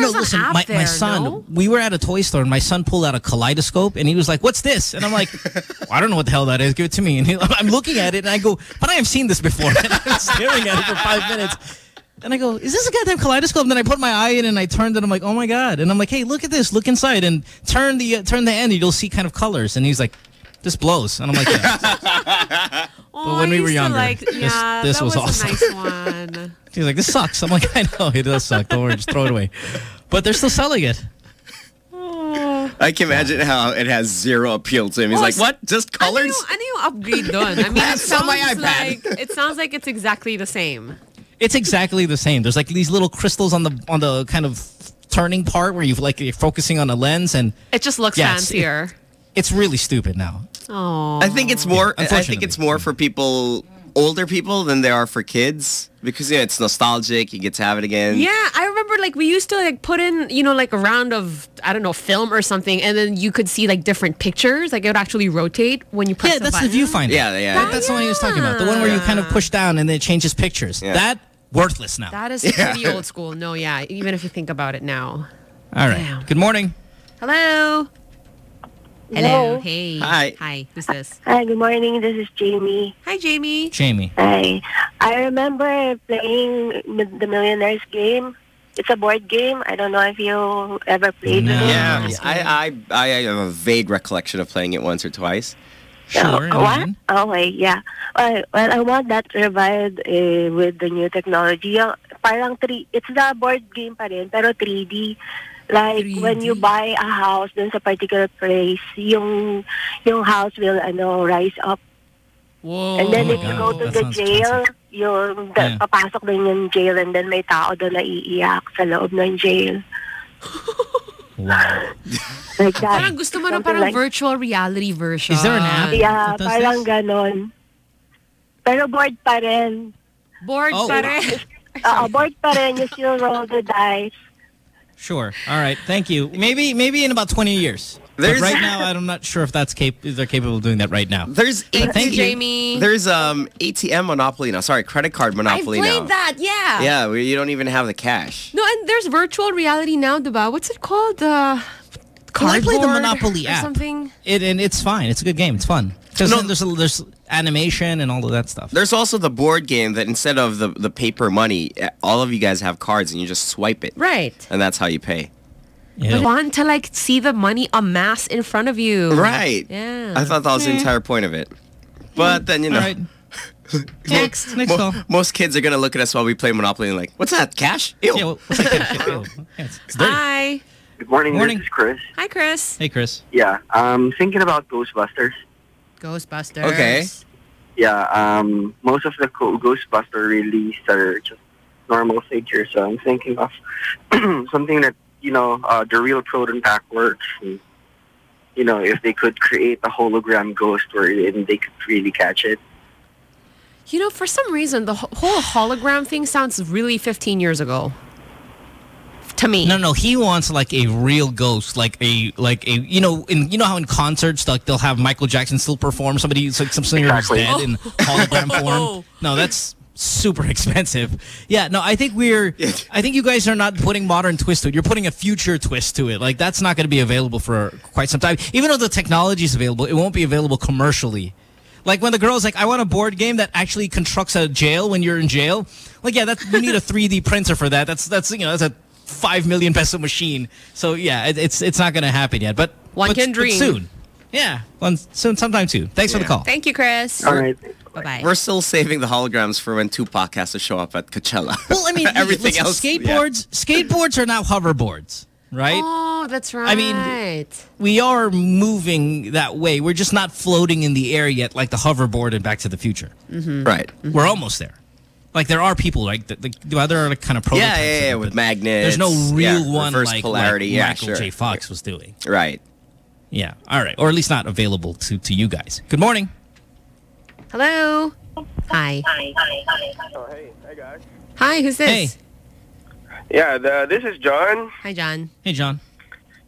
there's no, an listen, app my, there, my son, no? we were at a toy store and my son pulled out a kaleidoscope and he was like, what's this? And I'm like, well, I don't know what the hell that is. Give it to me. And he, I'm looking at it and I go, but I have seen this before. And I'm staring at it for five minutes. And I go, is this a goddamn kaleidoscope? And then I put my eye in and I turned it. I'm like, oh my God. And I'm like, hey, look at this. Look inside and turn the, uh, turn the end. And you'll see kind of colors. And he's like, this blows. And I'm like, yeah. Oh, when I we were younger, like, this- yeah, this that was was, awesome. a nice one. He's like, this sucks. I'm like, I know. It does suck. Don't worry. Just throw it away. But they're still selling it. I can imagine how it has zero appeal to him. He's Oh, like, what? Just Ano colors? yung, ano yung upgrade doon? I mean, it That's on sounds my iPad. like it sounds like it's exactly the same. It's exactly the same. There's like these little crystals on the on the kind of turning part where you've like you're focusing on a lens and It just looks Yeah, it's- fancier. it's really stupid now. Oh, I think it's more. I think it's more for people, older people, than they are for kids because yeah, it's nostalgic. You get to have it again. Yeah, I remember like we used to like put in, you know, like a round of I don't know, film or something, and then you could see like different pictures. Like it would actually rotate when you press Yeah, the that's button. the viewfinder. Yeah, yeah. That- that's the one he was talking about. The one where you kind of push down and then it changes pictures. Yeah. That worthless now. That is pretty old school. No, yeah, even if you think about it now. All right. Damn. Good morning. Hello. Hello. Hey. Hi. Hi. Who's this? Hi, good morning. This is Jamie. Hi, Jamie. Jamie. Hi. I remember playing the Millionaires game. It's a board game. I don't know if you ever played No. it. Yeah, I, I, I have a vague recollection of playing it once or twice. Sure. Oh, what? Oh, wait, yeah. Well, well, I want that revived uh, with the new technology. Parang three, it's the board game pa rin, pero 3D. Like, 3D. when you buy a house dun sa particular place, yung, yung house will, ano, rise up. Whoa. And then Oh if you God. go to That the sounds jail, yung da, Yeah. papasok din yung jail and then may tao doon na iiyak sa loob ng jail. Wow. Like that. Parang gusto mo na parang like- virtual reality version. Is there an app? Yeah, That does parang this? ganon. Pero board pa rin. Board Oh. pa rin. Oo, board pa rin. You still roll the dice. Sure. All right. Thank you. Maybe maybe in about 20 years. But right now, I'm not sure if that's cap- if they're capable of doing that right now. There's Thank Thank you, you. Jamie. There's um ATM Monopoly now. Sorry, credit card I've Monopoly played now. that, yeah. Yeah, where you don't even have the cash. No, and there's virtual reality now, diba? What's it called? Uh, Well, I played the cardboard Monopoly or app. something. It and it's fine. It's a good game. It's fun. Because No. there's a, there's animation and all of that stuff. There's also the board game that instead of the, the paper money, eh, all of you guys have cards and you just swipe it. Right. And that's how you pay. Yeah. But want to like see the money amass in front of you. Right. Yeah. I thought that was the entire point of it. But then, you know, All right. Next. Next mo- call. most kids are going to look at us while we play Monopoly and like, what's that, cash? Ew. Yeah, well, what's that kind of shit? Yeah, it's- it's. Hi. Good morning, Morning. this is Chris. Hi, Chris. Hey, Chris. Yeah, um, thinking about Ghostbusters. Ghostbusters. Okay. Yeah, um, most of the co- Ghostbuster release are just normal figures. So I'm thinking of something that you know uh, the real proton pack works. And, you know, if they could create a hologram ghost wherein they could really catch it. You know, for some reason, the whole hologram thing sounds really 15 years ago. To me. No, no, he wants like a real ghost, like a like a you know in you know how in concerts like they'll have Michael Jackson still perform somebody like some singer Exactly. who's dead in oh. hologram Oh. form. No, that's super expensive. Yeah, no, I think we're I think you guys are not putting modern twist to it. You're putting a future twist to it. Like that's not going to be available for quite some time. Even though the technology is available, it won't be available commercially. Like when the girl's like, I want a board game that actually constructs a jail when you're in jail. Like, yeah, that's you need a 3D printer for that. That's that's you know that's a five million peso machine. So yeah, it, it's it's not going to happen yet. But One but- can but dream. soon. Yeah, one soon, sometime soon. Thanks for the call. Thank you, Chris. All right. Bye bye. We're still saving the holograms for when Tupac has to show up at Coachella. Well, I mean, everything listen, else. yeah. Skateboards, skateboards are now hoverboards, right? Oh, that's right. I mean, we are moving that way. We're just not floating in the air yet, like the hoverboard in Back to the Future. Mm-hmm. Right. We're almost there. Like there are people like the, the, the other like, kind of prototypes. Yeah, yeah, of yeah, with but magnets. There's no real yeah, one like, polarity. like yeah, Michael sure. J. Fox was doing. Right. Yeah. All right. Or at least not available to, to you guys. Good morning. Hello. Hi. Hi. Oh, hey, hey guys. Hi, who's this? Hey. Yeah, the, this is John. Hi, John. Hey, John.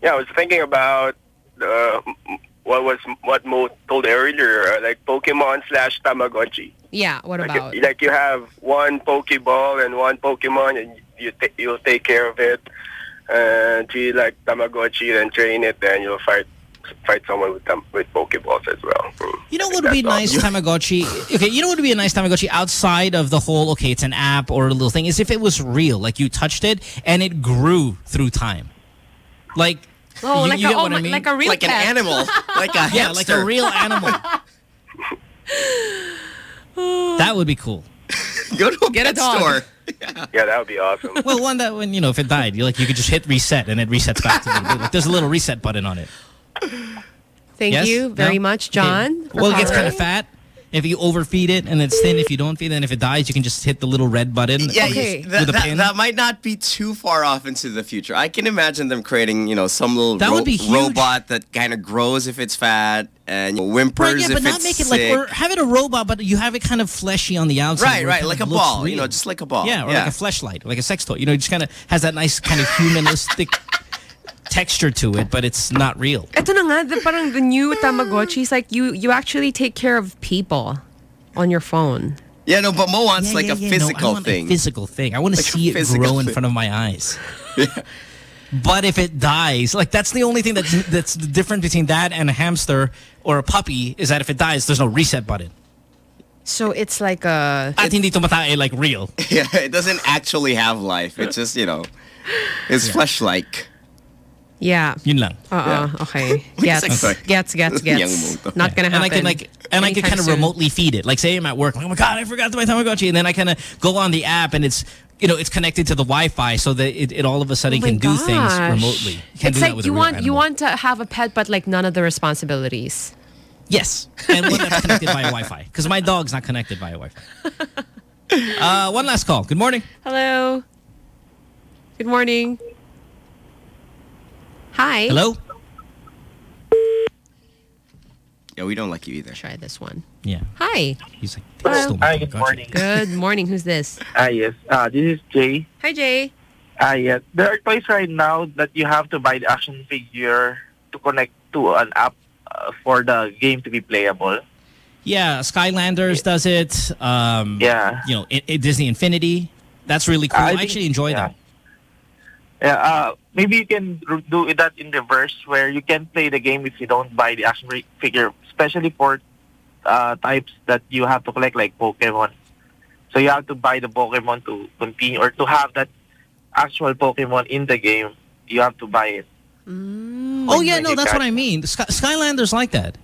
Yeah, I was thinking about uh, m- what was what Mo told earlier, uh, like Pokemon slash Tamagotchi. Yeah, what Like, about? like you have one Pokeball and one Pokemon, and you ta- you'll take care of it. and treat it like Tamagotchi and train it, then you'll fight fight someone with tam- with Pokeballs as well. Mm. You know what would be that's nice awesome. Tamagotchi? Okay, you know what would be a nice Tamagotchi outside of the whole, okay, it's an app or a little thing, is if it was real. Like you touched it and it grew through time. Like, Oh, you, like you a oh, I mean? like a real like pet. an animal, like a yeah, like a real animal. that would be cool. Go to a Get a pet dog. store. Yeah, yeah. that would be awesome. Well, one that when you know if it died, you like you could just hit reset and it resets back to me. Like, there's a little reset button on it. Thank Yes? you very No? much, John. for Well, it gets kind of fat if you overfeed it, and it's thin if you don't feed it. And if it dies, you can just hit the little red button. Yeah, Okay. that, a that, pin? that might not be too far off into the future. I can imagine them creating, you know, some little That would be huge. robot that kind of grows if it's fat and you know, whimpers Right, yeah, but not make it sick. like or have it a robot, but you have it kind of fleshy on the outside. Right, right, like a ball, you know, just like a ball. Yeah, or Yeah. like a fleshlight, like a sex toy. You know, it just kind of has that nice kind of humanistic texture to it, but it's not real. Ito na nga, the, parang the new Tamagotchi is like you you actually take care of people on your phone. Yeah, no, but Mo wants Yeah, like yeah, a yeah, no, I physical want thing. A physical thing. I want to Like a see it physical grow in front of my eyes. But if it dies, like that's the only thing that that's the difference between that and a hamster or a puppy is that if it dies, there's no reset button. So it's like a At hindi tumatae like real. yeah, it doesn't actually have life. It's just, you know, it's flesh-like. Yeah. Yun lang. Uh uh okay. Yes, Gets exactly. gets gets gets. Moto. Not gonna happen. and. I can like and I can kind of remotely feed it. Like say I'm at work, like, oh my god, I forgot to buy Tamagotchi, and then I kind of go on the app and it's you know it's connected to the Wi-Fi, so that it, it all of a sudden Oh my can do things remotely. You can't It's do that like with a you real want you want to have a pet, but like none of the responsibilities. yes, and one that's connected via Wi-Fi because my dog's not connected via Wi-Fi. Uh, one last call. Good morning. Hello. Good morning. Hi. Hello. Yeah, we don't like you either. Try this one. Yeah, Hi. he's like. Hello. "Still Hi, good Tamagotchi." morning. Good morning. Who's this? Ah, yes. Uh, this is Jay. Hi, Jay. Ah, yes. There are toys right now that you have to buy the action figure to connect to an app uh, for the game to be playable. Yeah, Skylanders does it. Um, Yeah. You know, i i Disney Infinity. That's really cool. I, think- actually enjoy yeah. them. Yeah, uh, maybe you can r- do that in reverse where you can play the game if you don't buy the action figure, especially for uh, types that you have to collect like Pokemon. So you have to buy the Pokemon to continue or to have that actual Pokemon in the game. You have to buy it. Oh yeah, no, that's what I mean. Sky, Skylanders like that.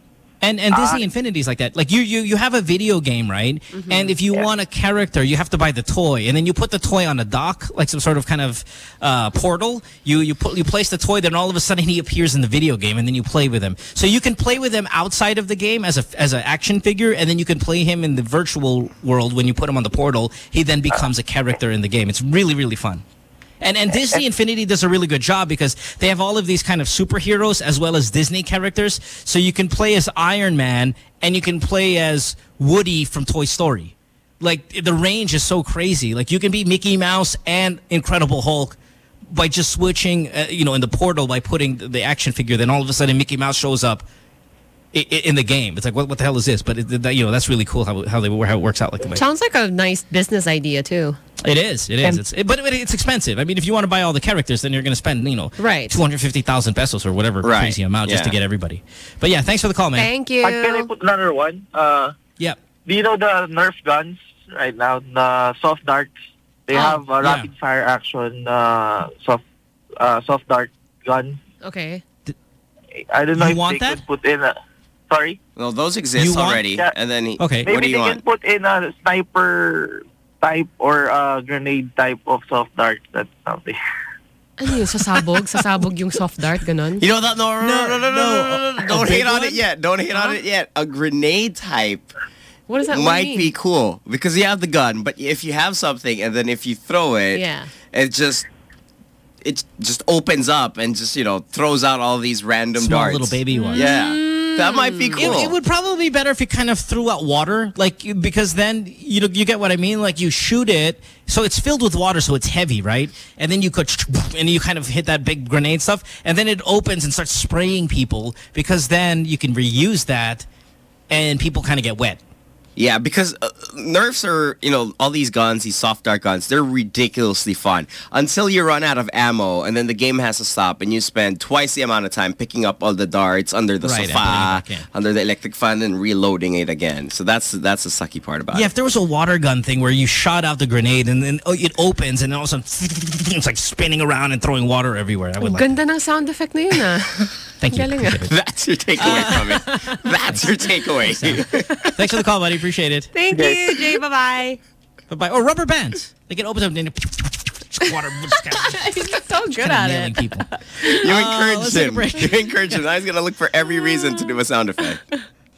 And and Disney Ah. Infinity's like that. Like you you you have a video game, right? And if you Yeah. want a character, you have to buy the toy, and then you put the toy on a dock, like some sort of kind of uh, portal. You you put you place the toy, then all of a sudden he appears in the video game, and then you play with him. So you can play with him outside of the game as a as an action figure, and then you can play him in the virtual world when you put him on the portal. He then becomes a character in the game. It's really really fun. And and Disney Infinity does a really good job because they have all of these kind of superheroes as well as Disney characters. So you can play as Iron Man and you can play as Woody from Toy Story. Like the range is so crazy. Like you can be Mickey Mouse and Incredible Hulk by just switching, uh, you know, in the portal by putting the, action figure. Then all of a sudden Mickey Mouse shows up in the game. It's like what what the hell is this? But it, that, you know that's really cool how how they how it works out like the way. Sounds like a nice business idea too. It is. It is. It's, it, but, but it's expensive. I mean, if you want to buy all the characters, then you're going to spend, you know, Right. 250,000 pesos or whatever Right. crazy amount just to get everybody. But yeah, thanks for the call, man. Thank you. Uh, can I put another one? Uh, yeah. do you know the Nerf guns right now? The soft darts. They Oh, have a yeah. rapid fire action uh, soft uh, soft dart gun. Okay. I don't know You if want they that? could put in a. Sorry. Well, those exist You want- already. Yeah. And then he, Okay. Maybe what do you they want? can put in a sniper type or a grenade type of soft dart. That's something. Ano yun? Sasabog? Sasabog yung soft dart? Ganon? You know that? No, no, no, no, no, no, no, no, a Don't big hate on one? it yet. Don't hate on it yet. A grenade type What does that might mean? be cool because you have the gun, but if you have something and then if you throw it, Yeah. it just it just opens up and just you know throws out all these random Small darts. little baby one. Yeah, mm. That might be It, cool. it would probably be better if you kind of threw out water, like because then you know you get what I mean. Like you shoot it, so it's filled with water, so it's heavy, right? And then you could and you kind of hit that big grenade stuff, and then it opens and starts spraying people because then you can reuse that, and people kind of get wet. Yeah, because uh, Nerfs are, you know, all these guns, these soft dart guns, they're ridiculously fun. Until you run out of ammo and then the game has to stop and you spend twice the amount of time picking up all the darts under the Right, sofa, putting it back in. under the electric fan and reloading it again. So that's that's the sucky part about Yeah, it. Yeah, if there was a water gun thing where you shot out the grenade and then oh, it opens and then all of a sudden it's like spinning around and throwing water everywhere. I would like. Ganda ng sound effect na yun ah. Thank you. Galing. That's your takeaway from it. That's your takeaway. Thanks for the call, buddy. Appreciate it. Thank you, Jay. Bye-bye. Bye bye. Or rubber bands. They can open up and then water just He's so good at it. people. You Uh, encouraged let's take a him. break. You encouraged him. Now he's gonna look for every reason to do a sound effect.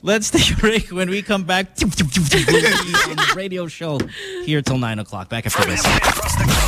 Let's take a break. When we come back, we'll on the radio show here till 9 o'clock. Back after this.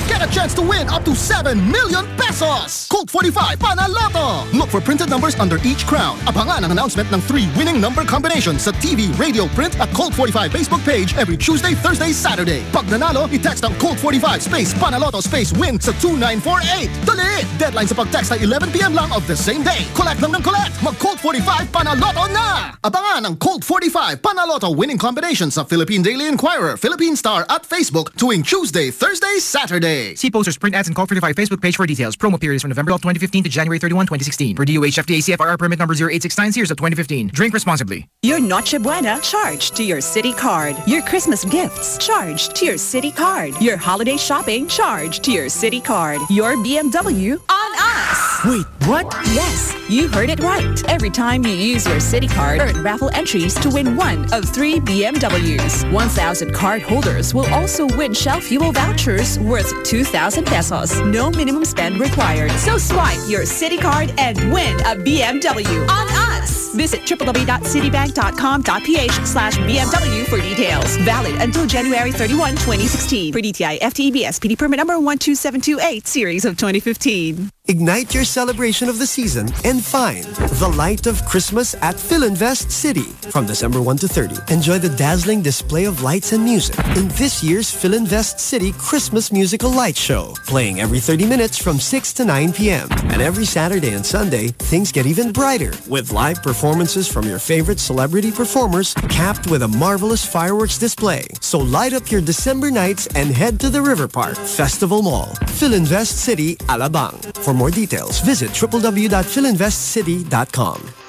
Get a chance to win up to 7 million pesos! Colt 45 Panaloto! Look for printed numbers under each crown. Abangan ang announcement ng three winning number combinations sa TV, radio, print at Colt 45 Facebook page every Tuesday, Thursday, Saturday. Pag nanalo, i-text ang Colt 45 space Panaloto space win sa 2948. Dali! Deadline sa pag-text ay 11pm lang of the same day. Collect lang ng collect! Mag Colt 45 Panaloto na! Abangan ang Colt 45 Panaloto winning combinations sa Philippine Daily Inquirer, Philippine Star at Facebook tuwing Tuesday, Thursday, Saturday. See posters, print ads, and Colt 45 Facebook page for details. Promo period is from November 12, 2015 to January 31, 2016. Per DOH FDA CFR permit number 0869 series of 2015. Drink responsibly. Your Noche Buena charged to your Citi Card. Your Christmas gifts charged to your Citi Card. Your holiday shopping charged to your Citi Card. Your BMW on us. Wait, what? Yes, you heard it right. Every time you use your Citi Card, earn raffle entries to win one of three BMWs. 1,000 card holders will also win Shell Fuel vouchers worth 2,000 pesos. No minimum spend required. So swipe your Citi Card and win a BMW on us. Visit www.citibank.com.ph slash BMW for details. Valid until January 31, 2016. For DTI FTEB SPD permit number 12728 series of 2015. Ignite your celebration of the season and find the light of Christmas at Philinvest City. From December 1 to 30, enjoy the dazzling display of lights and music in this year's Philinvest City Christmas Musical Light Show, playing every 30 minutes from 6 to 9 p.m. And every Saturday and Sunday, things get even brighter with live performances from your favorite celebrity performers capped with a marvelous fireworks display. So light up your December nights and head to the River Park Festival Mall, Philinvest City, Alabang. For more details, visit www.philinvestcity.com.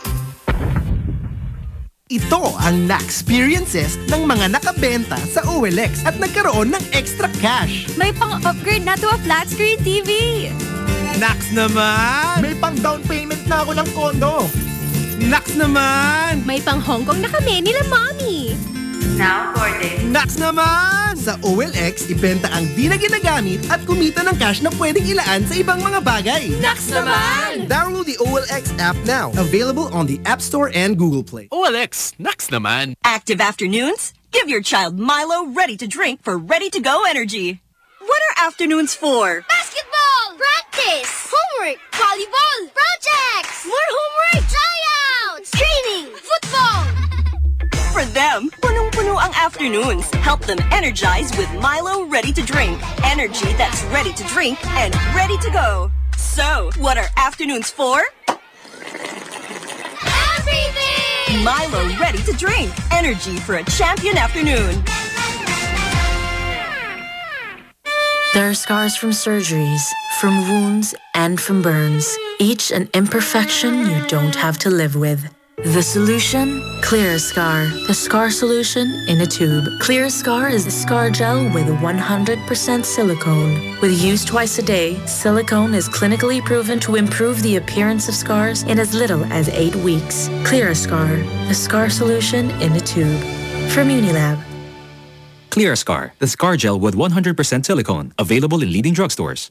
Ito ang na-experiences ng mga nakabenta sa OLX at nagkaroon ng extra cash. May pang-upgrade na to a flat screen TV. Nax naman! May pang down payment na ako ng kondo. Nax naman! May pang Hong Kong na kami nila mommy. Now boarding. Nax naman! Sa OLX, ibenta ang di na ginagamit at kumita ng cash na pwedeng ilaan sa ibang mga bagay. Nax naman! Download the OLX app now. Available on the App Store and Google Play. OLX, next naman. Active afternoons? Give your child Milo ready to drink for ready to go energy. What are afternoons for? Homework! Volleyball! Projects! More homework! Tryouts! Training! Football! For them, punong-puno ang afternoons. Help them energize with Milo Ready to Drink. Energy that's ready to drink and ready to go. So, what are afternoons for? Everything! Milo Ready to Drink. Energy for a champion afternoon. There are scars from surgeries, from wounds, and from burns. Each an imperfection you don't have to live with. The solution? Clear Scar. The scar solution in a tube. Clear Scar is a scar gel with 100% silicone. With use twice a day, silicone is clinically proven to improve the appearance of scars in as little as eight weeks. Clear Scar. The scar solution in a tube. From Unilab. Clear Scar, the scar gel with 100% silicone, available in leading drugstores.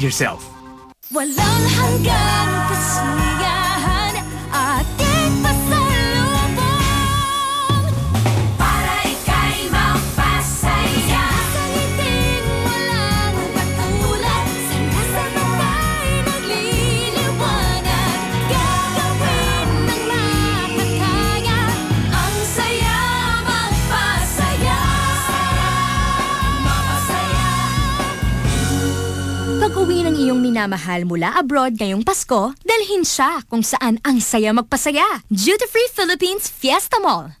yourself. Iyong minamahal mula abroad ngayong Pasko, dalhin siya kung saan ang saya magpasaya. Duty Free Philippines Fiesta Mall.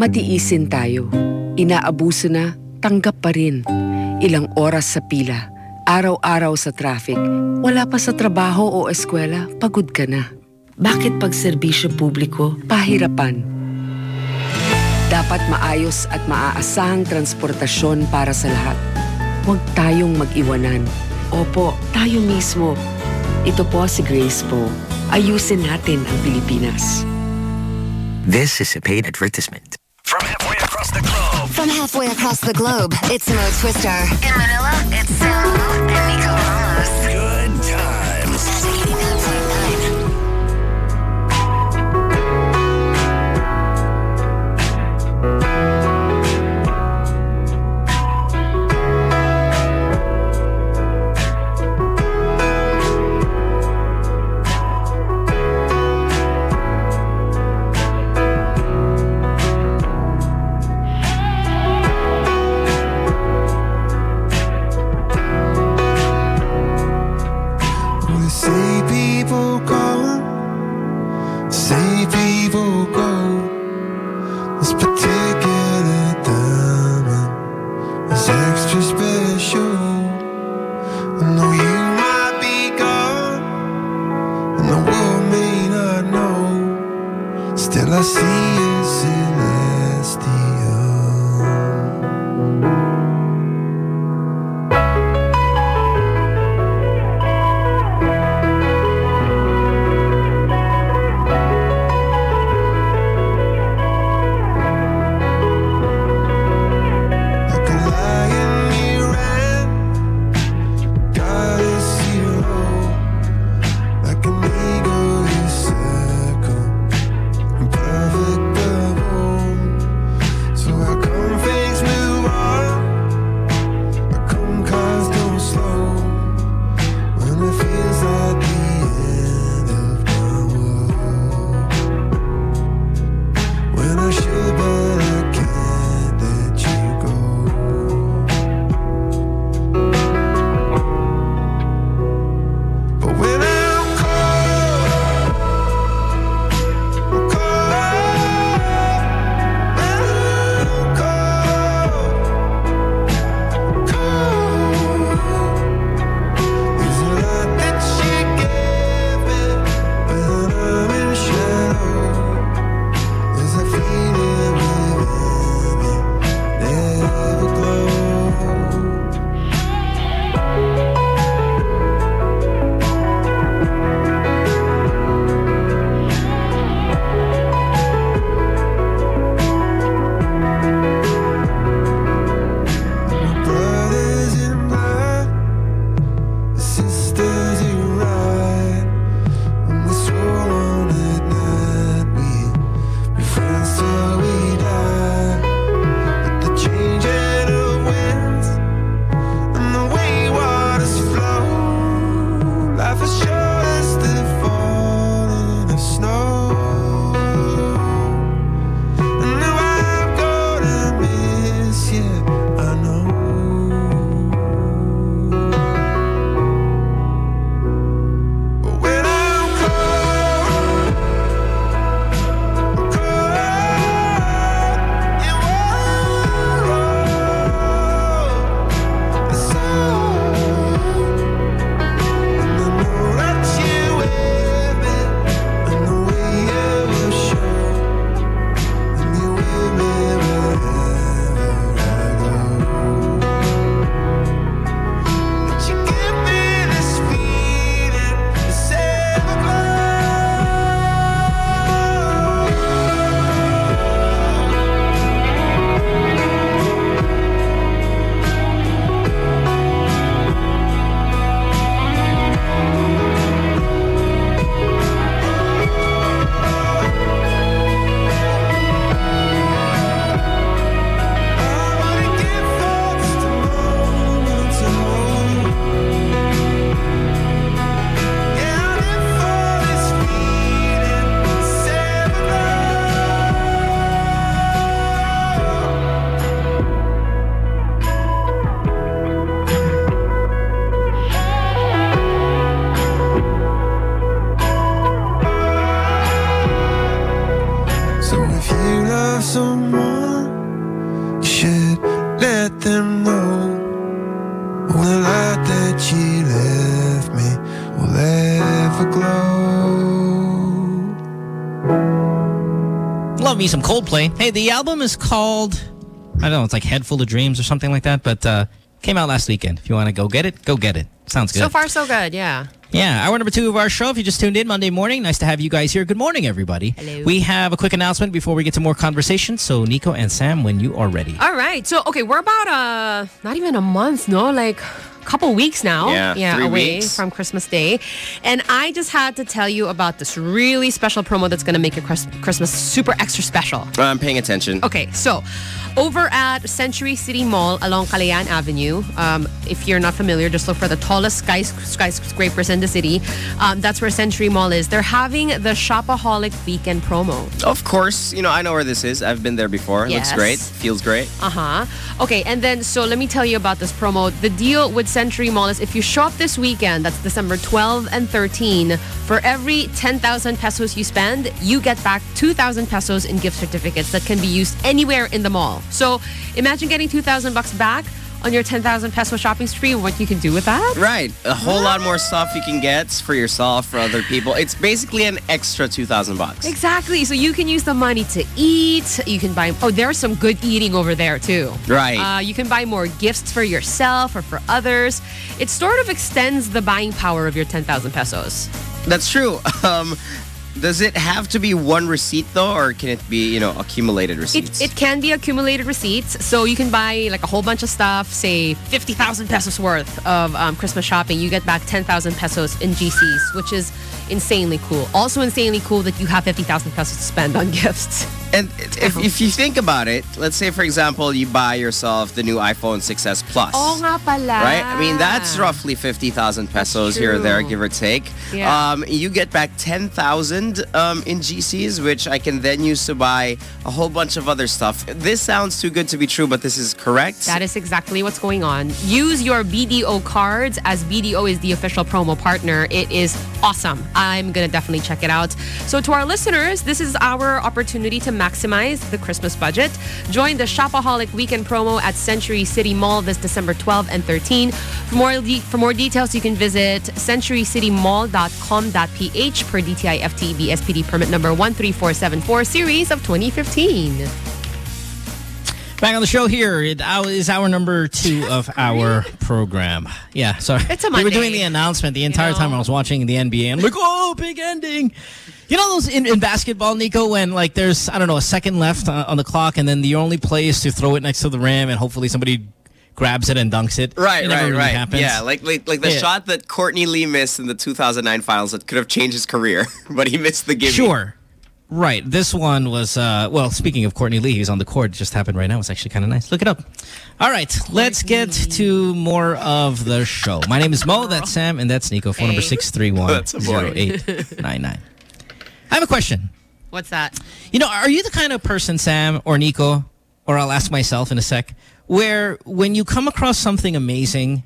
Matiisin tayo. Inaabuso na, tanggap pa rin. Ilang oras sa pila, araw-araw sa traffic, wala pa sa trabaho o eskwela, pagod ka na. Bakit pag serbisyo publiko, pahirapan? Dapat maayos at maaasahang transportasyon para sa lahat. Huwag tayong mag-iwanan. Opo, tayo mismo. Ito po si Grace po. Ayusin natin ang Pilipinas. This is a paid advertisement. From halfway across the globe, From halfway across the globe, it's Mo Twister. In Manila, it's Samo and Nico Ramos. Good times. Know. Still, some Coldplay. Hey, the album is called, I don't know, it's like Head Full of Dreams or something like that, but uh, came out last weekend. If you want to go get it, go get it. Sounds good. So far, so good. Yeah. Yeah, hour number two of our show. If you just tuned in Monday morning, nice to have you guys here. Good morning, everybody. Hello. We have a quick announcement before we get to more conversation. So, Nico and Sam, when you are ready. All right. So, okay, we're about uh not even a month, no, like a couple weeks now. Yeah, yeah, three away weeks. from Christmas Day, and I just had to tell you about this really special promo that's going to make your Christmas super extra special. I'm paying attention. Okay, so over at Century City Mall along Kalayaan Avenue, um, if you're not familiar, just look for the tallest skys- skyscrapers in the city. Um, that's where Century Mall is. They're having the Shopaholic Weekend promo. Of course, you know, I know where this is. I've been there before. Yes. Looks great. Feels great. Uh huh. Okay, and then so let me tell you about this promo. The deal with Century Mall is if you shop this weekend, that's December 12 and 13, for every 10,000 pesos you spend, you get back 2,000 pesos in gift certificates that can be used anywhere in the mall. So imagine getting 2,000 bucks back on your 10,000 peso shopping spree and what you can do with that. Right. A whole lot more stuff you can get for yourself, for other people. It's basically an extra 2,000 bucks. Exactly. So you can use the money to eat. You can buy. Oh, there's some good eating over there too. Right. Uh, you can buy more gifts for yourself or for others. It sort of extends the buying power of your 10,000 pesos. That's true. Um, does it have to be one receipt though, or can it be, you know, accumulated receipts? It, it can be accumulated receipts. So you can buy like a whole bunch of stuff, say 50,000 pesos worth of um, Christmas shopping. You get back 10,000 pesos in GCs, which is insanely cool. Also insanely cool that you have 50,000 pesos to spend on gifts. And if, if you think about it, let's say, for example, you buy yourself the new iPhone 6s Plus. Oo nga pala. Right? I mean, that's roughly 50,000 pesos here or there, give or take. Yeah. Um, you get back 10,000 um, in GCs, which I can then use to buy a whole bunch of other stuff. This sounds too good to be true, but this is correct. That is exactly what's going on. Use your BDO cards as BDO is the official promo partner. It is awesome. I'm going to definitely check it out. So, to our listeners, this is our opportunity to maximize the Christmas budget. Join the Shopaholic Weekend promo at Century City Mall this December 12 and 13. For more, for more details, you can visit centurycitymall.com.ph per DTI FTEB SPD permit number 13474 series of 2015. Back on the show here, it is our- number two of our program. Yeah, sorry. It's a We were doing the announcement the entire time I was watching the NBA and like, oh, big ending. You know those in, in basketball, Nico, when like there's, I don't know, a second left on, on the clock and then the only play is to throw it next to the rim and hopefully somebody grabs it and dunks it. Right, It never right, really right. happens. Yeah, like like, like the Yeah. shot that Courtney Lee missed in the 2009 finals that could have changed his career, but he missed the gimme. Sure. Right. This one was, uh, well, speaking of Courtney Lee, who's on the court, it just happened right now. It's actually kind of nice. Look it up. All right. Let's get to more of the show. My name is Mo. That's Sam. And that's Nico. Phone number Hey. 631 That's a boy. 0899. I have a question. What's that? You know, are you the kind of person, Sam or Nico, or I'll ask myself in a sec, where when you come across something amazing,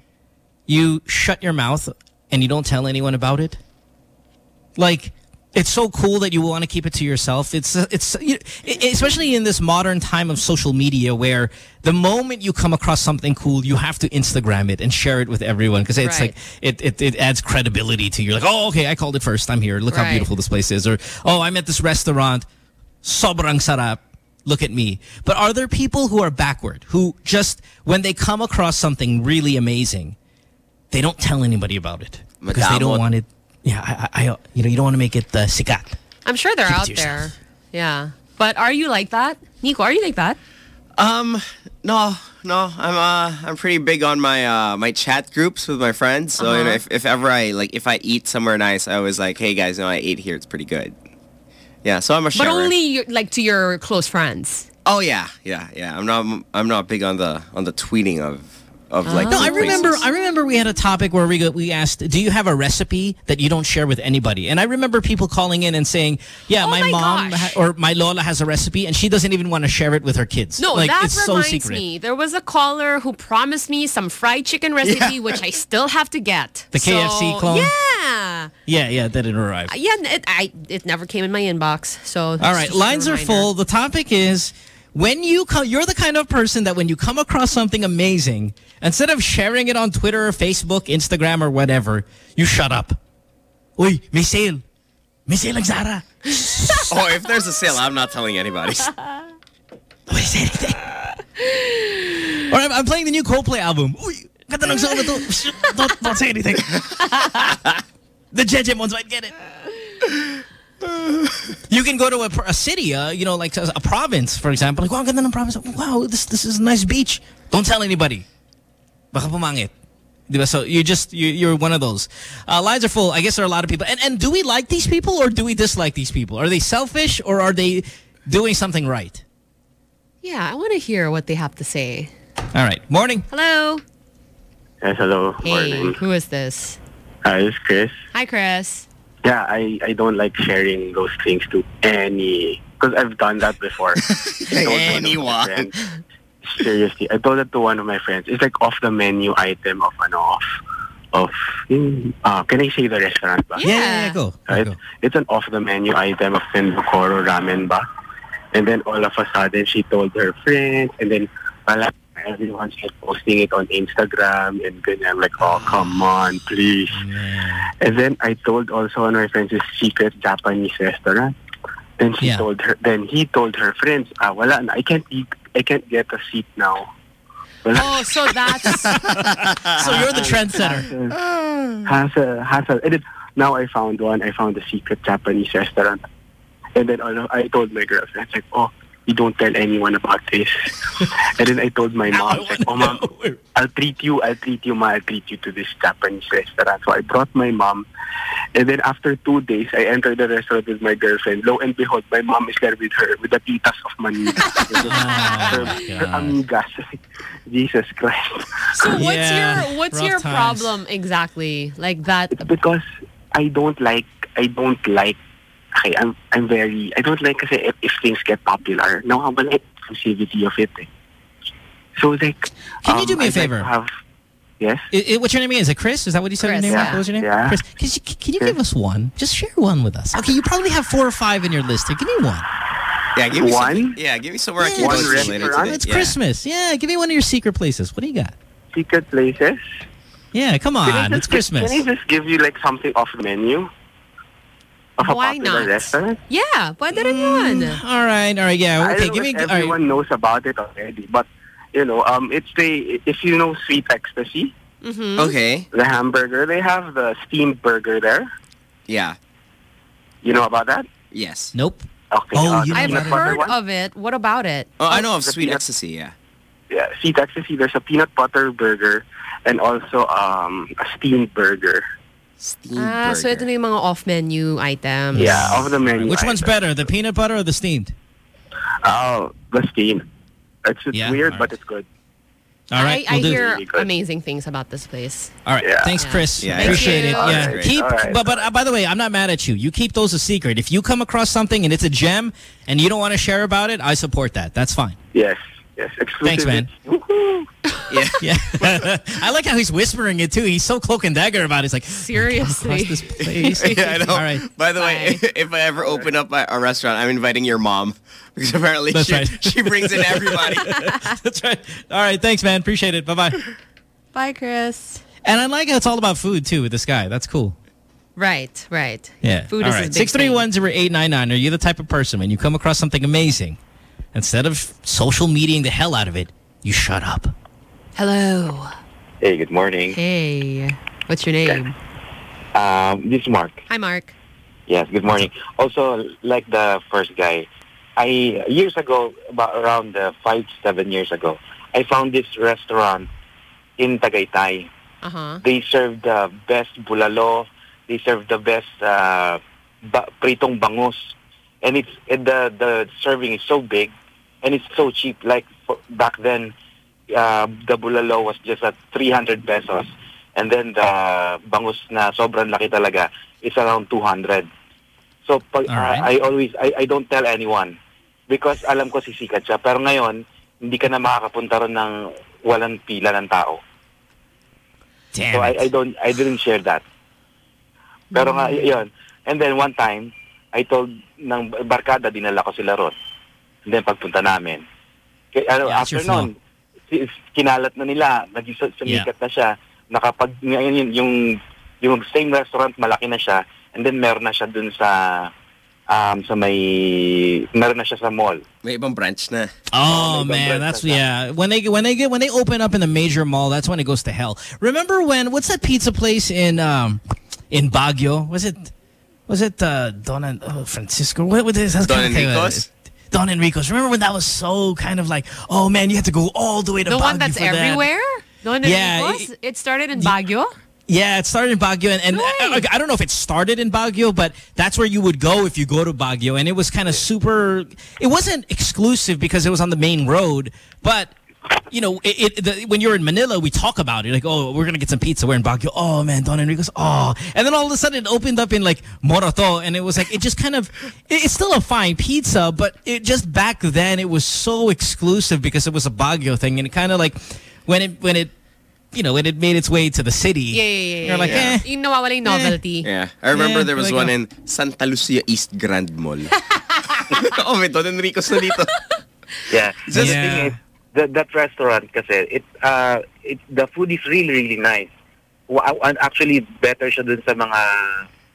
you shut your mouth and you don't tell anyone about it? Like, it's so cool that you want to keep it to yourself. It's uh, it's you know, especially in this modern time of social media where the moment you come across something cool, you have to Instagram it and share it with everyone because it's Right. like it, it it adds credibility to you. Like, oh, okay, I called it first. I'm here. Look how beautiful this place is. Or oh, I'm at this restaurant. Sobrang sarap. Look at me. But are there people who are backward who just when they come across something really amazing, they don't tell anybody about it because they don't want it. Yeah, I, I, I- you know, you don't want to make it uh, sikat. I'm sure they're Keep out there. Yeah. But are you like that? Nico, are you like that? Um, no, no. I'm uh, I'm pretty big on my uh, my chat groups with my friends. So you know, Uh-huh. if, if ever I like, if I eat somewhere nice, I always like, hey guys, you know, I ate here. It's pretty good. Yeah, so I'm a But sharer. only your- like to your close friends. Oh yeah, yeah, yeah. I'm not I'm not big on the on the tweeting of of like. No, I remember. places. I remember we had a topic where we go, we asked, "Do you have a recipe that you don't share with anybody?" And I remember people calling in and saying, "Yeah, Oh my, my mom ha- or my Lola has a recipe, and she doesn't even want to share it with her kids." No, like that it's so reminds secret. me. There was a caller who promised me some fried chicken recipe, which I still have to get. The KFC clone? Yeah. Yeah, yeah, that didn't arrive. Uh, yeah, it, I, it never came in my inbox. So All right, lines are full. The topic is when you come, you're the kind of person that when you come across something amazing, instead of sharing it on Twitter or Facebook, Instagram or whatever, you shut up. Uy, may sale. May sale Zara. oh, if there's a sale, I'm not telling anybody. Nobody say anything. Or I'm, I'm playing the new Coldplay album. Uy, ganda ng song to. Don't, don't say anything. the JJ ones might get it. You can go to a, a city, uh, you know, like a, a province, for example. Like, wow, ang ganda ng province. Wow, this this is a nice beach. Don't tell anybody. Baka pumangit. Diba? So you just you, you're one of those. Uh, lines are full. I guess there are a lot of people. And and do we like these people or do we dislike these people? Are they selfish or are they doing something right? Yeah, I want to hear what they have to say. All right. Morning. Hello. Yes, hello. Hey, Morning. who is this? Hi, this is Chris. Hi, Chris. Yeah, I, I don't like sharing those things to any... Because I've done that before. I told one of my Anyone. Seriously, I told it to one of my friends. It's like off the menu item of ano off of yung, uh, can I say the restaurant ba? Yeah, yeah, yeah, go. Right? It's an off the menu item of Tendokoro ramen ba? And then all of a sudden she told her friends and then wala everyone's just posting it on Instagram and ganyan. I'm like, oh come on, please. And then I told also one of my friends this secret Japanese restaurant. Then she told her then he told her friends, ah wala na, I can't eat I can't get a seat now. Wala. Oh, so that's So you're the trendsetter. hassle, hassle. And then now I found one. I found a secret Japanese restaurant. And then ano, I told my girlfriend, like, oh, you don't tell anyone about this. and then I told my mom, like, oh, mom, I'll treat you, I'll treat you, ma, I'll treat you to this Japanese restaurant. So I brought my mom. And then after two days, I entered the restaurant with my girlfriend. Lo and behold, my mom is there with her, with the titas of Manila. her, her amigas. Jesus Christ. So what's your what's your problem exactly? Like that because I don't like I don't like okay, I'm I'm very I don't like kasi if, if things get popular, nawawala yung exclusivity of it. Eh. So like Can you um, do me a I'd like favor? have yes. I- I- what's your name again? Is it Chris? Is that what you said Chris, your name? yeah. What was your name? Yeah. Chris. Can you, can you give us one? Just share one with us. Okay, you probably have four or five in your list. here. Give me one. Yeah, give me One? Some, yeah, give me somewhere I can One go to later restaurant? today. It's yeah. Christmas. Yeah, give me one of your secret places. What do you got? Secret places? Yeah, come on. just It's Christmas. Can I just give you like something off the menu? Of a Why popular not? restaurant? Yeah, pwede rin yun. All right, all right, yeah. I Okay, give know me. if all right. everyone knows about it already, but you know, um, it's the if you know Sweet Ecstasy, Mm-hmm. Okay. the hamburger, they have the steamed burger there. Yeah. You know about that? Yes. Nope. Okay. Oh, uh, you I've heard one? of it. What about it? Oh, I know of the Sweet peanut- Ecstasy, yeah. Yeah, Sweet Ecstasy. There's a peanut butter burger and also um a steamed burger. Steamed Ah, so ito na yung mga off-menu items. Yeah, off the menu. Which one's better, the peanut butter or the steamed? Oh, the steamed. It's, it's Yeah, weird, all but it's good. All right, I, I we'll do. hear Really amazing things about this place. All right, Yeah. thanks, Chris. Yeah, Appreciate yeah. it. All yeah, right, keep. all right. But but uh, by the way, I'm not mad at you. You keep those a secret. If you come across something and it's a gem and you don't want to share about it, I support that. That's fine. Yes, yes. Exclusive. Thanks, man. Yeah. Yeah, I like how he's whispering it too. He's so cloak and dagger about it. He's like, Seriously. across this place. yeah, I know. All right. By the way, Bye. if, if I ever open up a, a restaurant, I'm inviting your mom because apparently That's she, right. she brings in everybody. That's right. All right, thanks, man. Appreciate it. Bye bye. Bye, Chris. And I like how it's all about food too with this guy. That's cool. Right, right. Yeah. Food All is right. his big Six three one zero eight nine nine. Are you the type of person when you come across something amazing, instead of social mediaing the hell out of it, you shut up? Hello. Hey, good morning. Hey. What's your name? Um, this is Mark. Hi, Mark. Yes, good morning. Also, like the first guy, I years ago, about around uh, five, seven years ago, I found this restaurant in Tagaytay. Uh-huh. They serve the best bulalo. They serve the best uh, ba- pritong bangus, and it's and the the serving is so big, and it's so cheap. Like back then, uh, the bulalo was just at 300 pesos, and then the bangus na sobrang laki talaga is around 200. So pag, right. uh, I always I, I don't tell anyone because alam ko sisikat siya. Pero ngayon, hindi ka na makakapunta ron ng walang pila ng tao. Damn So I. I don't I didn't share that. Pero nga y- yun. And then one time, I told ng barkada dinala ko sila ron. And then pagpunta namin, Kaya, ano, Yeah, after your flow. nun, si- kinalat na nila, naging su- sumikat na siya. Nakapag, ngayon yun, yung, yung same restaurant, malaki na siya. And then meron na siya dun sa, um, sa may, meron na siya sa mall. May ibang branch na. Oh man, that's yeah. When they when they get when they open up in the major mall, that's when it goes to hell. Remember when what's that pizza place in um in Baguio? Was it was it uh Don and oh, Francisco? What was this? Don Enrico's? Don Enrico's. Remember when that was so kind of like, oh man, you had to go all the way to The Baguio one that's for that. everywhere? The one Yeah, yeah, it, started in Baguio? Yeah, it started in Baguio, and, and I, I don't know if it started in Baguio, but that's where you would go if you go to Baguio, and it was kind of super. It wasn't exclusive because it was on the main road, but you know, it, it the, when you're in Manila, we talk about it like, oh, we're gonna get some pizza. We're in Baguio. Oh man, Don Enrico's. Oh, and then all of a sudden it opened up in like Morato, and it was like it just kind of. It, it's still a fine pizza, but it just back then it was so exclusive because it was a Baguio thing, and it kind of like when it when it. You know, when it made its way to the city, Yeah, yeah, yeah. you're like, yeah. eh, Yung nawawala yung novelty. Yeah. I remember Yeah, there was like, one in Santa Lucia East Grand Mall. oh, may Don Enrico's na dito. Yeah. Just- the thing is, that, that restaurant kasi, it, uh, it, the food is really, really nice. And actually, better siya dun sa mga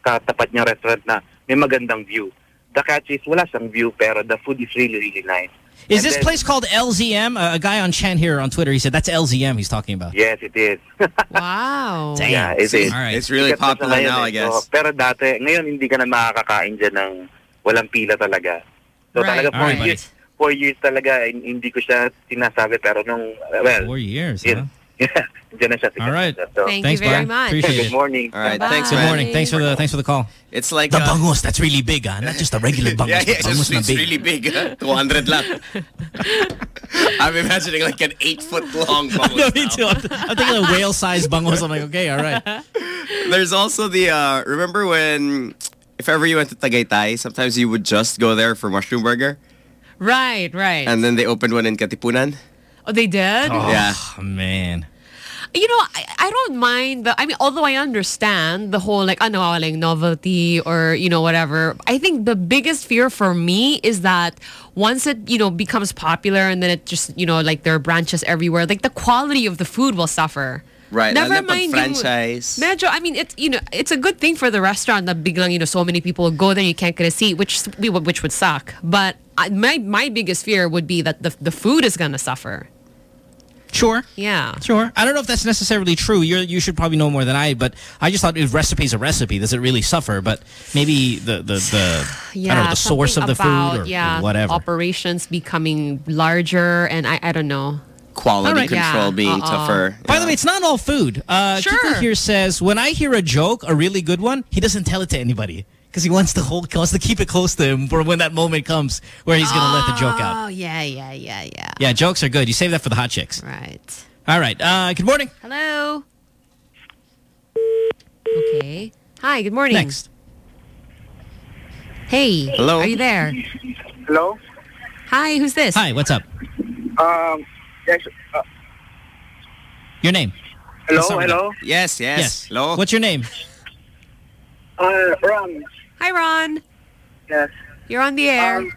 katapat niya restaurant na may magandang view. The catch is, wala siyang view, pero the food is really, really nice. Is And this then- place called LZM? Uh, a guy on Chan here on Twitter, he said that's LZM he's talking about. Yes, it is. wow. Damn. Yeah, it is. All right. It's really Sikat popular ngayon now, eh. I guess. So, pero dati, ngayon hindi ka na makakakain dyan ng walang pila talaga. So Right. talaga, four All right, years, four years talaga, hindi ko siya sinasabi, pero nung, well, Four years, yun, huh? yeah, dyan na siya. All right. So, Thank Thanks, you very Brian. much. Appreciate Good it. morning. All right, Bye. thanks, Good man. morning. Thanks for the thanks for the call. It's like The uh, bangus, that's really big, ah. Not just a regular bangus, Yeah, yeah, bangus it's, it's big. really big. huh? 200 lang. I'm imagining like an 8 foot long bangus no, me too. I'm, I'm thinking of whale-sized bangus. I'm like, okay, all right. There's also the, uh, remember when, if ever you went to Tagaytay, sometimes you would just go there for mushroom burger, Right, right. and then they opened one in Katipunan. oh, they did? Oh, yeah. Oh, man. You know, I, I don't mind the. I mean, although I understand the whole like ano like novelty or you know whatever. I think the biggest fear for me is that once it you know becomes popular and then it just you know like there are branches everywhere, like the quality of the food will suffer. Right. Never lalo na mind franchise. Yung, medyo, I mean, it's you know, it's a good thing for the restaurant that biglang you know so many people go there you can't get a seat, which which would suck. But I, my my biggest fear would be that the the food is gonna suffer. Sure. Yeah. Sure. I don't know if that's necessarily true. You you should probably know more than I, but I just thought if recipe's a recipe, does it really suffer? But maybe the the, the yeah, I don't know the source of something the food or, yeah, or whatever. Operations becoming larger, and I, I don't know. Quality All right. control Yeah, being uh-uh. tougher. By the way, it's not all food. Uh, Kiko here says when I hear a joke, a really good one, he doesn't tell it to anybody because he wants to hold, wants to keep it close to him for when that moment comes where he's gonna let the joke out. Oh yeah, yeah, yeah, yeah. Yeah, jokes are good. You save that for the hot chicks. Right. All right. Uh, good morning. Hello. Okay. Hi. Good morning. Next. Hey. Hello. Are you there? Hello? Hi. Who's this? Hi. What's up? Um, yes. Uh, Your name? hello, Let's start with hello? Yes, yes. Yes. Hello? What's your name? Uh, Ron. Hi, Ron. Yes. You're on the air. Um,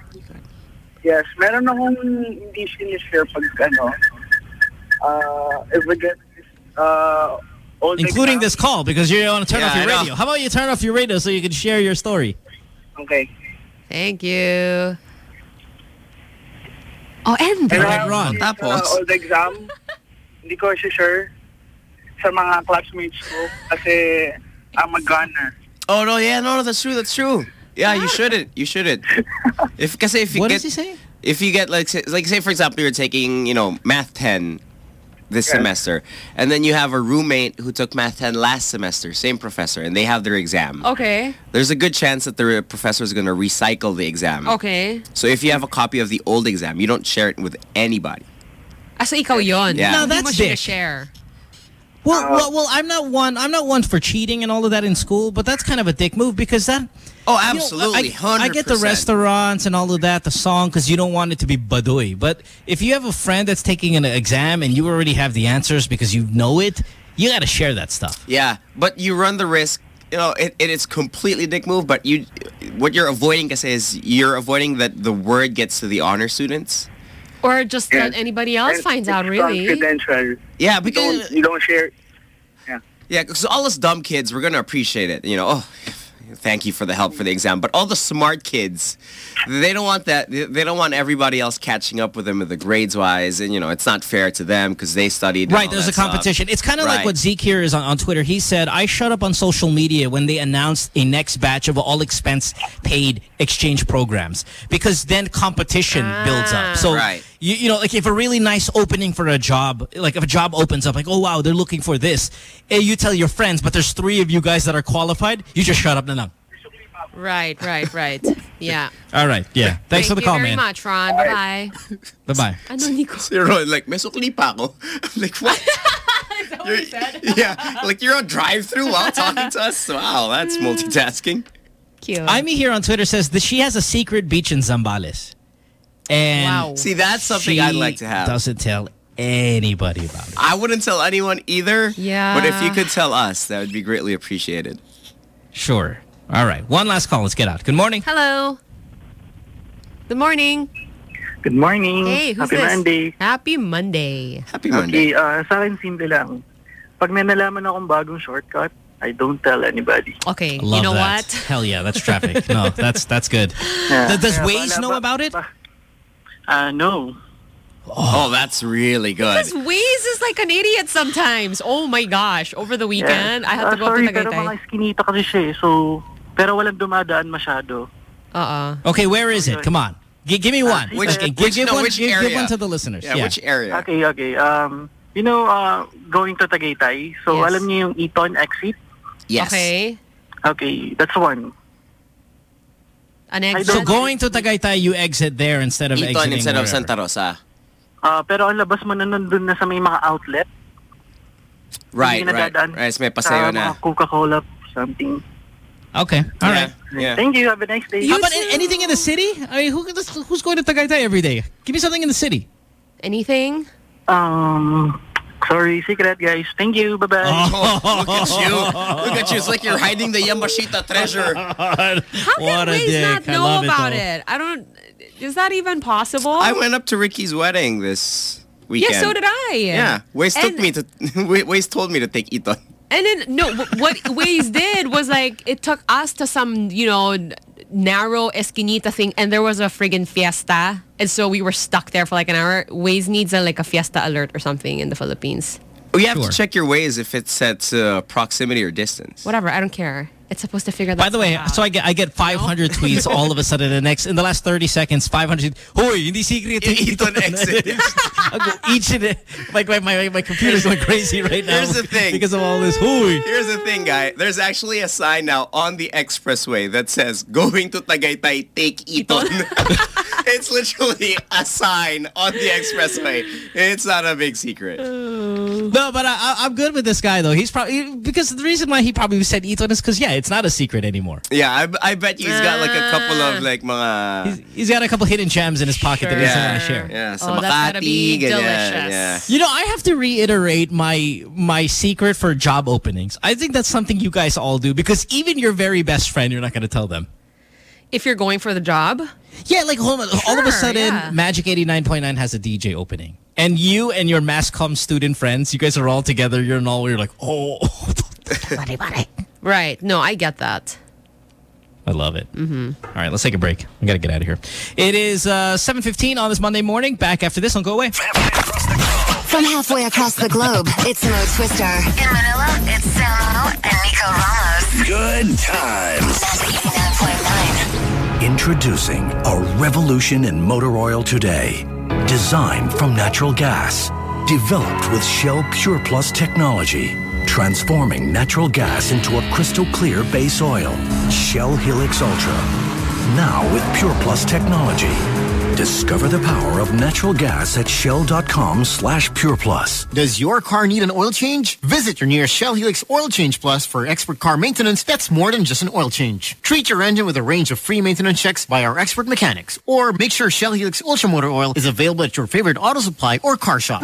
yes, meron akong hindi sinishare pag ano, uh, if we get, uh, old Including this call because you want to turn Yeah, off your radio. How about you turn off your radio so you can share your story? Okay. Thank you. Oh, and And, Alright, uh, Ron. this, Tapos? Uh, old exam, hindi ko si sure sa mga classmates ko kasi I'm a gunner. Oh, no, yeah, no, no, that's true, that's true. Yeah, you shouldn't. You shouldn't. If, kasi if you What get, does he say? If you get, like, say, like, say, for example, you're taking, you know, Math 10 this Yes. semester, and then you have a roommate who took Math 10 last semester, same professor, and they have their exam. Okay. There's a good chance that the professor is going to recycle the exam. Okay. So if you have a copy of the old exam, you don't share it with anybody. Ah, so ikaw yon. Yeah. No, Hindi mo that's siya dick. share. Well, uh, well, well, I'm not one. I'm not one for cheating and all of that in school, but that's kind of a dick move because that. Oh, you know, absolutely, I, I get the restaurants and all of that, the song, because you don't want it to be badoy. But if you have a friend that's taking an exam and you already have the answers because you know it, you got to share that stuff. Yeah, but you run the risk. You know, it, it is completely dick move. But you, what you're avoiding, is you're avoiding that the word gets to the honor students. Or just Yeah. that anybody else And finds out, really. confidential. Yeah, You because don't, you don't share. Yeah. Yeah, because all us dumb kids, we're gonna appreciate it. You know, oh, thank you for the help for the exam. But all the smart kids, they don't want that. They don't want everybody else catching up with them with the grades wise, and you know, it's not fair to them because they studied. Right, there's a stuff. competition. It's kind of like what Zeke here is on, on Twitter. He said, I shut up on social media when they announced a next batch of all expense paid exchange programs because then competition builds up. So, Right. You, you know, like if a really nice opening for a job, like if a job opens up, like, oh, wow, they're looking for this. And you tell your friends, but there's three of you guys that are qualified, you just shut up na lang. Right, right, right. Yeah. All right, yeah. Thanks Thank for the call, man. Thank you very man. much, Ron. Bye-bye. Bye-bye. Ano, Nico? Si Ron, like, may sukli pa ako. I'm like, what? You're- yeah, like you're on drive-through while talking to us. Wow, that's multitasking. Cute. Amy here on Twitter says that she has a secret beach in Zambales. And Wow. See, that's something she I'd like to have. Doesn't tell anybody about it. I wouldn't tell anyone either. Yeah. But if you could tell us, that would be greatly appreciated. Sure. All right. One last call. Let's get out. Good morning. Hello. Good morning. Good morning. Hey, who's Happy this? Monday. Happy Monday. Happy Monday. Okay, uh, sa akin simple lang. Pag may nalaman akong bagong shortcut, I don't tell anybody. Okay, Love you know that. what? Hell yeah, that's traffic. no, that's that's good. Yeah. Th- Does Kaya Waze know about it? Uh, no. Oh, that's really good. Because Waze is like an idiot sometimes. Oh my gosh. Over the weekend, I had to Ah, go sorry, to pero Tagaytay. mga skinita kasi siya eh. So, pero walang dumadaan masyado. Uh-uh. Okay, where is it? Come on. G- give me one. Which- Okay, which- give, give no, one, which give, give one to the listeners. Yeah, which area? Okay, okay. Um, you know, uh, going to Tagaytay. So, Yes. alam niyo yung Eton exit? Yes. Okay. Okay, that's one. An exit. So going to Tagaytay, you exit there instead of Eton exiting instead of. Santa Rosa. Uh, pero ang labas mo na nandun na sa may mga outlet. Right, Hindi right. nadadaan Right, may sa paseo na. mga Coca-Cola, something. Okay, all right. Yeah. Thank you. Have a nice day. How about a- anything in the city? I mean, who, who's going to Tagaytay every day? Give me something in the city. Anything? Um, sorry, secret guys. Thank you. Bye-bye. Oh, look at you. Look at you. It's like you're hiding the Yamashita treasure. How What did a Waze dick. not I know love it, about it, I don't... Is that even possible? I went up to Ricky's wedding this weekend. Yeah, so did I. Yeah, Waze took me to. Waze told me to take Eton. And then no, what Waze did was like it took us to some you know n- narrow esquinita thing, and there was a friggin' fiesta, and so we were stuck there for like an hour. Waze needs a like a fiesta alert or something in the Philippines. Oh, you have Sure. to check your Waze if it's set uh, proximity or distance. Whatever, I don't care. It's supposed to figure that. By the way, out. so I get I get 500 tweets all of a sudden. The next in the last 30 seconds, 500. Hoy, hindi secret. Eton exit. I go each and it- like my my my computer's going crazy right now. Here's the thing. because of all this. Hoy. Here's the thing, guy. There's actually a sign now on the expressway that says "Going to Tagaytay, take Eton." it's literally a sign on the expressway. It's not a big secret. No, but I, I, I'm good with this guy though. He's probably because the reason why he probably said Eton is because yeah, it's not a secret anymore. Yeah, I, I bet he's got like a couple of like mga. He's got a couple hidden gems in his pocket that he doesn't want to share. Yeah, sa Oh, that's gotta be ganyan, delicious. Yeah. You know, I have to reiterate my my secret for job openings. I think that's something you guys all do because even your very best friend, you're not going to tell them. if you're going for the job, Yeah, like hold on, all of a sudden, yeah. Magic 89.9 has a DJ opening. And you and your mass comm student friends, you guys are all together. You're in all, you're like, oh. right? No, I get that. I love it. Mm-hmm. right, let's take a break. We got to get out of here. It is uh, 7.15 on this Monday morning. Back after this. Don't go away. From halfway across the globe, it's Mo Twister. In Manila, it's Samo and Nico Ramos. Good times. Magic 89.9. Introducing a revolution in motor oil today. Designed from natural gas. Developed with Shell Pure Plus technology. Transforming natural gas into a crystal clear base oil. Shell Helix Ultra. Now with Pure Plus technology. Discover the power of natural gas at shell.com slash pureplus. Does your car need an oil change? Visit your nearest Shell Helix Oil Change Plus for expert car maintenance that's more than just an oil change. Treat your engine with a range of free maintenance checks by our expert mechanics. Or make sure Shell Helix Ultra Motor Oil is available at your favorite auto supply or car shop.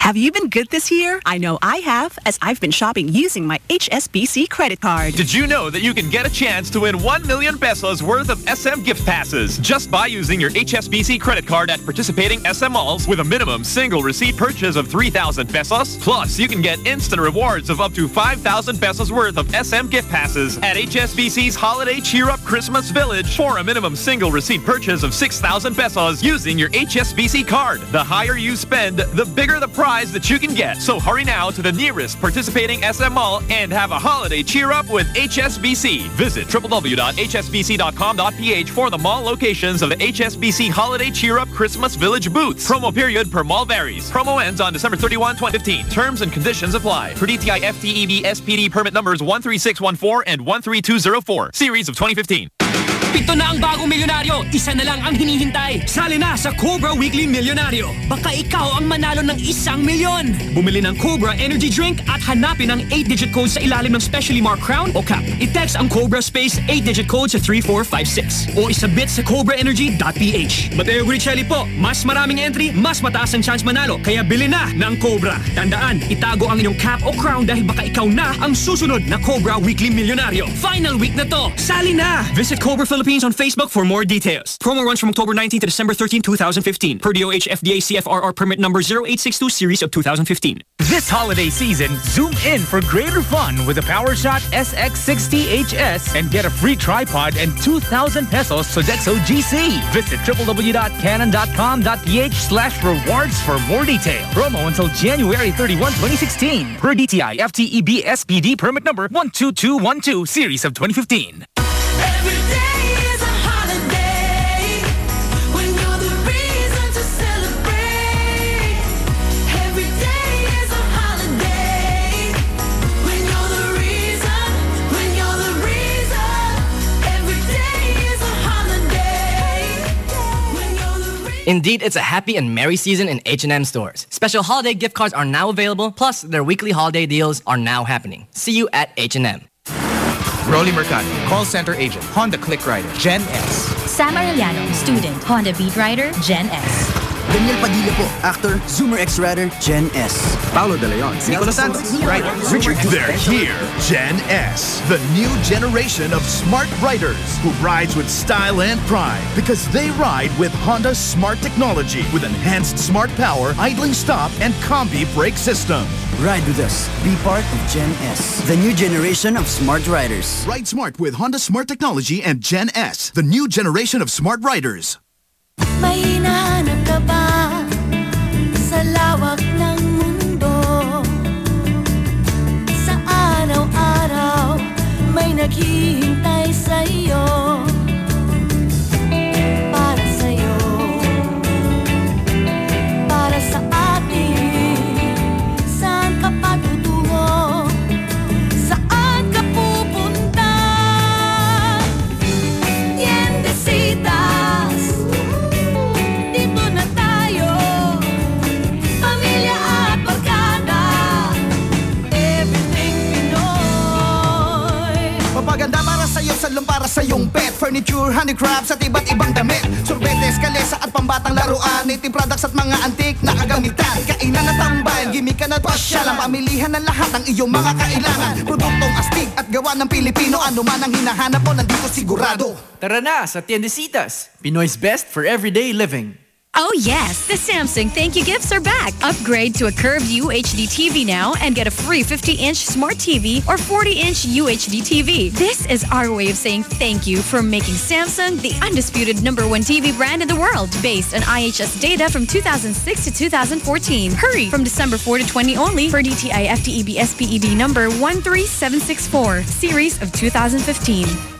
Have you been good this year? I know I have, as I've been shopping using my HSBC credit card. Did you know that you can get a chance to win 1 million pesos worth of SM gift passes just by using your HSBC credit card at participating SM malls with a minimum single receipt purchase of 3,000 pesos? Plus, you can get instant rewards of up to 5,000 pesos worth of SM gift passes at HSBC's Holiday Cheer Up Christmas Village for a minimum single receipt purchase of 6,000 pesos using your HSBC card. The higher you spend, the bigger the prize that you can get. So hurry now to the nearest participating SM mall and have a holiday cheer up with HSBC. Visit www.hsbc.com.ph for the mall locations of the HSBC Holiday Cheer Up Christmas Village booths. Promo period per mall varies. Promo ends on December 31, 2015. Terms and conditions apply. Per DTI FTEB SPD permit numbers 13614 and 13204. Series of 2015. Pito na ang bagong milyonaryo, isa na lang ang hinihintay. Sali na sa Cobra Weekly Milyonaryo. Baka ikaw ang manalo ng isang milyon. Bumili ng Cobra Energy Drink at hanapin ang 8-digit code sa ilalim ng specially marked crown o cap. I-text ang Cobra Space 8-digit code sa 3456 o isabit sa cobraenergy.ph. Mateo Guricelli po, mas maraming entry, mas mataas ang chance manalo. Kaya bili na ng Cobra. Tandaan, itago ang inyong cap o crown dahil baka ikaw na ang susunod na Cobra Weekly Milyonaryo. Final week na to, sali na! Visit Cobra on Facebook for more details. Promo runs from October 19 to December 13, 2015. Per DOH FDA CFRR permit number 0862 series of 2015. This holiday season, zoom in for greater fun with the PowerShot SX60HS and get a free tripod and 2,000 pesos Sodexo GC. Visit www.canon.com.ph slash rewards for more detail. Promo until January 31, 2016. Per DTI FTEB SPD permit number 12212 series of 2015. Indeed, it's a happy and merry season in H&M stores. Special holiday gift cards are now available, plus their weekly holiday deals are now happening. See you at H&M. Rolly Mercado, call center agent, Honda Click Rider, Gen S. Sam Arellano, student, Honda Beat Rider, Gen S. Daniel Padilla po, actor, Zoomer X Rider, Gen S. Paolo De Leon, Nicolas Santos, Rider, Richard They're here, Gen S, the new generation of smart riders who rides with style and pride because they ride with Honda Smart Technology with enhanced smart power, idling stop, and combi brake system. Ride with us. Be part of Gen S, the new generation of smart riders. Ride smart with Honda Smart Technology and Gen S, the new generation of smart riders. May hinahanap ka ba Products at mga antik na kagamitan Kainan at tambayan, gimikan at pasyalan Pamilihan ng lahat ng iyong mga kailangan. Produktong astig at gawa ng Pilipino Ano man ang hinahanap mo, nandito sigurado. Tara na sa Tiendesitas, Pinoy's best for everyday living. Oh yes, the Samsung thank you gifts are back. Upgrade to a curved UHD TV now and get a free 50-inch smart TV or 40-inch UHD TV. This is our way of saying thank you for making Samsung the undisputed number one TV brand in the world based on IHS data from 2006 to 2014. Hurry from December 4 to 20 only for DTI FTEB SPED number 13764, series of 2015.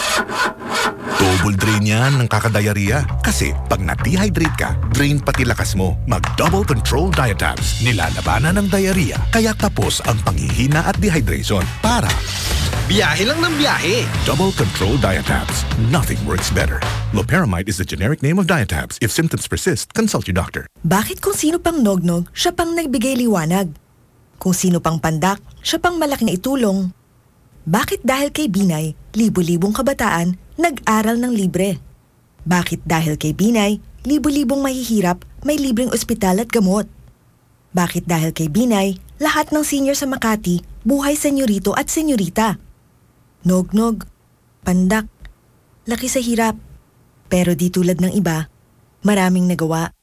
Double drain yan ng kakadiarrhea. Kasi pag na-dehydrate ka, drain pati lakas mo. Mag-double control diatabs. Nilalabanan ng diarrhea. Kaya tapos ang panghihina at dehydration. Para Biyahe lang ng biyahe. Double Control Diatabs. Nothing works better. Loperamide is the generic name of Diatabs. If symptoms persist, consult your doctor. Bakit kung sino pang nognog, siya pang nagbigay liwanag? Kung sino pang pandak, siya pang malaking itulong. Bakit dahil kay Binay, libo-libong kabataan nag-aral ng libre? Bakit dahil kay Binay, libo-libong mahihirap may libreng ospital at gamot? Bakit dahil kay Binay, lahat ng senior sa Makati buhay senyorito at senyorita? Nognog, pandak, laki sa hirap. Pero di tulad ng iba, maraming nagawa.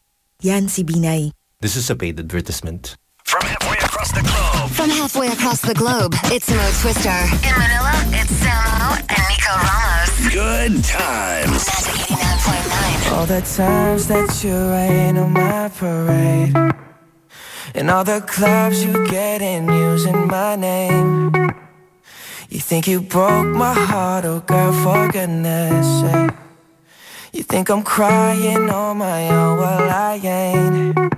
Yan si Binay. This is a paid advertisement. From halfway across the globe, it's Mo Twister. In Manila, it's Samo and Nico Ramos. Good times. All the times that you rain on my parade. And all the clubs you get in using my name. You think you broke my heart, oh girl, for goodness sake. You think I'm crying on my own, well I ain't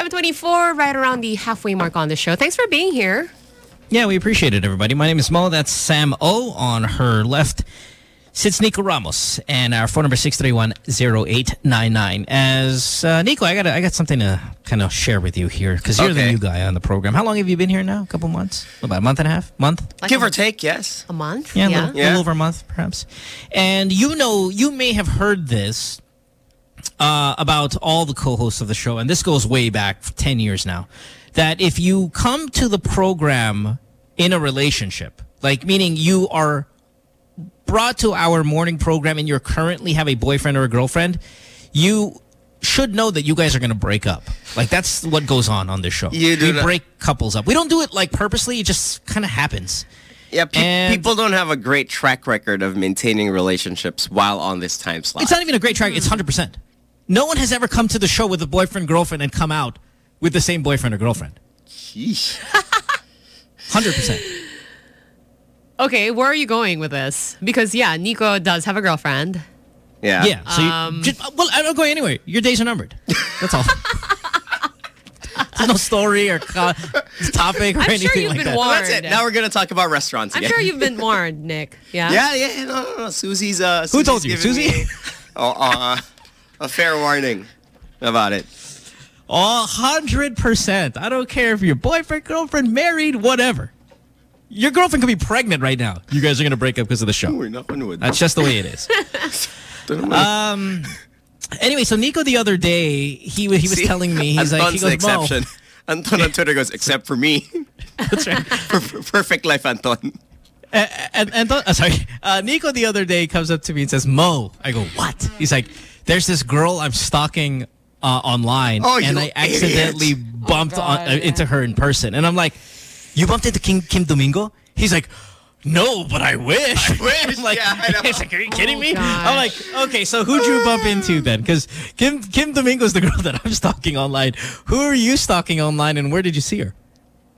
724, right around the halfway mark on the show. Thanks for being here. Yeah, we appreciate it, everybody. My name is Mo. That's Sam O on her left. Sits Nico Ramos and our phone number 631-0899. As uh, Nico, I got I got something to kind of share with you here because you're the new guy on the program. How long have you been here now? A couple months? About a month and a half? Month? Give or take, yes. A month? Yeah, a Yeah. little, little over a month, perhaps. And you know, you may have heard this uh, about all the co-hosts of the show, and this goes way back 10 years now, that if you come to the program in a relationship, like meaning you are brought to our morning program and you currently have a boyfriend or a girlfriend, you should know that you guys are going to break up. Like that's what goes on on this show. You do we break couples up. We don't do it like purposely. It just kind of happens. Yeah, pe- And- people don't have a great track record of maintaining relationships while on this time slot. It's not even a great track. It's 100%. No one has ever come to the show with a boyfriend, girlfriend, and come out with the same boyfriend or girlfriend. Sheesh. 100%. Okay, where are you going with this? Because yeah, Nico does have a girlfriend. Yeah. Yeah. So you, Um, just, well, I'm not going anywhere. Your days are numbered. That's all. There's no story or co- topic or I'm sure anything you've like been that. warned. That's it. Now we're gonna talk about restaurants I'm again. sure you've been warned, Nick. Yeah. Yeah, yeah, no, no, no. Susie's uh Who Susie's told you? Susie? me, oh, uh, a fair warning about it. A hundred percent. I don't care if you're boyfriend, girlfriend, married, whatever. Your girlfriend could be pregnant right now. You guys are gonna break up because of the show. We're not gonna That's just the way it is. um. Anyway, so Nico the other day he he was See, telling me he's like he goes the Mo. exception. Anton on Twitter goes, except for me. That's right. Perfect life, Anton. and, and uh, sorry, uh, Nico the other day comes up to me and says, "Mo." I go, "What?" He's like, "There's this girl I'm stalking uh, online, Oh, and I accidentally idiot. bumped Oh, on, God, uh, into her in person." And I'm like, "You bumped into Kim, Kim Domingo?" He's like. No, but I wish. I wish, I'm like, yeah, I know. he's like, are you kidding Oh, me? I'm like, okay, so who'd you bump into then? Because Kim Kim Domingo's the girl that I'm stalking online. Who are you stalking online, and where did you see her?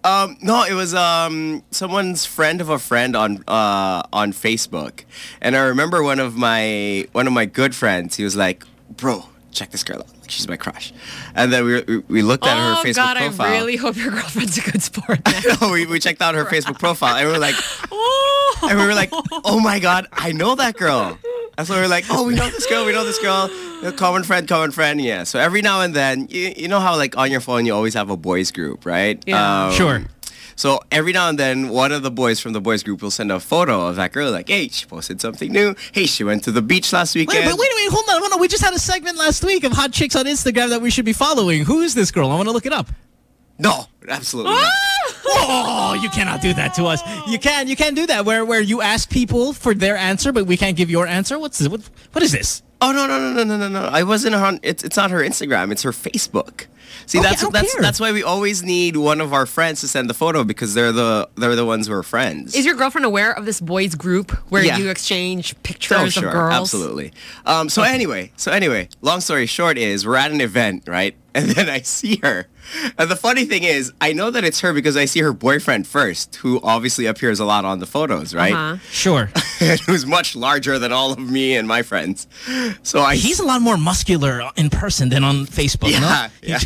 Um, no, it was um someone's friend of a friend on uh on Facebook, and I remember one of my one of my good friends. He was like, "Bro, check this girl out. She's my crush." And then we we, looked at oh her Facebook profile. Oh God, profile. I really hope your girlfriend's a good sport. no, we, we checked out her Facebook profile, and we were like, and we were like, "Oh my God, I know that girl." And so we were like, "Oh, we know this girl. We know this girl. Common friend, common friend." Yeah. So every now and then, you, you know how like on your phone you always have a boys group, right? Yeah. Um, sure. So every now and then, one of the boys from the boys group will send a photo of that girl, like, "Hey, she posted something new. Hey, she went to the beach last weekend." wait, wait, wait, hold on, hold on. We just had a segment last week of hot chicks on Instagram that we should be following. Who is this girl? I want to look it up. No, absolutely not. Ah! Oh, you cannot do that to us. You can, you can do that where where you ask people for their answer, but we can't give your answer. What's this? What, what is this? Oh no no no no no no no! I wasn't on. It's it's not her Instagram. It's her Facebook. See, Okay, that's I that's care. that's why we always need one of our friends to send the photo because they're the they're the ones who are friends. Is your girlfriend aware of this boys group where Yeah. you exchange pictures Oh, of sure, girls? absolutely. Um, so anyway, so anyway, long story short is we're at an event, right? And then I see her. And the funny thing is, I know that it's her because I see her boyfriend first, who obviously appears a lot on the photos, right? Uh-huh. Sure. and who's much larger than all of me and my friends. So I He's a lot more muscular in person than on Facebook, Yeah, no? yeah.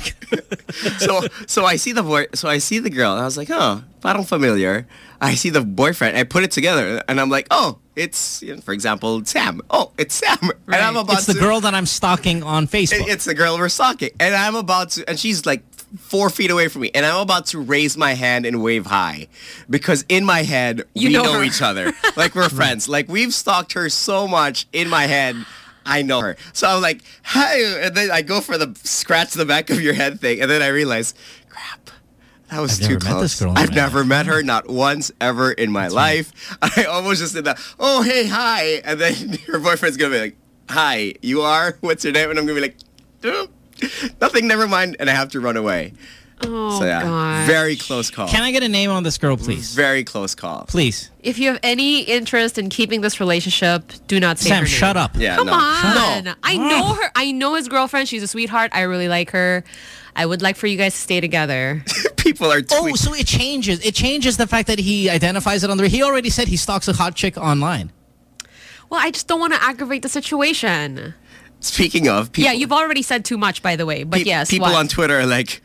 So so I see the boy so I see the girl and I was like, oh, parang familiar. I see the boyfriend. I put it together and I'm like, oh, it's you know, for example, Sam. Oh, it's Sam. And I'm about It's the to girl that I'm stalking on Facebook. it- it's the girl we're stalking. And I'm about to and she's like four feet away from me. And I'm about to raise my hand and wave hi. Because in my head, You we know know, each other. Like we're friends. Like we've stalked her so much in my head. I know her. So I'm like, hi. And then I go for the scratch the back of your head thing. And then I realize, crap. That was I've too never met close. I've never met her, not once ever in my life. I almost just did that. Oh, hey, hi. And then her boyfriend's gonna be like, hi, you are? What's your name? And I'm gonna be like, "Doop. nothing, never mind. And I have to run away. Oh, so yeah, gosh. very close call. Can I get a name on this girl, please? Very close call. Please. If you have any interest in keeping this relationship, do not say Sam, her name. shut up. Yeah, Come no. on. No. I know her. I know his girlfriend. She's a sweetheart. I really like her. I would like for you guys to stay together. People are Oh, so it changes. It changes the fact that he identifies it on the. He already said he stalks a hot chick online. well, I just don't want to aggravate the situation. Speaking of, people, yeah, you've already said too much, by the way. But pe- yes, people what? on Twitter are like,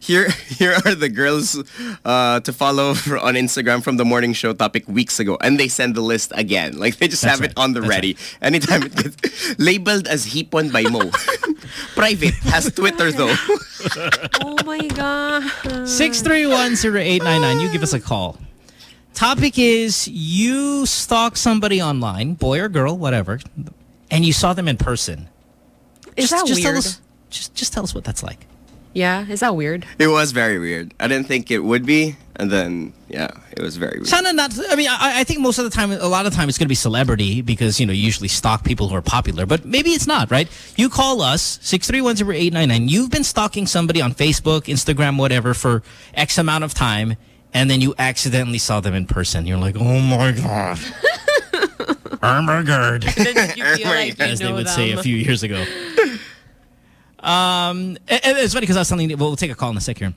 Here, here are the girls uh, to follow for, on Instagram from the morning show topic weeks ago, and they send the list again. Like they just That's have it on the That's ready. Anytime it gets labeled as Hipon by Mo. Private has Twitter though. Oh my god. 6310899. You give us a call. Topic is you stalk somebody online, boy or girl, whatever, and you saw them in person. Is just, that just Tell weird? us, just, just tell us what that's like. Yeah, is that weird? It was very weird. I didn't think it would be, and then yeah, it was very weird. Sana not. I mean, I, I think most of the time, a lot of the time, it's going to be celebrity because you know you usually stalk people who are popular. But maybe it's not, right? You call us six three one zero eight nine nine. You've been stalking somebody on Facebook, Instagram, whatever for X amount of time, and then you accidentally saw them in person. You're like, oh my god, oh Ermagerd, Then you feel oh like as they know would say a few years ago. Um, and, and it's funny because I was telling. Well, we'll take a call in a sec here.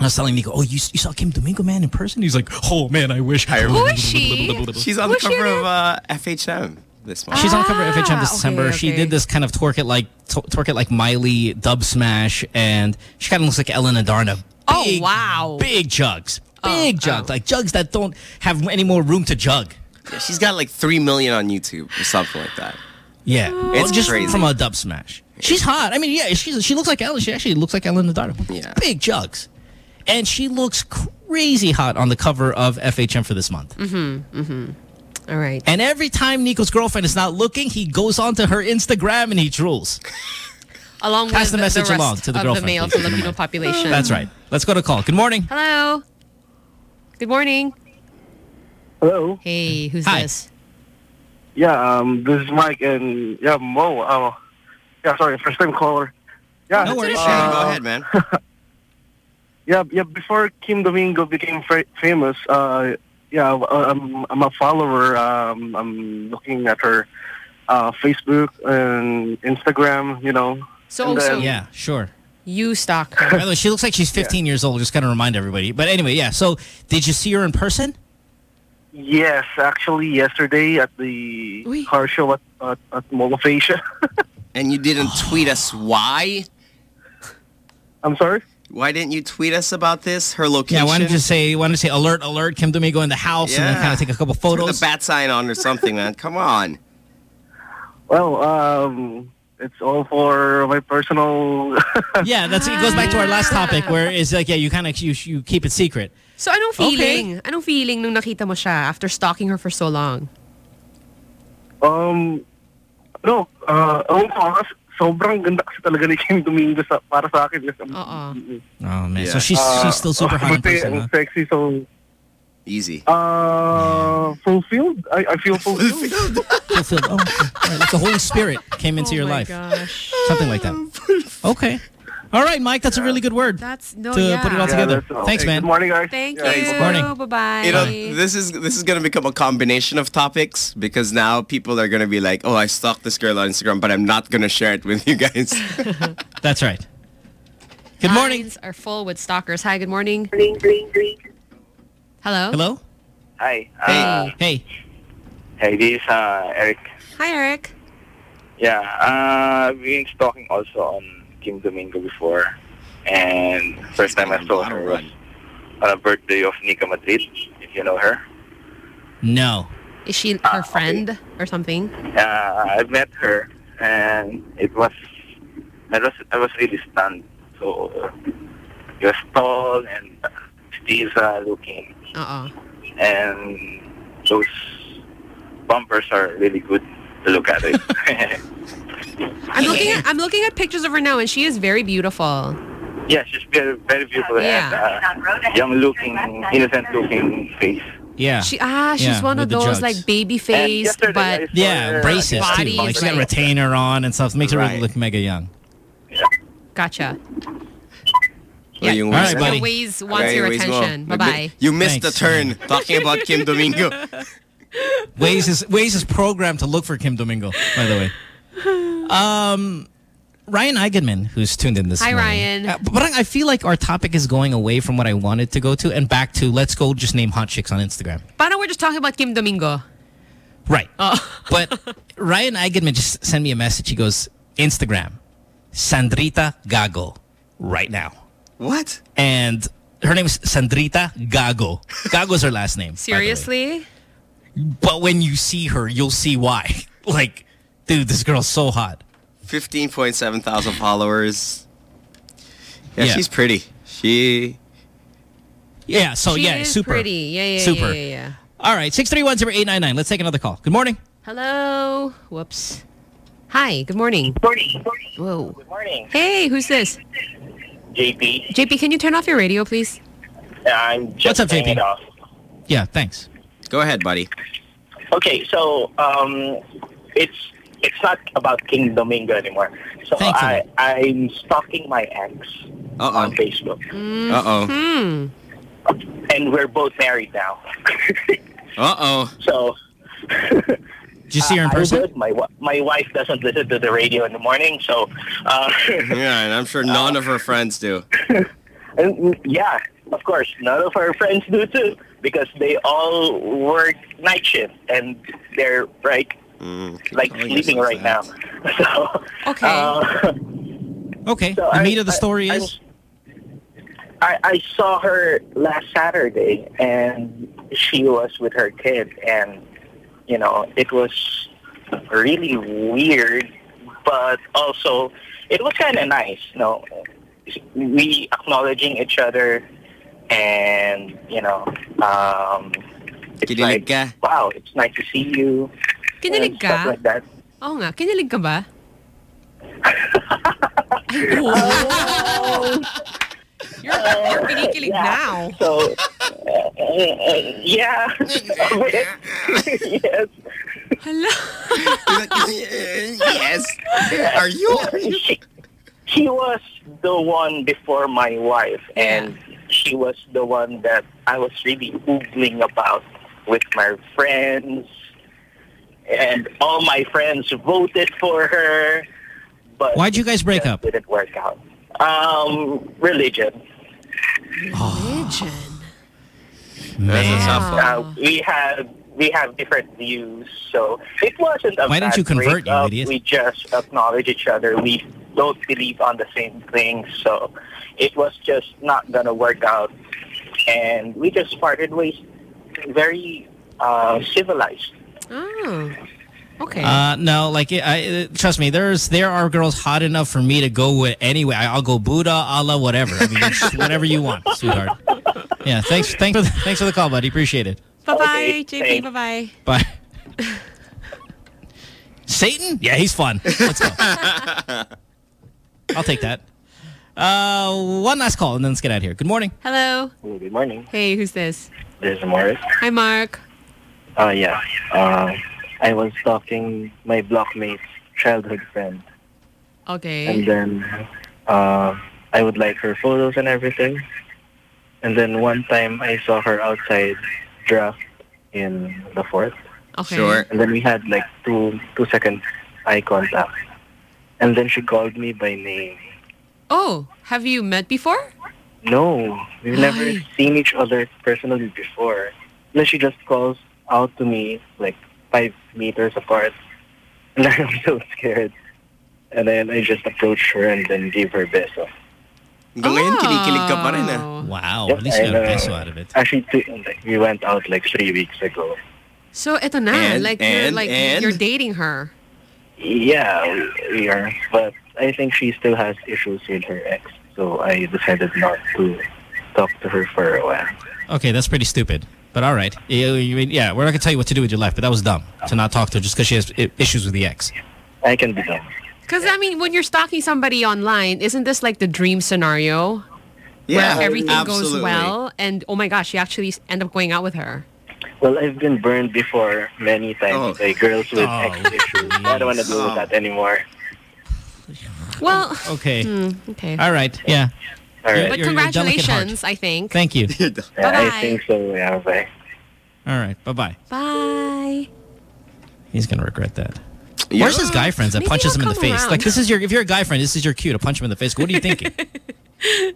I was telling Nico, oh, you, you saw Kim Domingo, man, in person? He's like, oh, man, I wish. I Who is she? She's on Who's the she cover of uh, FHM this month. She's on the cover of FHM this Ah, okay, December. She did this kind of twerk it like t- twerk it like Miley dub smash, and she kind of looks like Ellen Adarna. Oh, wow. Big jugs, big Oh, jugs, like jugs that don't have any more room to jug. Yeah, she's got like three million on YouTube or something like that. Yeah, It's just crazy. from a dub smash. She's hot. I mean, yeah, she's she looks like Ellen. She actually looks like Ellen Adarna. Yeah. big jugs, and she looks crazy hot on the cover of FHM for this month. Mm-hmm. Mm-hmm. All right. And every time Nico's girlfriend is not looking, he goes onto her Instagram and he drools. Along Pass with the message rest along to the of girlfriend, the male please, if you don't Filipino population. That's right. Let's go to call. Good morning. Hello. Good morning. Hello. Hey, who's Hi. this? Yeah, um, this is Mike and yeah, Mo. Uh, yeah, sorry, first time caller. Yeah, No worries. uh, Go ahead, man. Yeah, yeah. Before Kim Domingo became fa- famous, uh, yeah, uh, I'm I'm a follower. Um, I'm looking at her uh, Facebook and Instagram. You know. So, And so then- Yeah, sure. you stalk her. By the way, she looks like she's 15 years old. Just kind of remind everybody. But anyway, yeah. So, did you see her in person? Yes, actually, yesterday at the car show at at, at Mall of Asia. And you didn't tweet us why? I'm sorry. Why didn't you tweet us about this? Her location. why don't you say, why don't say alert, alert, Kim Domingo in the house, and then kind of take a couple Put photos? the bat sign on or something, man. Come on. Well, um, it's all for my personal. yeah, that's it goes back to our last topic where it's like, yeah, you kind of you, you keep it secret. So anong feeling? Anong feeling nung nakita mo siya after stalking her for so long? Um, no, uh, ewan ko, kasi sobrang ganda kasi talaga ni Kim Domingo sa, para sa akin. Yes, Oo. Oh man, so she's she's still super hot in buti, person. ang huh? sexy, so Easy. uh, fulfilled. I, I feel fulfilled. Fulfilled. Oh, okay. All right, like the Holy Spirit came into your life, Gosh. something like that. Okay. All right, Mike, that's a really good word. That's no, to yeah. put it all together. Thanks, man. Good morning, guys. Thank Yeah, you. Good morning. Bye bye. You know, this is this is gonna become a combination of topics because now people are gonna be like, "Oh, I stalked this girl on Instagram, but I'm not gonna share it with you guys." That's right. Good morning. Lines are full with stalkers. Hi, good morning. Green, green, green. Hello. Hello. Hi. Hey. Uh, hey. Hey, this is uh, Eric. Hi, Eric. Yeah, uh, I've been stalking also on Kim Domingo before. And first time I saw her was on a birthday of Nika Madrid, if you know her. No. Is she Ah, her friend or something? Uh, I met her, and it was, I was, I was really stunned. So, uh, he was tall and still uh, looking. Uh-uh. And those bumpers are really good to look at it. I'm looking at I'm looking at pictures of her now and she is very beautiful. Yeah, she's very, very beautiful Yeah. and uh, young-looking, innocent-looking face. Yeah. She ah, she's Yeah, one of those like baby face but Yeah, braces too. body Like is she got a retainer on and stuff. Makes her really Right. look mega young. Gotcha. Yeah. All right, buddy. Waze wants your Waze attention. Bye-bye. You missed Thanks, the turn talking about Kim Domingo. Waze is Waze is programmed to look for Kim Domingo. By the way, um, Ryan Eigenmann, who's tuned in this Hi, morning. Ryan. Uh, but I feel like our topic is going away from what I wanted to go to and back to let's go just name hot chicks on Instagram. Paano we're just talking about Kim Domingo? Right. Oh. But Ryan Eigenmann just sent me a message. He goes, Instagram, Sandrita Gago, right now. What? And her name is Sandrita Gago. Gago's her last name. by the way. Seriously? But when you see her, you'll see why. Like, dude, this girl's so hot. 15.7 thousand followers. Yeah, Yeah. she's pretty. She. Yeah, so She yeah, is super. pretty. Yeah, yeah, super. yeah, yeah, yeah. All right, 6310899. Let's take another call. Good morning. Hello. Whoops. Hi. Good morning. Morning. Whoa. Good morning. Hey, who's this? JP. JP, can you turn off your radio, please? I'm just What's up, turning JP? it off. Yeah, thanks. Go ahead, buddy. Okay, so um, it's it's not about Kim Domingo anymore. So I I'm stalking my ex on Facebook, Uh-oh. Hmm. and we're both married now. Uh-oh. So. Did you see her in person? good. My my wife doesn't listen to the radio in the morning, so uh, yeah, and I'm sure none of her friends do. and, yeah, of course, none of her friends do too because they all work night shift and they're right like calling sleeping yourself right now. So okay. Uh, Okay, So the I- meat of the story I- is? I, I saw her last Saturday and she was with her kid and you know it was really weird but also it was kind of nice you know we acknowledging each other and you know um it's like wow it's nice to see you Kinilig and stuff like that Oo nga. Kinilig ka ba? Ay, oo. You're, you're kinikilig now. So, uh, uh, yeah. yes. Hello. yes. Are you? She, she was the one before my wife, and she was the one that I was really oogling about with my friends, and all my friends voted for her. But Why'd you guys break it up? Didn't work out. Um, religion. Religion. That's a tough one. Uh, we had we have different views, so it wasn't a Why didn't you convert, you idiot? We just acknowledge each other. We don't believe on the same things, so it was just not gonna work out, and we just parted ways. Very uh, civilized. Oh. Okay. Uh, no, like I, I trust me. There's there are girls hot enough for me to go with anyway. I'll go Buddha, Allah, whatever. I mean, whatever you want, sweetheart. Yeah, thanks, thanks for the, thanks for the call, buddy. Appreciate it. Bye-bye, JP. Bye-bye. Bye. Satan? Yeah, he's fun. Let's go. I'll take that. Uh, one last call, and then let's get out of here. Good morning. Hello. Good morning. Hey, who's this? This is Morris. Hi, Mark. Uh, yeah. Uh, I was stalking my blockmate's childhood friend. Okay. And then uh, I would like her photos and everything. And then one time I saw her outside draft in the fort. Okay. Sure. And then we had like two two second eye contact. And then she called me by name. Oh, have you met before? No, we've never seen each other personally before. And then she just calls out to me like five meters apart. And I'm so scared. And then I just approached her and then gave her a beso. Hanggang ngayon, kinikilig ka pa rin ah. Wow, Yep, at least you I got a know. peso out of it. Actually, two, like, we went out like three weeks ago. So, eto na. And- like, you're, and- like and? you're dating her. Yeah, we, we are. But I think she still has issues with her ex. So I decided not to talk to her for a while. Okay, that's pretty stupid. But all right. You- you mean- Yeah, we're not going to tell you what to do with your life, but that was dumb to not talk to her just because she has issues with the ex. I can be dumb. Because, I mean, when you're stalking somebody online, isn't this like the dream scenario? Yeah, where everything absolutely. goes well and, oh my gosh, you actually end up going out with her. Well, I've been burned before many times by girls with Oh, ex issues. I don't want to deal with that anymore. Well, Okay. hmm, okay. All right. Yeah. All right. But You're- you're a delicate heart. congratulations, I think. Thank you. Yeah, Bye-bye. I think so. Yeah, bye. All right. Bye-bye. Bye. He's going to regret that. Where's his guy friends that Maybe punches him in the face? around. Like, this is your, if you're a guy friend, this is your cue to punch him in the face. What are you thinking?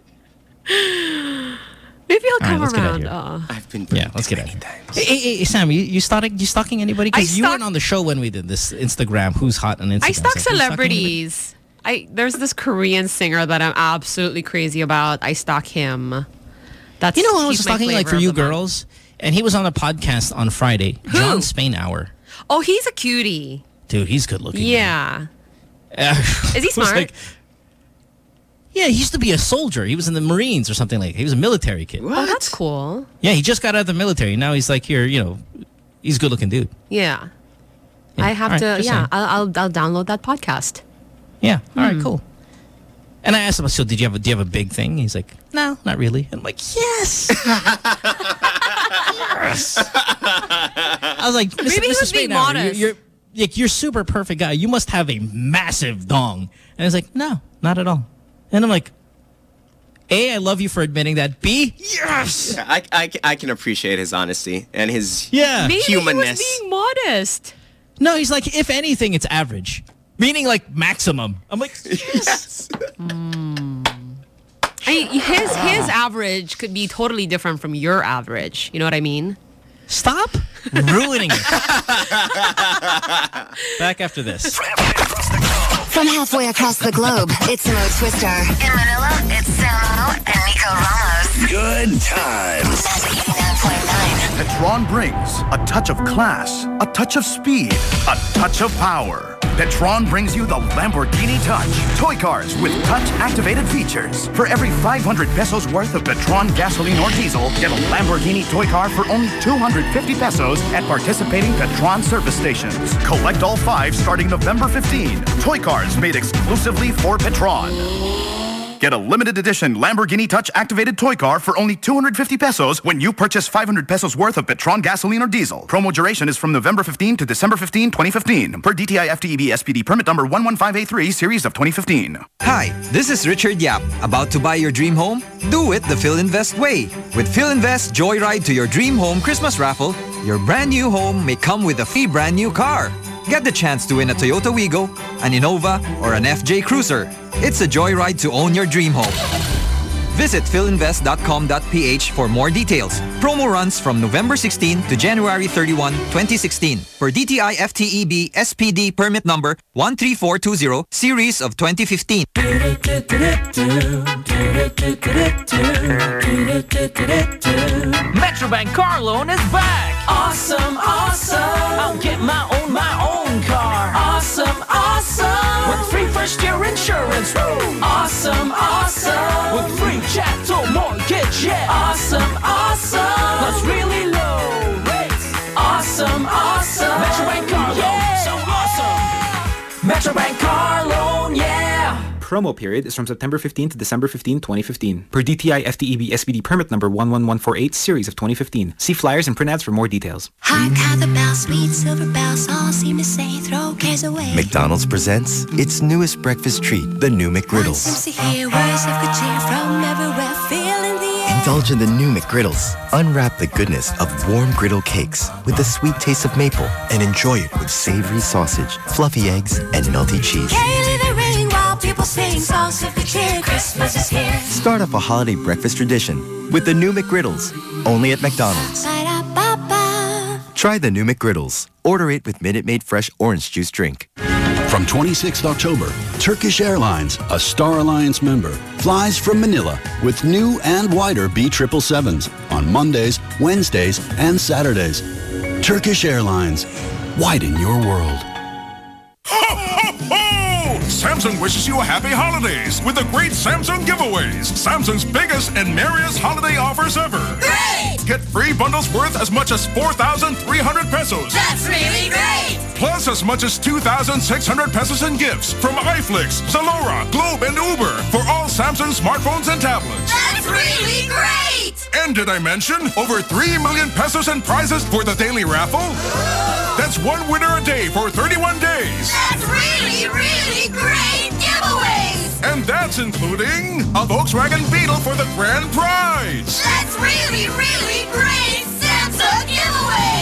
Maybe I'll All right, come let's get out around. here. I've been yeah, let's get out of here. Hey, hey, hey, Sam, you, you, stalking, you stalking anybody? Because you weren't on the show when we did this Instagram, who's hot on Instagram. I stalk So, are stalking celebrities. I there's this Korean singer that I'm absolutely crazy about. I stalk him. That's You know who I was he's my talking like for you the month. girls? And he was on a podcast on Friday. Who? John Spain Hour. Oh, he's a cutie. Dude, he's good looking. Yeah. Is he smart? yeah, he used to be a soldier. He was in the Marines or something like. That. He was a military kid. Oh, that's cool. Yeah, he just got out of the military. Now he's like here, you know, he's a good looking dude. Yeah. I have All right, to. Yeah. I'll, I'll I'll download that podcast. Yeah. All right, Hmm. cool. And I asked him, so did you have a, do you have a big thing? He's like, no, not really. And I'm like, yes. yes. I was like, Maybe he was being modest. You're, you're, like, you're super perfect guy. You must have a massive dong. And he's like, no, not at all. And I'm like, A, I love you for admitting that. B, yes. Yeah, I, I, I can appreciate his honesty and his Yeah. Maybe humanness. he was being modest. No, he's like, if anything, it's average. Meaning like maximum. I'm like, yes. Mm. I mean, his his average could be totally different from your average. You know what I mean? Stop ruining it. Back after this. From halfway across the globe, it's Mo Twister. In Manila, it's Samo and Nico Ramos. Good times. Petron brings a touch of class, a touch of speed, a touch of power. Petron brings you the Lamborghini Touch. Toy cars with touch-activated features. For every 500 pesos worth of Petron gasoline or diesel, get a Lamborghini toy car for only 250 pesos at participating Petron service stations. Collect all five starting November 15. Toy cars made exclusively for Petron. Get a limited edition Lamborghini Touch activated toy car for only 250 pesos when you purchase 500 pesos worth of Petron gasoline or diesel. Promo duration is from November 15 to December 15, 2015. Per DTI FTEB SPD permit number 115A3 series of 2015. Hi, this is Richard Yap. About to buy your dream home? Do it the PhilInvest way. With PhilInvest Joyride to your dream home Christmas raffle, your brand new home may come with a free brand new car. Get the chance to win a Toyota Wigo, an Innova, or an FJ Cruiser. It's a joyride to own your dream home. Visit philinvest.com.ph for more details. Promo runs from November 16 to January 31, 2016 for DTI FTEB SPD permit number 13420 series of 2015. Metrobank car loan is back. Awesome, awesome. I'll get my own, my own car. Awesome, awesome. With free first year insurance. Woo. Awesome, awesome. With free chattel mortgage. Yeah. Awesome, awesome. Plus really low rates. Awesome, awesome. Metrobank car loan. So awesome. Metrobank car loan. Yeah. Promo period is from September 15 to December 15, 2015. Per DTI FTEB SPD permit number 11148 series of 2015. See flyers and print ads for more details. High the bells, sweet silver bells, all seem to say throw cares away. McDonald's presents its newest breakfast treat, the new McGriddles. to hear words of good cheer from everywhere, feeling the air. Indulge in the new McGriddles. Unwrap the goodness of warm griddle cakes with the sweet taste of maple and enjoy it with savory sausage, fluffy eggs, and melty cheese. Gaily they ring while people sing songs of good cheer. Christmas is here. Start up a holiday breakfast tradition with the new McGriddles, only at McDonald's. Ba-da-ba-ba. Try the new McGriddles. Order it with Minute Maid Fresh Orange Juice Drink. From 26th October, Turkish Airlines, a Star Alliance member, flies from Manila with new and wider B777s on Mondays, Wednesdays, and Saturdays. Turkish Airlines, widen your world. Samsung wishes you a happy holidays with the great Samsung giveaways. Samsung's biggest and merriest holiday offers ever. Great! Get free bundles worth as much as 4,300 pesos. That's really great! Plus as much as 2,600 pesos in gifts from iFlix, Zalora, Globe, and Uber for all Samsung smartphones and tablets. That's really great! And did I mention over 3 million pesos in prizes for the daily raffle? That's one winner a day for 31 days. That's really, really great giveaways! And that's including a Volkswagen Beetle for the grand prize. That's really, really great Samsung giveaways!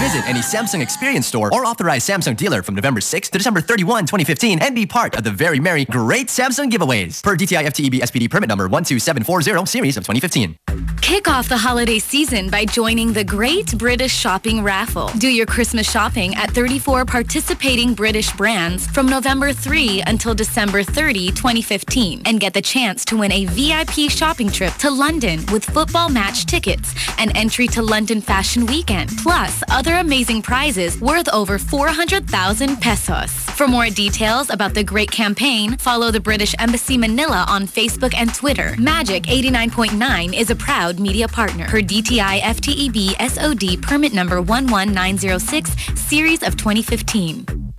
Visit any Samsung Experience store or authorized Samsung dealer from November 6 to December 31, 2015 and be part of the very merry Great Samsung Giveaways per DTI FTEB SPD permit number 12740 series of 2015. Kick off the holiday season by joining the Great British Shopping Raffle. Do your Christmas shopping at 34 participating British brands from November 3 until December 30, 2015, and get the chance to win a VIP shopping trip to London with football match tickets and entry to London Fashion Weekend, plus other amazing prizes worth over 400,000 pesos. For more details about the great campaign, follow the British Embassy Manila on Facebook and Twitter. Magic 89.9 is a proud media partner per DTI FTEB SPD permit number 11906 series of 2015.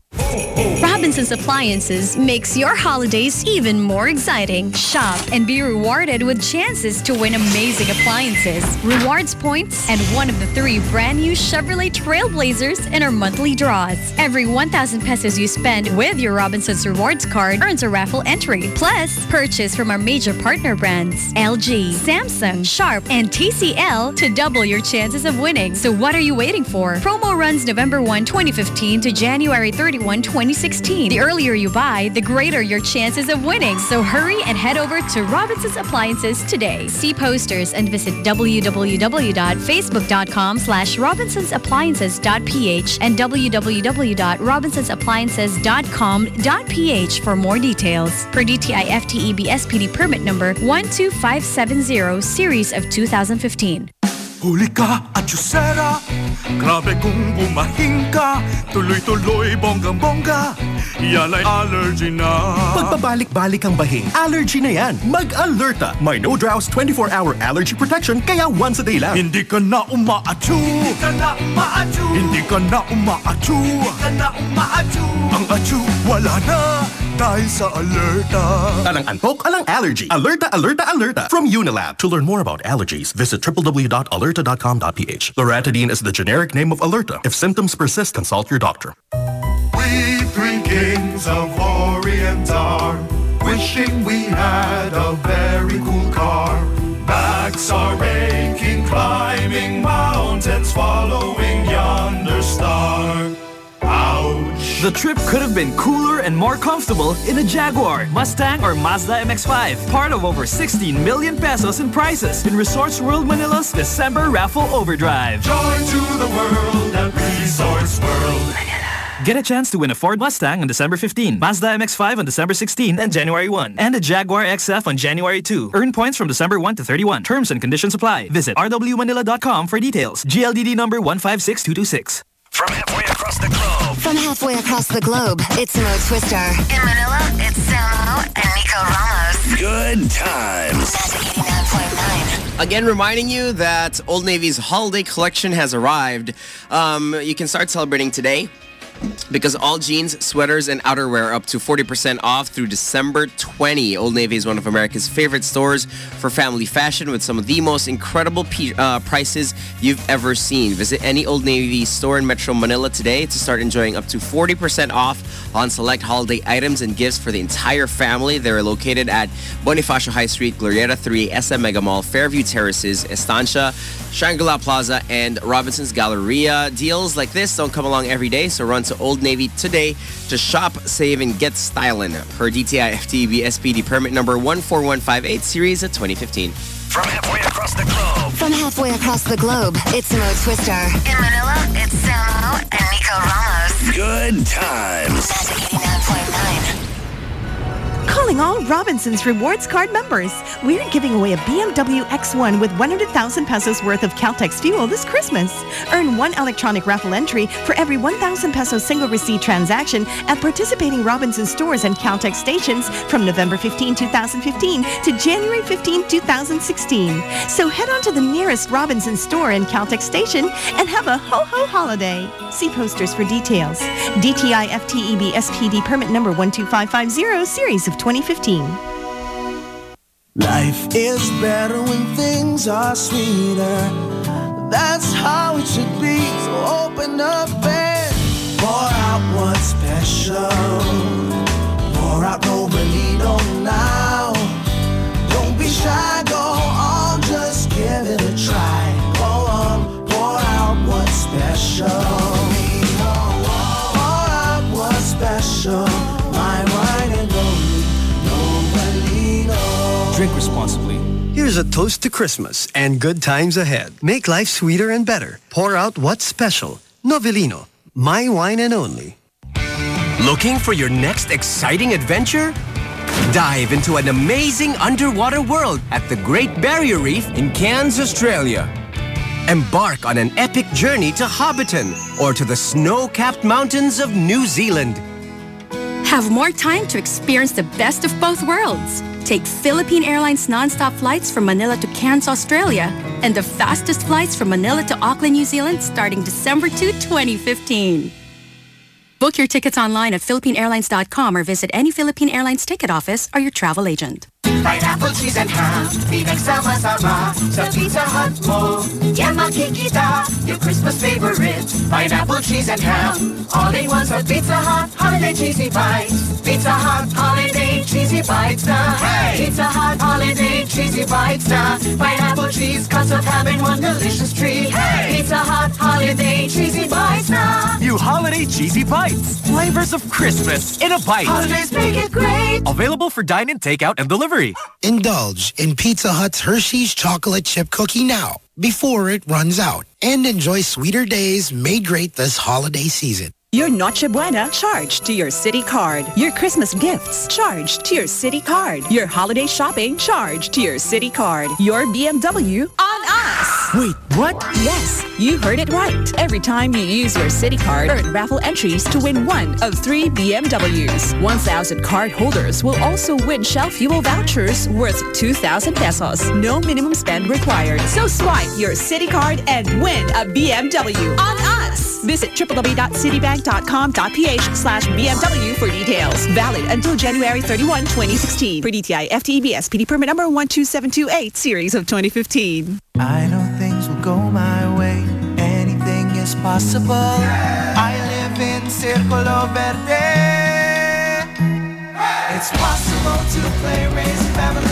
Robinson's Appliances makes your holidays even more exciting. Shop and be rewarded with chances to win amazing appliances, rewards points, and one of the three brand new Chevrolet Trailblazers in our monthly draws. Every 1,000 pesos you spend with your Robinson's Rewards card earns a raffle entry. Plus, purchase from our major partner brands LG, Samsung, Sharp, and TCL to double your chances of winning. So what are you waiting for? Promo runs November 1, 2015 to January 31, 2016. The earlier you buy, the greater your chances of winning. So hurry and head over to Robinson's Appliances today. See posters and visit www.facebook.com slash robinsonsappliances.ph and www.robinsonsappliances.com.ph for more details. Per DTI FTEB SPD permit number 12570 series of 2015. Huli ka at Yusera Grabe kung bumahing ka. Tuloy-tuloy bonggang-bongga. Yan ay allergy na. Pagbabalik-balik ang bahing, allergy na yan. Mag-alerta. May no drows 24-hour allergy protection kaya once a day lang. Hindi ka na umaatu Hindi ka na umaatu Hindi ka na umaatu Hindi ka na umaatu Ang atu wala na dahil sa alerta Alang antok, alang allergy. Alerta, alerta, alerta. From Unilab. To learn more about allergies, visit www.alerta.com.ph. Loratadine is the generic name of Alerta. If symptoms persist, consult your doctor. We three kings of Orient are wishing we had a very cool car. Backs are aching, climbing mountains, following yonder star. The trip could have been cooler and more comfortable in a Jaguar, Mustang, or Mazda MX-5. Part of over 16 million pesos in prizes in Resorts World Manila's December Raffle Overdrive. Joy to the world at Resorts World. Manila. Get a chance to win a Ford Mustang on December 15, Mazda MX-5 on December 16 and January 1, and a Jaguar XF on January 2. Earn points from December 1 to 31. Terms and conditions apply. Visit rwmanila.com for details. GLDD number 156226. From halfway across the globe. From halfway across the globe, it's Mo Twister. In Manila, it's Samo and Nico Ramos. Good times. Again, reminding you that Old Navy's holiday collection has arrived. Um, you can start celebrating today because all jeans, sweaters, and outerwear are up to 40% off through December 20. Old Navy is one of America's favorite stores for family fashion with some of the most incredible uh, prices you've ever seen. Visit any Old Navy store in Metro Manila today to start enjoying up to 40% off on select holiday items and gifts for the entire family. They're located at Bonifacio High Street, Glorieta 3, SM Mega Mall, Fairview Terraces, Estancia, Shangri-La Plaza, and Robinson's Galleria. Deals like this don't come along every day, so run to Old Navy today to shop, save, and get styling. Per DTI FTEB SPD permit number 14158 series of 2015. From halfway across the globe. From halfway across the globe, it's Mo Twister. In Manila, it's Samo and Nico Ramos. Good times. Calling all Robinson's Rewards Card members. We're giving away a BMW X1 with 100,000 pesos worth of Caltex fuel this Christmas. Earn one electronic raffle entry for every 1,000 peso single receipt transaction at participating Robinson stores and Caltex stations from November 15, 2015 to January 15, 2016. So head on to the nearest Robinson store and Caltex station and have a ho-ho holiday. See posters for details. DTI FTEB SPD permit number 12550 series of 2015. Life is better when things are sweeter. That's how it should be. So open up and pour out what's special. Pour out now. Don't be shy, go on, just give it a try. Go on, pour out what's special. Responsibly. Here's a toast to Christmas and good times ahead. Make life sweeter and better. Pour out what's special. Novellino, My wine and only. Looking for your next exciting adventure? Dive into an amazing underwater world at the Great Barrier Reef in Cairns, Australia. Embark on an epic journey to Hobbiton or to the snow-capped mountains of New Zealand. Have more time to experience the best of both worlds. Take Philippine Airlines nonstop flights from Manila to Cairns, Australia, and the fastest flights from Manila to Auckland, New Zealand starting December 2, 2015. Book your tickets online at PhilippineAirlines.com or visit any Philippine Airlines ticket office or your travel agent. Pineapple, cheese, and ham. Pinagsama-sama sa Pizza Hut mo Yan makikita yung Christmas favorite. Pineapple, cheese, and ham. All in one sa Pizza Hut Holiday Cheesy Bites. Pizza Hut Holiday Cheesy Bites na hey! Pizza Hut Holiday Cheesy Bites na Pineapple, cheese, of ham in one delicious treat. Hey! Pizza Hut Holiday Cheesy Bites na New holiday cheesy bites. Flavors of Christmas in a bite. Holidays make it great. Available for dine-in, takeout, and delivery. Indulge in Pizza Hut's Hershey's chocolate chip cookie now before it runs out and enjoy sweeter days made great this holiday season. Your Noche Buena charged to your Citi Card. Your Christmas gifts charged to your Citi Card. Your holiday shopping charged to your Citi Card. Your BMW on us. Wait, what? Yes, you heard it right. Every time you use your Citi Card, earn raffle entries to win one of three BMWs. 1,000 card holders will also win Shell Fuel vouchers worth 2,000 pesos. No minimum spend required. So swipe your Citi Card and win a BMW on us. Visit www.citibank.com.ph slash BMW for details. Valid until January 31, 2016. For DTI FTEB SPD permit number 12728, series of 2015. I know things will go my way. Anything is possible. I live in Circulo Verde. It's possible to play race family.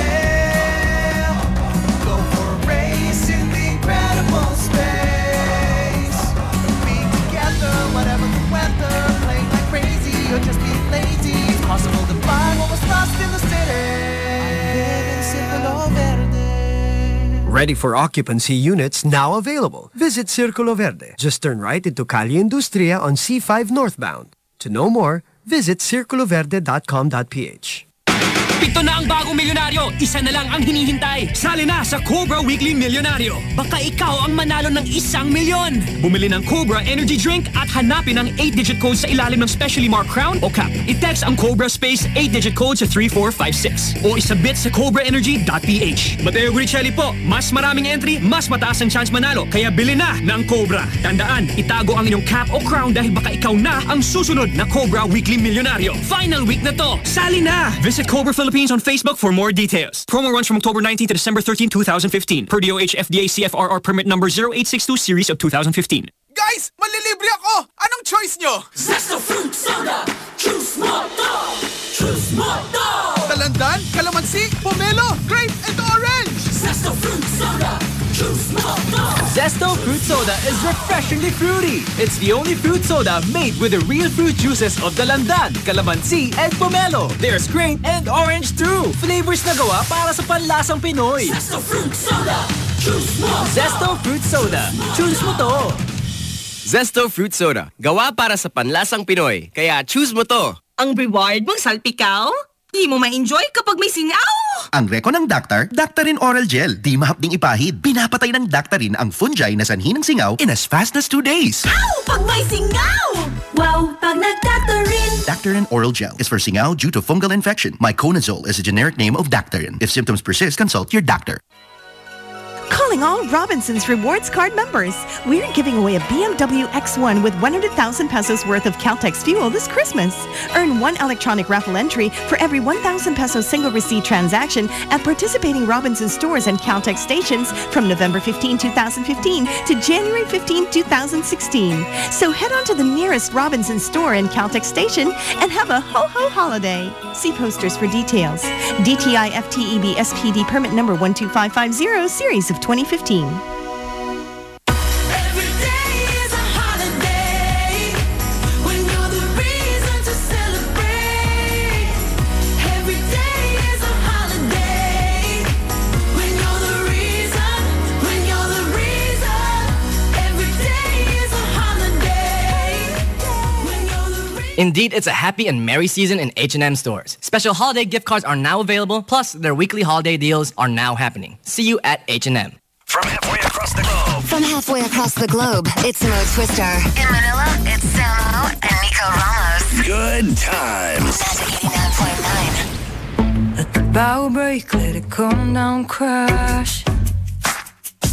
Ready for occupancy units now available. Visit Circulo Verde. Just turn right into Calle Industria on C5 northbound. To know more, visit circuloverde.com.ph. Pito na ang bagong milyonaryo, isa na lang ang hinihintay. Sali na sa Cobra Weekly Milyonaryo. Baka ikaw ang manalo ng isang milyon. Bumili ng Cobra Energy Drink at hanapin ang 8-digit code sa ilalim ng specially marked crown o cap. I-text ang Cobra Space 8-digit code sa 3456 o isabit sa cobraenergy.ph. Mateo Guricelli po, mas maraming entry, mas mataas ang chance manalo. Kaya bili na ng Cobra. Tandaan, itago ang inyong cap o crown dahil baka ikaw na ang susunod na Cobra Weekly Milyonaryo. Final week na to. Sali na! Visit Cobra Philippines on Facebook for more details. Promo runs from October 19 to December 13, 2015. Per DOH FDA CFRR permit number 0862 series of 2015. Guys, malilibre ako! Anong choice nyo? Zesto Fruit Soda Choose mo to Choose mo to Talandan, kalamansi, pomelo, grape, and orange! Zesto Fruit Soda Zesto Fruit Soda is refreshingly fruity. It's the only fruit soda made with the real fruit juices of Dalandan, Calamansi, and Pomelo. There's grape and orange too. Flavors na gawa para sa panlasang Pinoy. Zesto Fruit Soda Choose mo to Zesto Fruit Soda. Choose mo to. Zesto Fruit Soda. Gawa para sa panlasang Pinoy. Kaya choose mo to. Ang reward mong salpikaw? Di mo ma-enjoy kapag may singaw! Ang reko ng Daktar, Daktarin Oral Gel. Di mahapding ipahid. Pinapatay ng Daktarin ang fungi na sanhi ng singaw in as fast as two days. Ow! Pag may singaw! Wow! Pag nagdaktarin! Daktarin Oral Gel is for singaw due to fungal infection. Myconazole is a generic name of Daktarin. If symptoms persist, consult your doctor. Calling all Robinsons Rewards Card members. We're giving away a BMW X1 with 100,000 pesos worth of Caltex fuel this Christmas. Earn one electronic raffle entry for every 1,000 peso single receipt transaction at participating Robinson stores and Caltex stations from November 15, 2015 to January 15, 2016. So head on to the nearest Robinson store and Caltex station and have a ho-ho holiday. See posters for details. DTI FTEB SPD permit number 12550 series of 2015. Indeed, it's a happy and merry season in H&M stores. Special holiday gift cards are now available, plus their weekly holiday deals are now happening. See you at H&M. From halfway across the globe. From halfway across the globe, it's Mo Twister. In Manila, it's Samo and Nico Ramos. Good times. Let the bow break, let it come down, crash.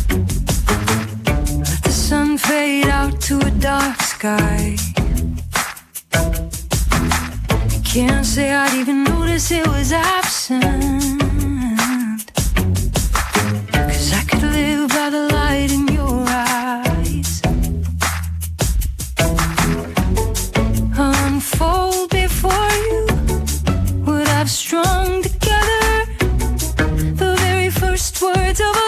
Let the sun fade out to a dark sky. Can't say I'd even notice it was absent. Cause I could live by the light in your eyes. Unfold before you what I've strung together. The very first words of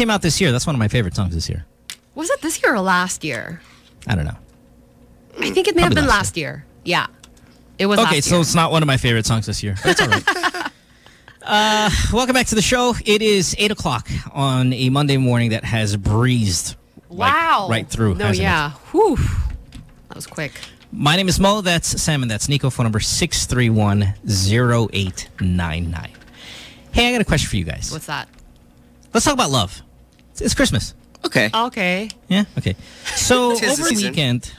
came out this year, that's one of my favorite songs this year. Was it this year or last year? I don't know. I think it may have been last last year. Yeah. It was okay, so it's not one of my favorite songs this year. That's all right. uh, welcome back to the show. It is 8 o'clock on a Monday morning that has breezed like, Wow. right through. No, hasn't it? yeah. Whew. That was quick. My name is Mo. That's Sam, and that's Nico. Phone number 631-0899. Hey, I got a question for you guys. What's that? Let's talk about love. It's, it's Christmas. Okay. Okay. Yeah. Okay. So over the season. weekend,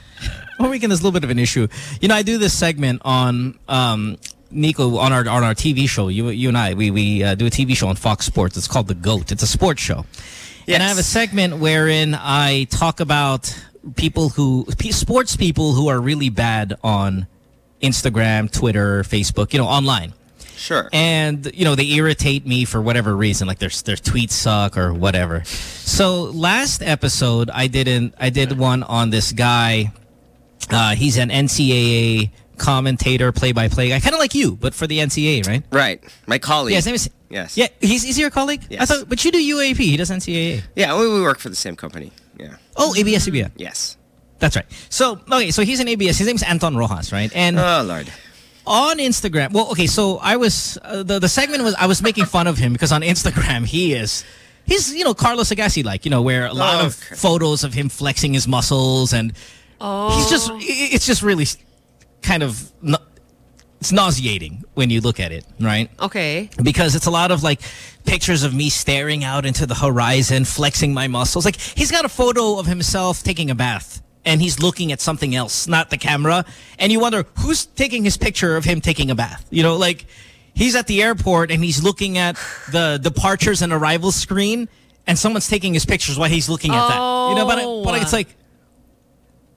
over weekend is a little bit of an issue. You know, I do this segment on um, Nico on our on our TV show. You you and I we we uh, do a TV show on Fox Sports. It's called The Goat. It's a sports show. And I have a segment wherein I talk about people who sports people who are really bad on Instagram, Twitter, Facebook. You know, online. Sure. And you know they irritate me for whatever reason, like their their tweets suck or whatever. So last episode, I didn't. I did one on this guy Uh, he's an NCAA commentator, play-by-play guy, kind of like you, but for the NCAA, right? Right. My colleague. Yeah, his name is. Yes. Yeah, he's, he's your colleague. I Yes. thought, but you do UAAP. He does NCAA. Yeah, we, we work for the same company. Yeah. Oh, ABS-CBN. Yes. That's right. So okay, so he's an ABS. His name's Anton Roxas, right? And oh lord. On Instagram, well, okay, so I was uh, the the segment was I was making fun of him because on Instagram he is. He's, you know, Carlos Agassi like, you know, where a lot Oh, of photos of him flexing his muscles and Oh. he's just, it's just really kind of, it's nauseating when you look at it, right? Okay. because it's a lot of like pictures of me staring out into the horizon, flexing my muscles. Like he's got a photo of himself taking a bath and he's looking at something else, not the camera. And you wonder who's taking his picture of him taking a bath. You know, like he's at the airport and he's looking at the departures and arrivals screen and someone's taking his pictures while he's looking at that. You know, but, I- but it's like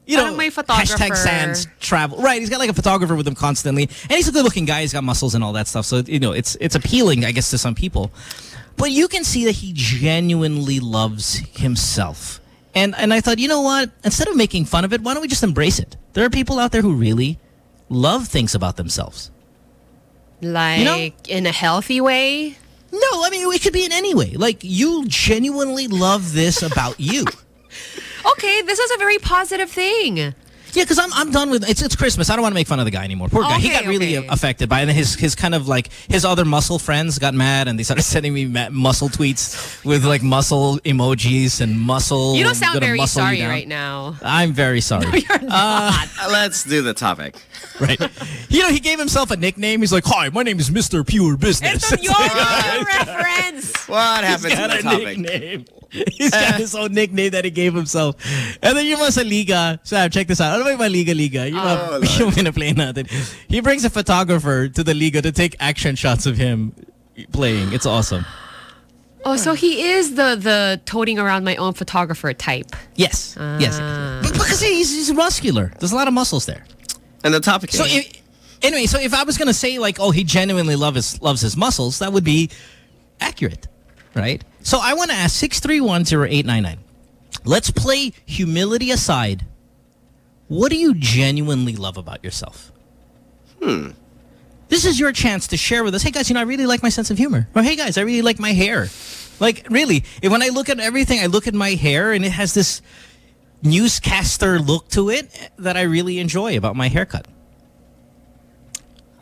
you know, Parang may photographer. hashtag sans travel. Right, he's got like a photographer with him constantly. And he's a good-looking guy. He's got muscles and all that stuff. So, you know, it's it's appealing, I guess, to some people. But you can see that he genuinely loves himself. And and I thought, you know what? Instead of making fun of it, why don't we just embrace it? There are people out there who really love things about themselves. Like in a healthy way? No, I mean, it could be in any way. Like, you genuinely love this about you. Okay, this is a very positive thing. Yeah, because I'm I'm done with it's it's Christmas. I don't want to make fun of the guy anymore. Poor guy. he Okay, got really affected by it. And his his kind of like his other muscle friends got mad and they started sending me muscle tweets with like muscle emojis and muscle. You don't sound very sorry right now. I'm very sorry. Uh, let's do the topic. right. You know, he gave himself a nickname. He's like, "Hi, my name is Mr. Pure Business." It's Your reference. What happened to the topic? nickname. He's got his own nickname that he gave himself. And then yung mga sa liga, Sam, check this out. Ano ba yung mga liga-liga? Yung, mga, Oh, yung pinaplay natin. He brings a photographer to the liga to take action shots of him playing. It's awesome. Oh, so he is the the toting around my own photographer type. Yes. Yes. Ah. But because he's, he's muscular. There's a lot of muscles there. And the topic So if, anyway, so if I was going to say like, oh, he genuinely love his, loves his muscles, that would be accurate, right? So I want to ask 6310899. Let's play humility aside. What do you genuinely love about yourself? Hmm. This is your chance to share with us. Hey guys, you know I really like my sense of humor. Or hey guys, I really like my hair. Like really, if when I look at everything, I look at my hair and it has this newscaster look to it that I really enjoy about my haircut.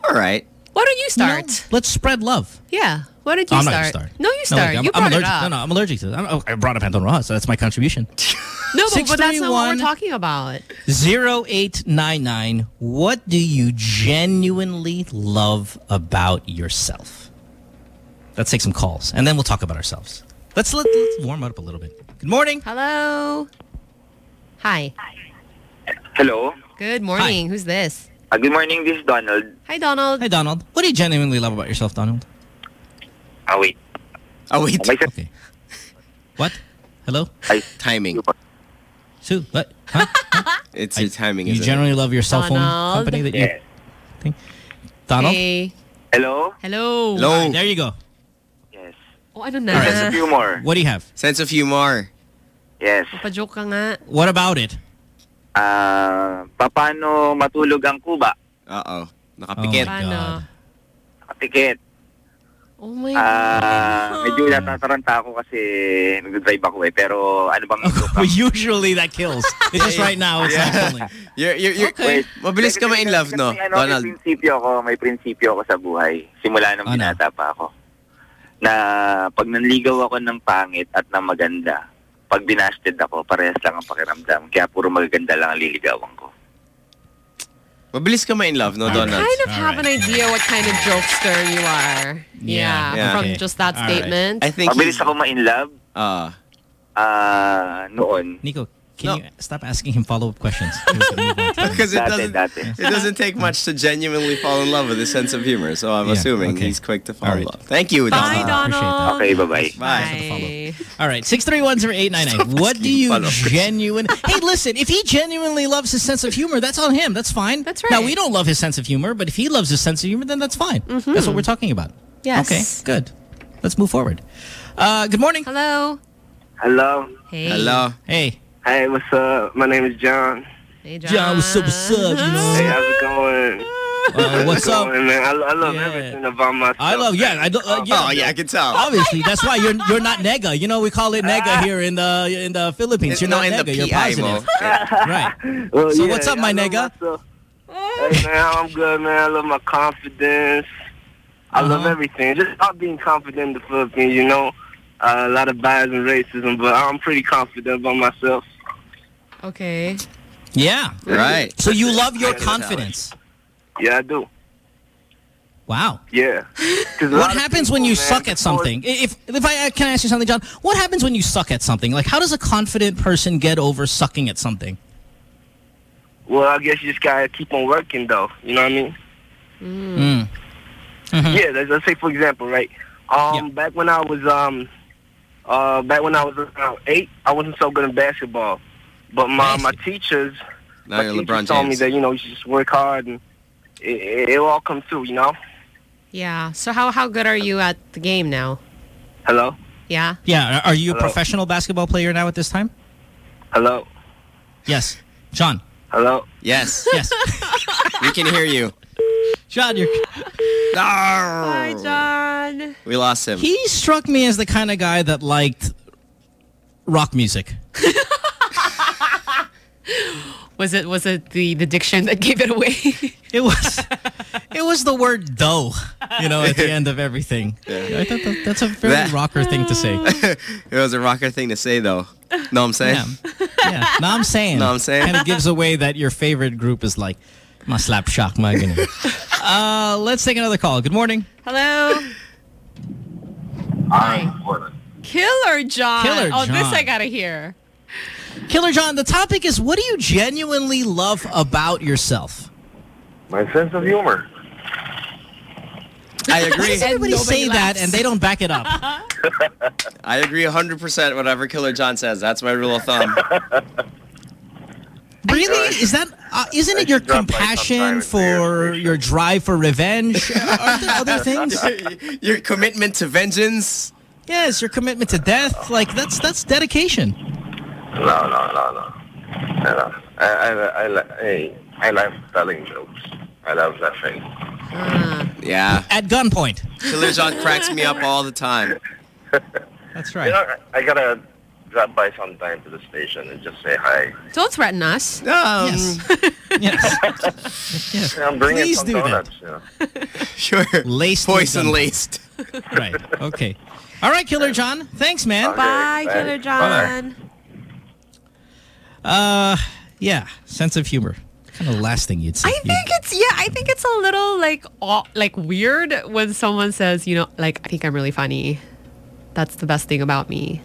all right. Why don't you start? Let's spread love. Yeah. Why don't you I'm not start? gonna start. No, you start. like, I'm, you I'm brought allergic. it up. No, no, I'm allergic to it. I'm- I brought up Anton Roxas, so that's my contribution. No, but, but that's not what we're talking about. 0899. What do you genuinely love about yourself? Let's take some calls, and then we'll talk about ourselves. Let's let, let's warm up a little bit. Good morning. Hello. Hi. Hello. Good morning. Who's this? Uh, good morning, this is Donald. Hi, Donald. Hi, Donald. What do you genuinely love about yourself, Donald? Ah, wait. Oh, wait. Okay. What? Hello? Timing. Sue, what? Huh? It's your timing. You isn't it? generally love your cell phone Donald. company that you Yes. think? Donald? Hey. Hello. Hello. Hello. There you go. Yes. Oh, ano na? Sense of humor. What do you have? Sense of humor. Yes. Pa-joke ka nga. What about it? Ah, paano matulog ang kuba? Uh-oh. Nakapikit. Oh my Paano? God. Nakapikit. Oh my Ah, God. medyo natataranta ako kasi nag-drive ako eh. Pero ano bang Well, usually that kills. It's just right now. It's not killing. You're, you're, you're, Wait. Mabilis ka ma-in love, no, Kasi ano, Donald? May prinsipyo ako, may prinsipyo ako sa buhay. Simula nung Ano? binata pa ako. Na pag nanligaw ako ng pangit at ng maganda, pag binasted ako, parehas lang ang pakiramdam. Kaya puro magaganda lang ang liligawan ko. Mabilis ka ma-in love, no, I Donald? kind of have an idea what kind of jokester you are. Yeah, Yeah. from Okay. just that All right. statement. I think Mabilis ako ma-in-love. Ah. Ah, noon. Nico, can No. you stop asking him follow-up questions? Because it doesn't, dati. it doesn't take much to genuinely fall in love with his sense of humor. So I'm Yeah, assuming okay. he's quick to fall All in right. love. Thank you, Bye, Donald. Donald. Okay, bye-bye. Bye. Bye. All right, 6310899. What do you follow-up genuine... hey, listen, if he genuinely loves his sense of humor, that's on him. That's fine. That's right. Now, we don't love his sense of humor, but if he loves his sense of humor, then that's fine. That's what we're talking about. Yes. Okay, good. Let's move forward. Uh, good morning. Hello. Hello. Hey. Hello. Hey. Hey, what's up? My name is John. Hey, John, what's up, what's up, you know? Hey, how's it going? Uh, what's up? going, man? I, I love everything about myself. I love, yeah, I do, uh, yeah. Oh, yeah, I can tell. Obviously, that's why you're you're not nega. You know, we call it nega here in the in the Philippines. You're No, not nega. You're positive. Mo. right. Well, So yeah, what's up, my love nega? myself. Hey, man, I'm good, man. I love my confidence. I love Uh-huh. everything. Just not being confident in the Philippines, you know. Uh, a lot of bias and racism, but I'm pretty confident about myself. Okay. Yeah. Right. So you love your confidence. Yeah, I do. Wow. Yeah. What happens people, when you man, suck at something? If if I can I ask you something, John? What happens when you suck at something? Like, how does a confident person get over sucking at something? Well, I guess you just gotta keep on working, though. You know what I mean? Mm. Yeah, let's, let's say for example, right? Um, back when I was um, uh, back when I was around eight, I wasn't so good in basketball, but my my teachers, Now my teachers LeBron told me that you know you should just work hard and it, it, it'll all come through. You know? Yeah. So how how good are you at the game now? Hello, Yeah. Yeah. Are are you a Hello? professional basketball player now at this time? hello, Yes. John. hello. Yes. Yes. we can hear you. John, you're. Hi, John. We lost him. He struck me as the kind of guy that liked rock music. Was it was it the the diction that gave it away? It was it was the word dough, you know, at the end of everything. Yeah. I thought that, that's a very That- rocker thing to say. it was a rocker thing to say, though. No, I'm saying? Yeah. No, I'm saying. No, I'm saying. Kind of gives away that your favorite group is like, my Slapshock, my goodness. Uh, let's take another call. Good morning. Hello. Hi. Killer John. Killer John. Oh, this I gotta hear. Killer John, the topic is what do you genuinely love about yourself? My sense of humor. I Why agree. does everybody say that and they don't back it up? I agree 100% whatever Killer John says. That's my rule of thumb. Really? Is that, uh, isn't it your compassion for your drive for revenge? Are there other things? Your commitment to vengeance. Yes, your commitment to death. Like, that's that's dedication. No, no, no, no. no. I, I, I, li- hey, I love telling jokes. I love laughing. Yeah. At gunpoint. Killer John cracks me up all the time. That's You know, I gotta drop by sometime to the station and just say hi. Don't threaten us. Um, yes. yes. I'm bringing Please some do that. donuts. You know. Sure. Laced Poison laced. Right. Okay. All right, Killer John. Thanks, man. Bye, Killer John. Uh, yeah. Sense of humor. Kind of last thing you'd say. I think it's yeah. I think it's a little like aw- like weird when someone says, you know, like I think I'm really funny. That's the best thing about me.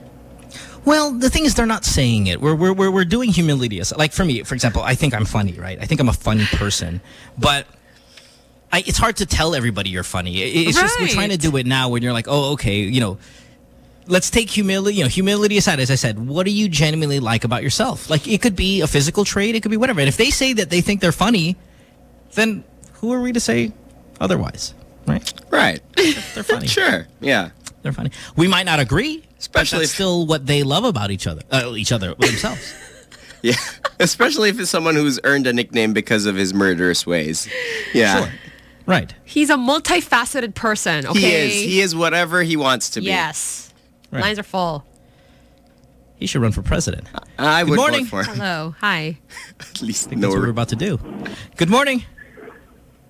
Well, the thing is, they're not saying it. We're, we're, we're, we're doing humility. as- Like, for me, for example, I think I'm funny, right? I think I'm a funny person. But I, it's hard to tell everybody you're funny. It- It's just we're trying to do it now when you're like, oh, okay, you know, let's take humility, you know, humility aside. As I said, what do you genuinely like about yourself? Like, it could be a physical trait. It could be whatever. And if they say that they think they're funny, then who are we to say otherwise? Right? Right. They're funny. Sure. Yeah. They're funny. We might not agree, Especially but that's if- still what they love about each other, uh, each other themselves. Yeah. Especially if it's someone who's earned a nickname because of his murderous ways. Yeah. Sure. Right. He's a multifaceted person. Okay. He is. He is whatever he wants to be. Yes. Right. Lines are full. He should run for president. I Good would morning. vote for him. Hello. Hi. At least I think that's what we're about to do. Good morning.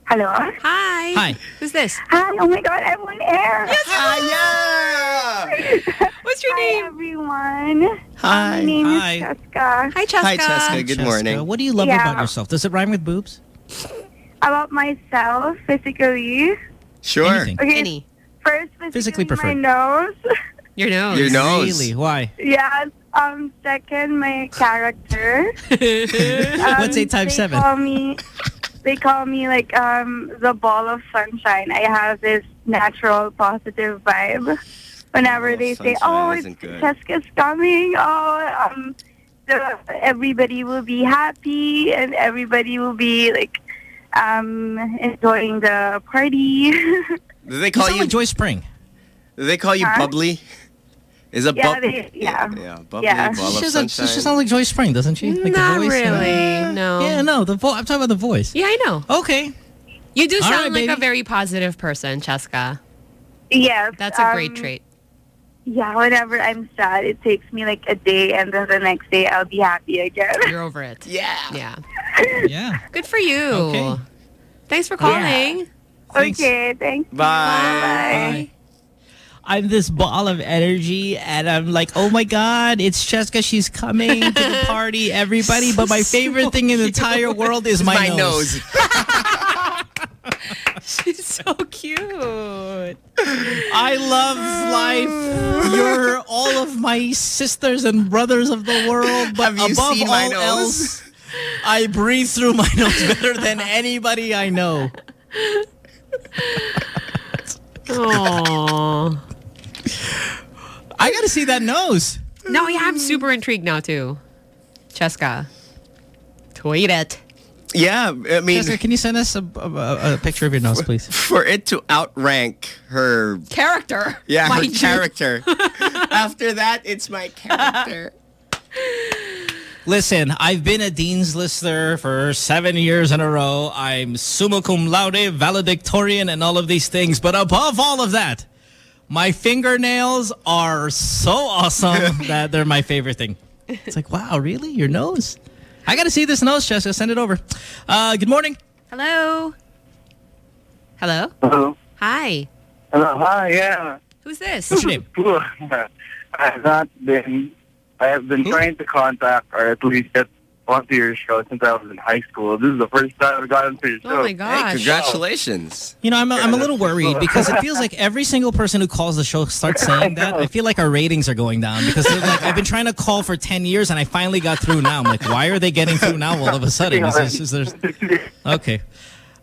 Hello. Hi. Hi. Who's this? Hi. Oh my God, I'm on air. Yes. What's your Hi, name? everyone. Hi. Um, my name Hi. is Jessica. Hi, Cheska. Hi, Cheska. Good Jessica, morning. What do you love Yeah. about yourself? Does it rhyme with boobs? About myself, physically. Sure. Anything. Okay. Any. First, physically, Physically preferred. my nose. Your nose. Your nose. Really? Why? yes. Um. Second, my character. What's Um, eight times they seven? Call me, they call me like um the ball of sunshine. I have this natural positive vibe. Whenever Oh, they say, "Oh, it's isn't. Jessica's coming," oh, um, the, everybody will be happy and everybody will be like um enjoying the party. Do they call sound you? like Joy Spring. Do they call you Huh? bubbly? Is a yeah, bub- they, yeah, yeah, bubbly Yeah. ball She, of has a, she sounds like Joy Spring, doesn't she? Like Not the voice, really. No. Yeah, no. The vo- I'm talking about the voice. Yeah, I know. Okay. You do All sound right, like a very positive person, Cheska. Yes. That's a great um, trait. Yeah, whenever I'm sad, it takes me like a day, and then the next day I'll be happy again. You're over it. Yeah. Yeah. Yeah. Good for you. Okay. Thanks for calling. Thanks. Okay, thanks. Bye. Bye. I'm this ball of energy, and I'm like, oh my god, it's Cheska. She's coming to the party, everybody. But my favorite thing in the entire world is my, My nose. nose. She's so cute. I love life. You're all of my sisters and brothers of the world. But Have you above seen all my nose? else, I breathe through my nose better than anybody I know. Aww. I gotta see that nose. No, yeah, I'm super intrigued now too. Cheska. Tweet it. Yeah, I mean, Cheska, can you send us a, a, a picture of your nose, please? for it to outrank her, Character. yeah, her you. character. After that, it's my character. Listen, I've been a Dean's Lister for seven years in a row. I'm summa cum laude, valedictorian, and all of these things. But above all of that, my fingernails are so awesome that they're my favorite thing. It's like, wow, really? Your nose? I got to see this nose, Jessica. Send it over. Uh, good morning. Hello. Hello. Hello. Hi. Hello. Hi. Yeah. Who's this? What's your name? I have not been. I have been trying to contact or at least get onto your show since I was in high school. This is the first time I've gotten to your show. Oh my Hey, gosh. congratulations. You know, I'm a, I'm a little worried because it feels like every single person who calls the show starts saying that. I feel like our ratings are going down because like, I've been trying to call for 10 years and I finally got through now. I'm like, why are they getting through now all of a sudden? Is this, is there... Okay.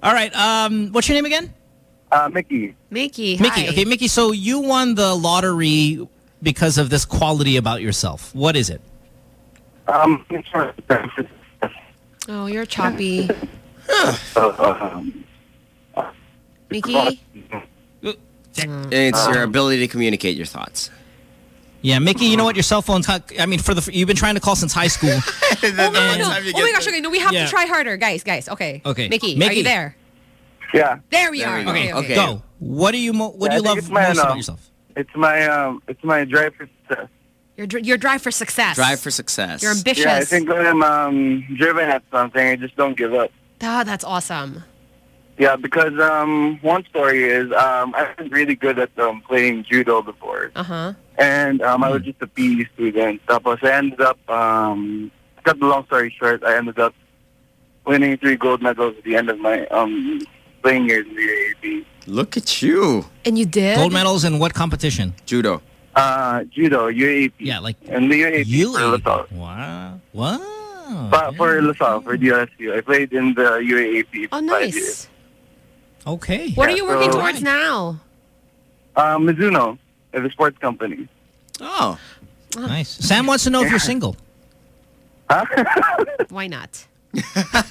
All right. Um, what's your name again? Uh, Mickey. Mickey. Mickey. hi. Okay, Mickey. So you won the lottery because of this quality about yourself. What is it? Um, Oh, you're choppy. um, Mickey. It's your ability to communicate your thoughts. Yeah, Mickey. You know what? Your cell phone's. I mean, for the you've been trying to call since high school. Oh, no, no, no. Oh my gosh, the- okay. No, we have Yeah. to try harder. Guys, guys. Okay. Okay. Mickey, are you there? yeah. There we There are. we. Okay, okay. Okay. Go. What do you mo- What Yeah, do you love it's my, most uh, about yourself? It's my um, it's my drive for success. Your, dr- your drive for success. Drive for success. You're ambitious. Yeah, I think when I'm um, driven at something, I just don't give up. Ah, that's awesome. Yeah, because um, one story is um, I was really good at um, playing judo before, Uh huh. and um, I was just a PE student. Tapos I ended up, um, cut the long story short, I ended up winning three gold medals at the end of my um, playing years in the UAAP. Look at you. And you did? Gold medals in what competition? Judo. Uh, judo, UAAP. Yeah, like And the UAAP you. for LaSalle. Wow. Wow. For, for LaSalle, for DLSU. I played in the UAAP for Oh, five years. nice. Okay. What are you working so- towards now? Uh, Mizuno, is a sports company. Oh. Nice. Sam wants to know if you're single. Why not?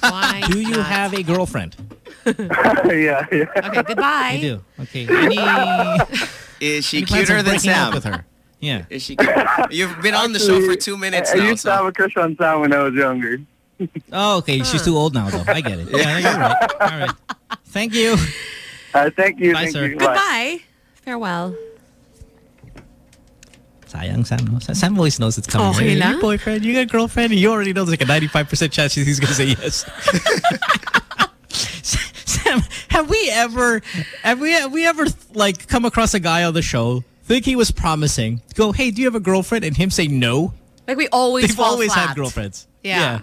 Why? Do you not? have a girlfriend? yeah, yeah. Okay, goodbye. I do. Okay. Any, Is she any cuter than Sam? with her? Yeah. Is she cute? You've been on the show for two minutes I, I now. used to have a crush on Sam when I was younger. Oh, okay. She's too old now, though. I get it. Yeah, you're right. All right. Thank you. Uh, thank you. Bye, thank sir. you. Bye. Goodbye. Farewell. Sayang, Sam. no? Sam always knows it's coming. Okay Hey, lang. Your boyfriend, you got a girlfriend, you already know there's like a 95% chance he's going to say yes. Sam, have we ever, have we, have we ever like come across a guy on the show, think he was promising, go, hey, do you have a girlfriend? And him say no? Like we always They've fall always flat. had girlfriends. Yeah.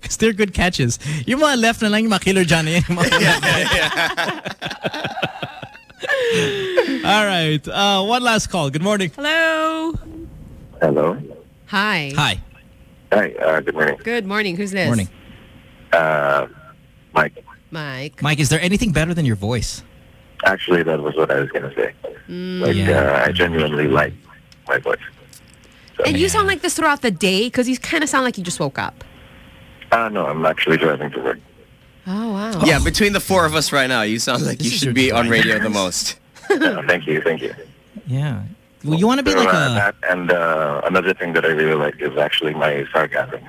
Because they're good catches. Yung mga left na lang yung mga killer dyan. yung mga- All right. Uh, one last call. Good morning. Hello. Hello. Hi. Hi. Hi. Uh, good morning. Good morning. Who's this? Morning. Uh, Mike. Mike. Mike, is there anything better than your voice? Actually, that was what I was going to say. Mm. Like, Yeah. uh, I genuinely like my voice. And you sound like this throughout the day because you kind of sound like you just woke up. Uh, no, I'm actually driving to work. Oh, wow. Yeah, between the four of us right now, you sound like This you should be on radio the most. Uh, thank you. Thank you. Yeah. Well, you want to be like Uh, a that and uh, another thing that I really like is actually my sarcasm.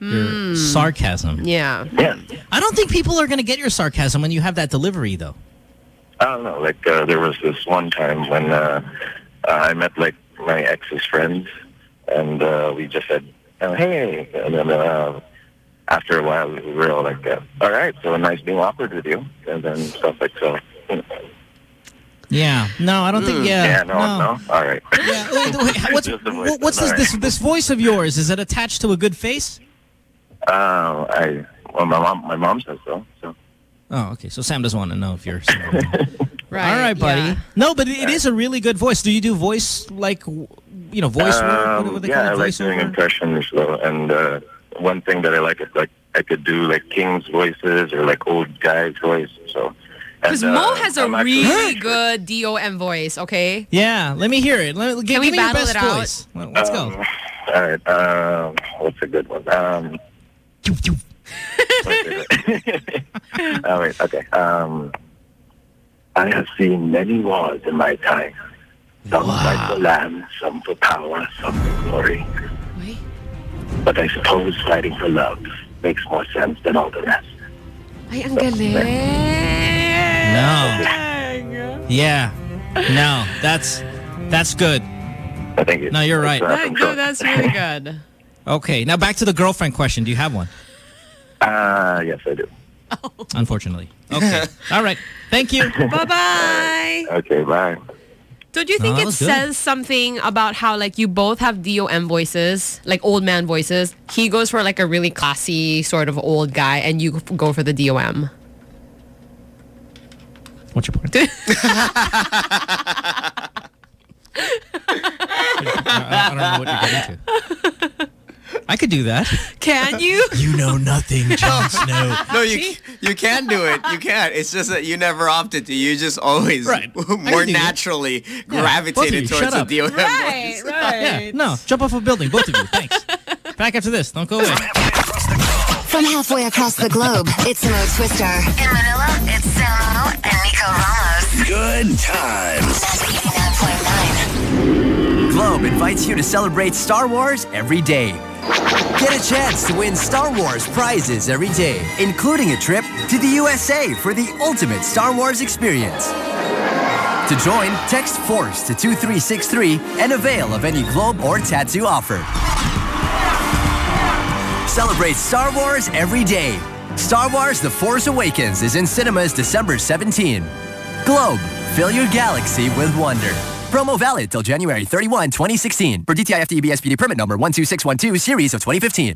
your sarcasm. Yeah. Yeah. I don't think people are going to get your sarcasm when you have that delivery, though. I don't know. Like uh, there was this one time when uh, uh, I met like my ex's friends, and uh, we just said, oh, "Hey," and then uh, after a while we were all like, uh, "All right, so a nice being awkward with you," and then stuff like so. You know. Yeah. No, I don't think. Yeah. yeah, no, no, All right. Yeah. Wait, wait, what's voice, what's this, all this this voice of yours? Is it attached to a good face? Uh, I well, my mom, my mom says so. So Oh, okay. So Sam doesn't want to know if you're. Right. All right, buddy. yeah. No, but it is a really good voice. Do you do voice like, you know, voice work? What, Um, what they yeah, I like Voiceover? doing impressions though, and uh, one thing that I like is like I could do like kings' voices or like old guys' voice. So Because and, Mo uh, has a I'm actually- really good DOM voice, okay? Yeah, let me hear it. Let, give, Can we give me your battle best it out? voice. Well, Let's go. Um, All right. Um, what's a good one? Um, oh wait. Okay. Um, I have seen many wars in my time. Some fight for land, some for power, some for glory. But I suppose fighting for love makes more sense than all the rest. Ay, ang galing. No. Yeah. No, that's that's good. Thank you. No, you're right. That- no, that's really good. Okay, now back to the girlfriend question. Do you have one? Uh, yes, I do. Unfortunately. Okay. All right. Thank you. Bye-bye. Okay, bye. Don't you think No, it was good. says something about how like you both have DOM voices, like old man voices? He goes for like a really classy sort of old guy, and you go for the DOM. What's your point? I, I don't know what you're getting to. I could do that. Can you? You know nothing, Jon Snow. No, you you can do it. You can. It's just that you never opted to. You just always Right. More can do that. naturally both of gravitated you, towards shut the up. DOM Right, voice. right. No, jump off a building, both of you. Thanks. Back after this. Don't go away. From halfway across the globe, it's Mo Twister. In Manila, it's Samo and Nico Ramos. Good times. Globe invites you to celebrate Star Wars every day. Get a chance to win Star Wars prizes every day, including a trip to the USA for the ultimate Star Wars experience. To join, text FORCE to 2363 and avail of any Globe or Tattoo offer. Celebrate Star Wars every day. Star Wars The Force Awakens is in cinemas December 17. Globe, fill your galaxy with wonder. Promo valid till January 31, 2016. For DTI FTEB SPD permit number 12612 series of 2015.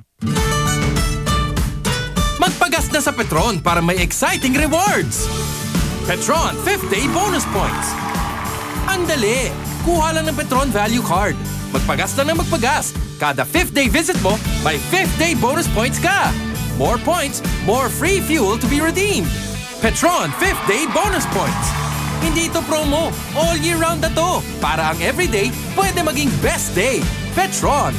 Magpagas na sa Petron para may exciting rewards! Petron 5th Day Bonus Points! Ang dali! Kuha lang ng Petron Value Card. Magpagas lang ng magpagas. Kada 5th day visit mo, may 5th day bonus points ka! More points, more free fuel to be redeemed. Petron 5th Day Bonus Points. Hindi ito promo. All year round na to. Para ang everyday, pwede maging best day. Petron.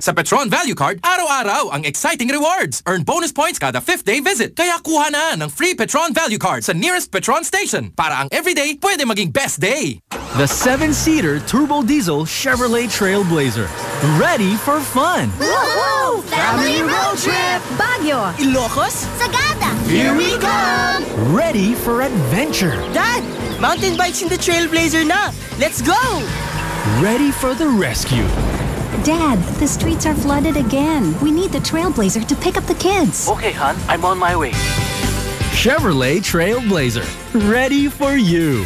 Sa Petron Value Card, araw-araw ang exciting rewards. Earn bonus points kada 5th day visit. Kaya kuha na ng free Petron Value Card sa nearest Petron station. Para ang everyday pwede maging best day. The seven-seater turbo diesel Chevrolet Trailblazer. Ready for fun. Woohoo! Family road trip! Baguio! Ilocos? Sagada! Here we come! Ready for adventure. Dad! Mountain bikes in the Trailblazer na! Let's go! Ready for the rescue. Dad, the streets are flooded again. We need the Trailblazer to pick up the kids. Okay, hon. I'm on my way. Chevrolet Trailblazer. Ready for you.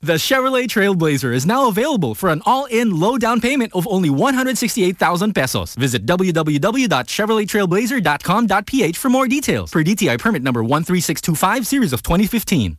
The Chevrolet Trailblazer is now available for an all-in low down payment of only 168,000 pesos. Visit www.chevrolettrailblazer.com.ph for more details. Per DTI permit number 13625 series of 2015.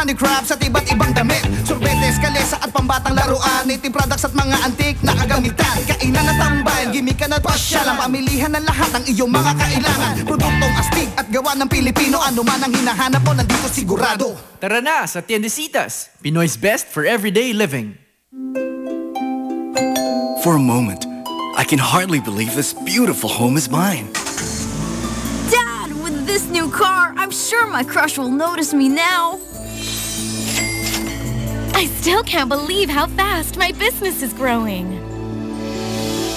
Honey crabs at iba't ibang damit. Sorbetes, kalesa at pambatang laruan. Native products at mga antik na kagamitan. Kainan at tambayan, gimikan at pasyalan Pamilihan ng lahat ng iyong mga kailangan. Produktong astig at gawa ng Pilipino. Ano man ang hinahanap mo, nandito sigurado. Tara na sa Tiendesitas, Pinoy's best for everyday living. For a moment, I can hardly believe this beautiful home is mine. Dad, with this new car, I'm sure my crush will notice me now. I still can't believe how fast my business is growing.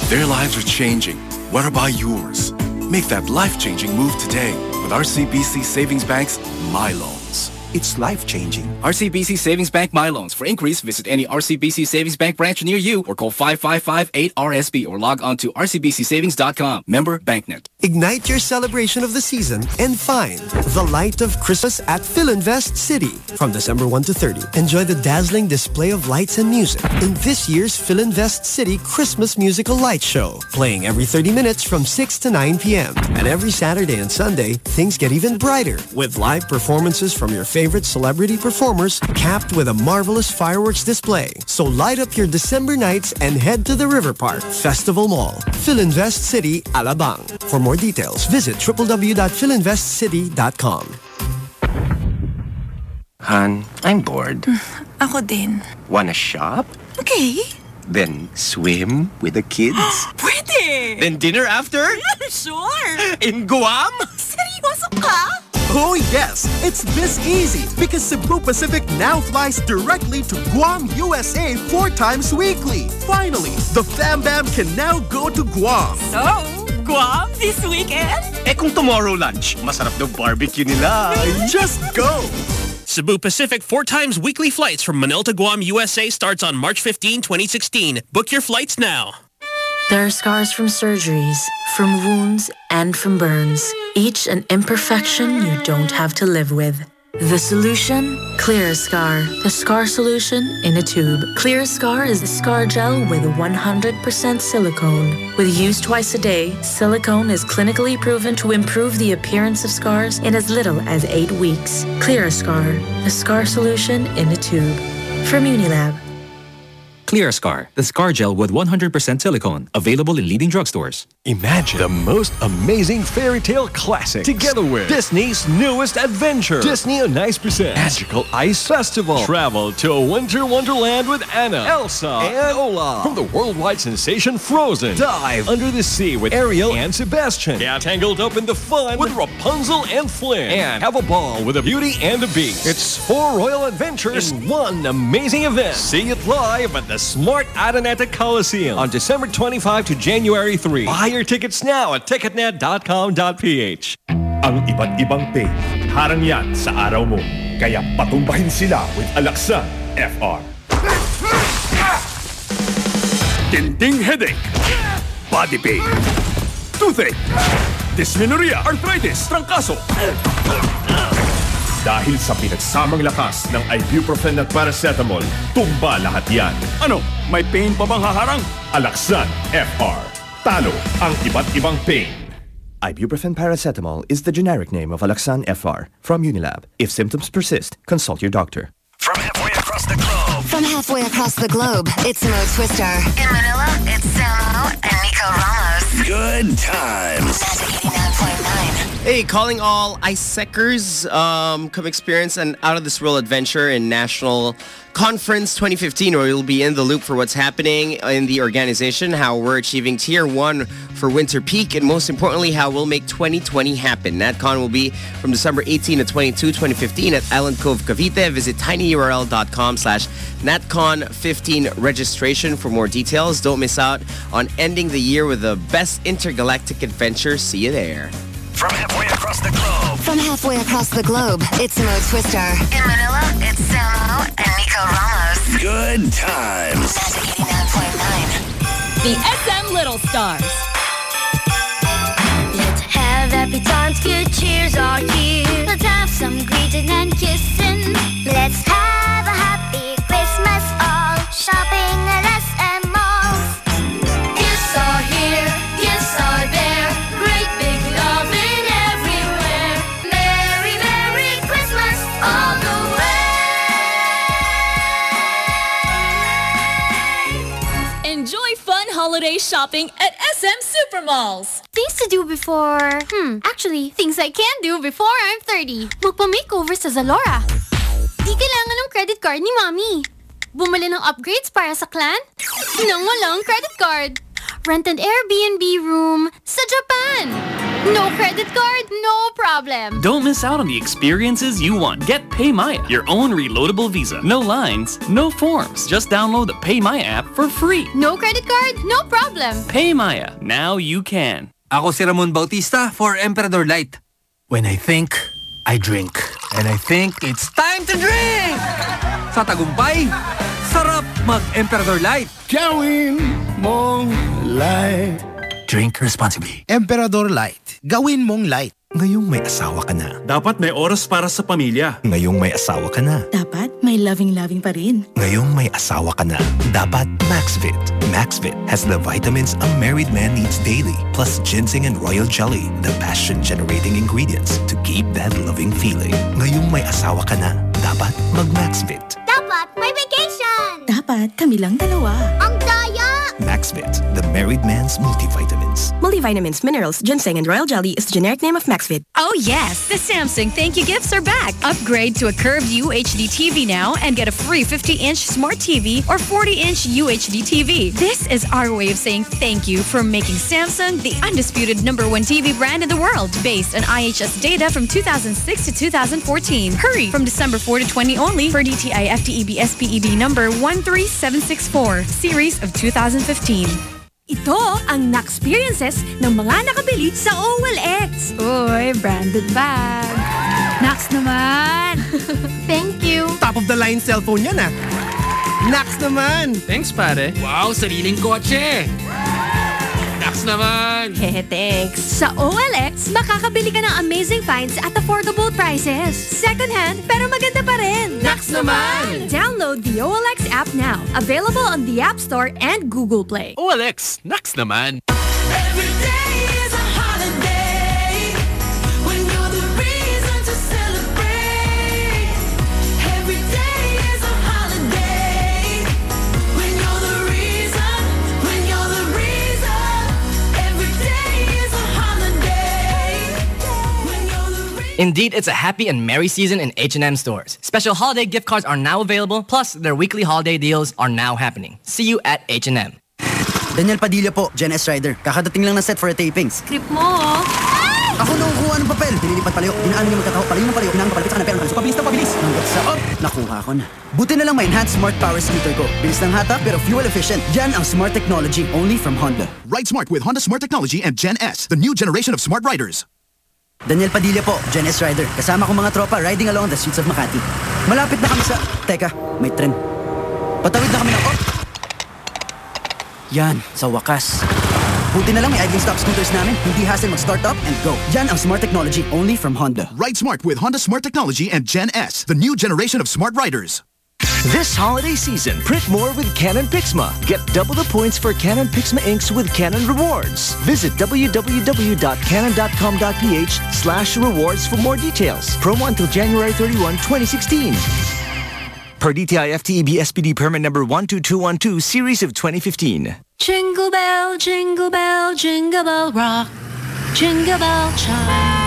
Their lives are changing. What about yours? Make that life-changing move today with RCBC Savings Bank's My Loans. It's life-changing. RCBC Savings Bank My Loans. For inquiries, visit any RCBC Savings Bank branch near you or call 555-8RSB or log on to rcbcsavings.com. Member BancNet. Ignite your celebration of the season and find the light of Christmas at Filinvest City. From December 1 to 30, enjoy the dazzling display of lights and music in this year's Filinvest City Christmas Musical Light Show, playing every 30 minutes from 6 to 9 p.m. And every Saturday and Sunday, things get even brighter with live performances from your favorite celebrity performers capped with a marvelous fireworks display. So light up your December nights and head to the River Park Festival Mall, Filinvest City, Alabang. For more details, visit www.filinvestcity.com. Han, I'm bored. Mm, ako din. Wanna shop? Okay. Then swim with the kids? Pwede! then dinner after? sure! In Guam? Seryoso ka? Oh yes, it's this easy because Cebu Pacific now flies directly to Guam, USA four times weekly. Finally, the Fam Bam can now go to Guam. So, Guam this weekend? Eh kung tomorrow lunch, masarap daw barbecue nila. Just go! Cebu Pacific four times weekly flights from Manila to Guam, USA starts on March 15, 2016. Book your flights now. There are scars from surgeries, from wounds, and from burns. Each an imperfection you don't have to live with. The solution? Clear a Scar. The scar solution in a tube. Clear a Scar is a scar gel with 100% silicone. With use twice a day, silicone is clinically proven to improve the appearance of scars in as little as eight weeks. Clear a Scar. The scar solution in a tube. From Unilab. Clear Scar, the scar gel with 100% silicone, available in leading drugstores. Imagine the most amazing fairy tale classic together with Disney's newest adventure. Disney on Ice presents Magical Ice Festival. Travel to a winter wonderland with Anna, Elsa, and Olaf. From the worldwide sensation Frozen. Dive under the sea with Ariel and Sebastian. Get tangled up in the fun with Rapunzel and Flynn. And have a ball with the Beauty and the Beast. It's four royal adventures in one amazing event. See it live at the Smart Araneta Coliseum on December 25 to January 3. Buy your tickets now at ticketnet.com.ph. Ang iba't ibang pain, harang yan sa araw mo. Kaya patumbahin sila with Alaksan FR. Tinting headache, body pain, toothache, dysmenorrhea, arthritis, trangkaso. Dahil sa pinagsamang lakas ng ibuprofen at paracetamol, tumba lahat yan. Ano? May pain pa bang haharang? Alaksan FR. Talo ang iba't ibang pain. Ibuprofen paracetamol is the generic name of Alaxan FR from Unilab. If symptoms persist, consult your doctor. From halfway across the globe. From halfway across the globe, it's Mo Twister. In Manila, it's Samo and Nico Ramos. Good times. Hey, calling all AIESECers, um, come experience an out-of-this-world adventure in National Conference 2015 where you'll be in the loop for what's happening in the organization, how we're achieving Tier 1 for Winter Peak, and most importantly, how we'll make 2020 happen. NatCon will be from December 18 to 22, 2015 at Island Cove, Cavite. Visit tinyurl.com slash NatCon15 registration for more details. Don't miss out on ending the year with the best intergalactic adventure. See you there. From halfway across the globe. From halfway across the globe, it's Mo Twister. In Manila, it's Samo and Nico Ramos. Good times. The SM Little Stars. Let's have happy times, good cheers are here. Let's have some greeting and kissing. Let's have a happy Christmas all. Shopping at holiday shopping at SM Supermalls. Things to do before... Hmm, actually, things I can do before I'm 30. Magpa-makeover sa Zalora. Di kailangan ng credit card ni Mommy. Bumili ng upgrades para sa clan? Nang walang credit card. Rent an Airbnb room sa Japan. No credit card, no problem. Don't miss out on the experiences you want. Get PayMaya, your own reloadable visa. No lines, no forms. Just download the PayMaya app for free. No credit card, no problem. PayMaya, now you can. Ako si Ramon Bautista for Emperador Light. When I think, I drink. And I think it's time to drink! Sa tagumpay, sarap mag-Emperador Light. Gawin mong light. Drink responsibly. Emperador Light. Gawin mong light. Ngayong may asawa ka na. Dapat may oras para sa pamilya. Ngayong may asawa ka na. Dapat may loving-loving pa rin. Ngayong may asawa ka na. Dapat Maxvit. Maxvit has the vitamins a married man needs daily, plus ginseng and royal jelly, the passion-generating ingredients to keep that loving feeling. Ngayong may asawa ka na. Dapat mag-Maxvit. Dapat may vacation. Dapat kami lang dalawa. Ang daya! Maxvit, the married man's multivitamins. Multivitamins, minerals, ginseng, and royal jelly is the generic name of Maxvit. Oh yes, the Samsung thank you gifts are back. Upgrade to a curved UHD TV now and get a free 50-inch smart TV or 40-inch UHD TV. This is our way of saying thank you for making Samsung the undisputed number one TV brand in the world based on IHS data from 2006 to 2014. Hurry from December 4 to 20 only for DTI FTEB SPD number 13764 series of 2015. Ito ang na-experiences ng mga nakabili sa OLX. Uy, branded bag. Nax naman! Thank you. Top of the line cellphone yan ah. Nax naman! Thanks, pare. Wow, sariling kotse. Nax naman. Hehe, thanks. Sa OLX, makakabili ka ng amazing finds at affordable prices. Second hand, pero maganda pa rin. Nax naman! Download the OLX app now. Available on the App Store and Google Play. OLX, Nax naman. Indeed, it's a happy and merry season in H&M stores. Special holiday gift cards are now available, plus their weekly holiday deals are now happening. See you at H&M. Daniel Padilla po, Gen S Rider. Kakadating lang na set for a tapings. Script mo, Ako nung kuha ng papel. Pinilipat palayo. Dinaan niyo magkataho. Palayo ng palayo. Pinang papalipit sa kanan. Pero so, pabilis na pabilis. Hanggat sa up. Nakuha ko na. Buti na lang may enhanced smart power scooter ko. Bilis ng hata pero fuel efficient. Yan ang smart technology only from Honda. Ride smart with Honda Smart Technology and Gen S, the new generation of smart riders. Daniel Padilla po, Gen S Rider. Kasama ko mga tropa riding along the streets of Makati. Malapit na kami sa... Teka, may tren. Patawid na kami ng... Oh! Yan, sa wakas. Buti na lang may idling stop scooters namin. Hindi hassle mag-start up and go. Yan ang smart technology only from Honda. Ride smart with Honda Smart Technology and Gen S, the new generation of smart riders. This holiday season, print more with Canon Pixma. Get double the points for Canon Pixma inks with Canon Rewards. Visit www.canon.com.ph slash rewards for more details. Promo until January 31, 2016. Per DTI FTEB SPD permit number 12212 series of 2015. Jingle bell, jingle bell, jingle bell rock. Jingle bell chime.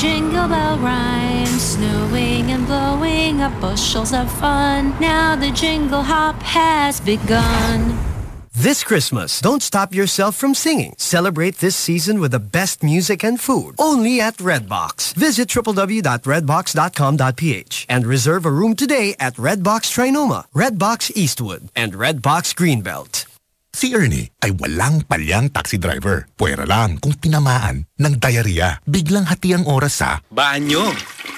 Jingle bell rhyme, snowing and blowing up bushels of fun. Now the jingle hop has begun. This Christmas, don't stop yourself from singing. Celebrate this season with the best music and food. Only at Redbox. Visit www.redbox.com.ph and reserve a room today at Redbox Trinoma, Redbox Eastwood, and Redbox Greenbelt. Si Ernie ay walang palyang taxi driver. Pwera lang kung tinamaan ng diarrhea. Biglang hati ang oras sa Banyo.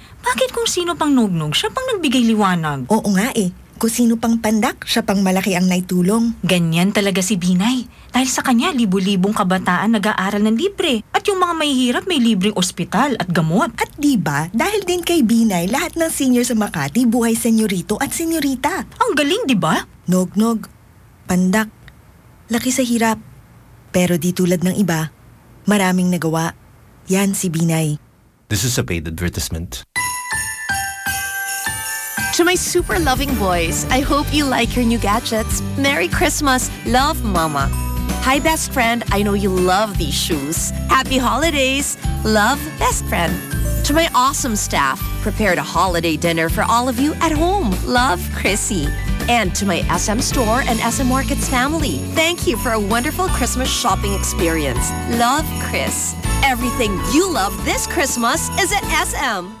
bakit kung sino pang nugnog, siya pang nagbigay liwanag? Oo nga eh. Kung sino pang pandak, siya pang malaki ang naitulong. Ganyan talaga si Binay. Dahil sa kanya, libu-libong kabataan nag-aaral ng libre. At yung mga mahihirap may libreng ospital at gamot. At di ba, dahil din kay Binay, lahat ng senior sa Makati buhay senyorito at senyorita. Ang galing, di ba? Nog-nog, pandak, laki sa hirap. Pero di tulad ng iba, maraming nagawa. Yan si Binay. This is a paid advertisement. To my super loving boys, I hope you like your new gadgets. Merry Christmas. Love, Mama. Hi, best friend. I know you love these shoes. Happy holidays. Love, best friend. To my awesome staff, prepared a holiday dinner for all of you at home. Love, Chrissy. And to my SM Store and SM Markets family, thank you for a wonderful Christmas shopping experience. Love, Chris. Everything you love this Christmas is at SM.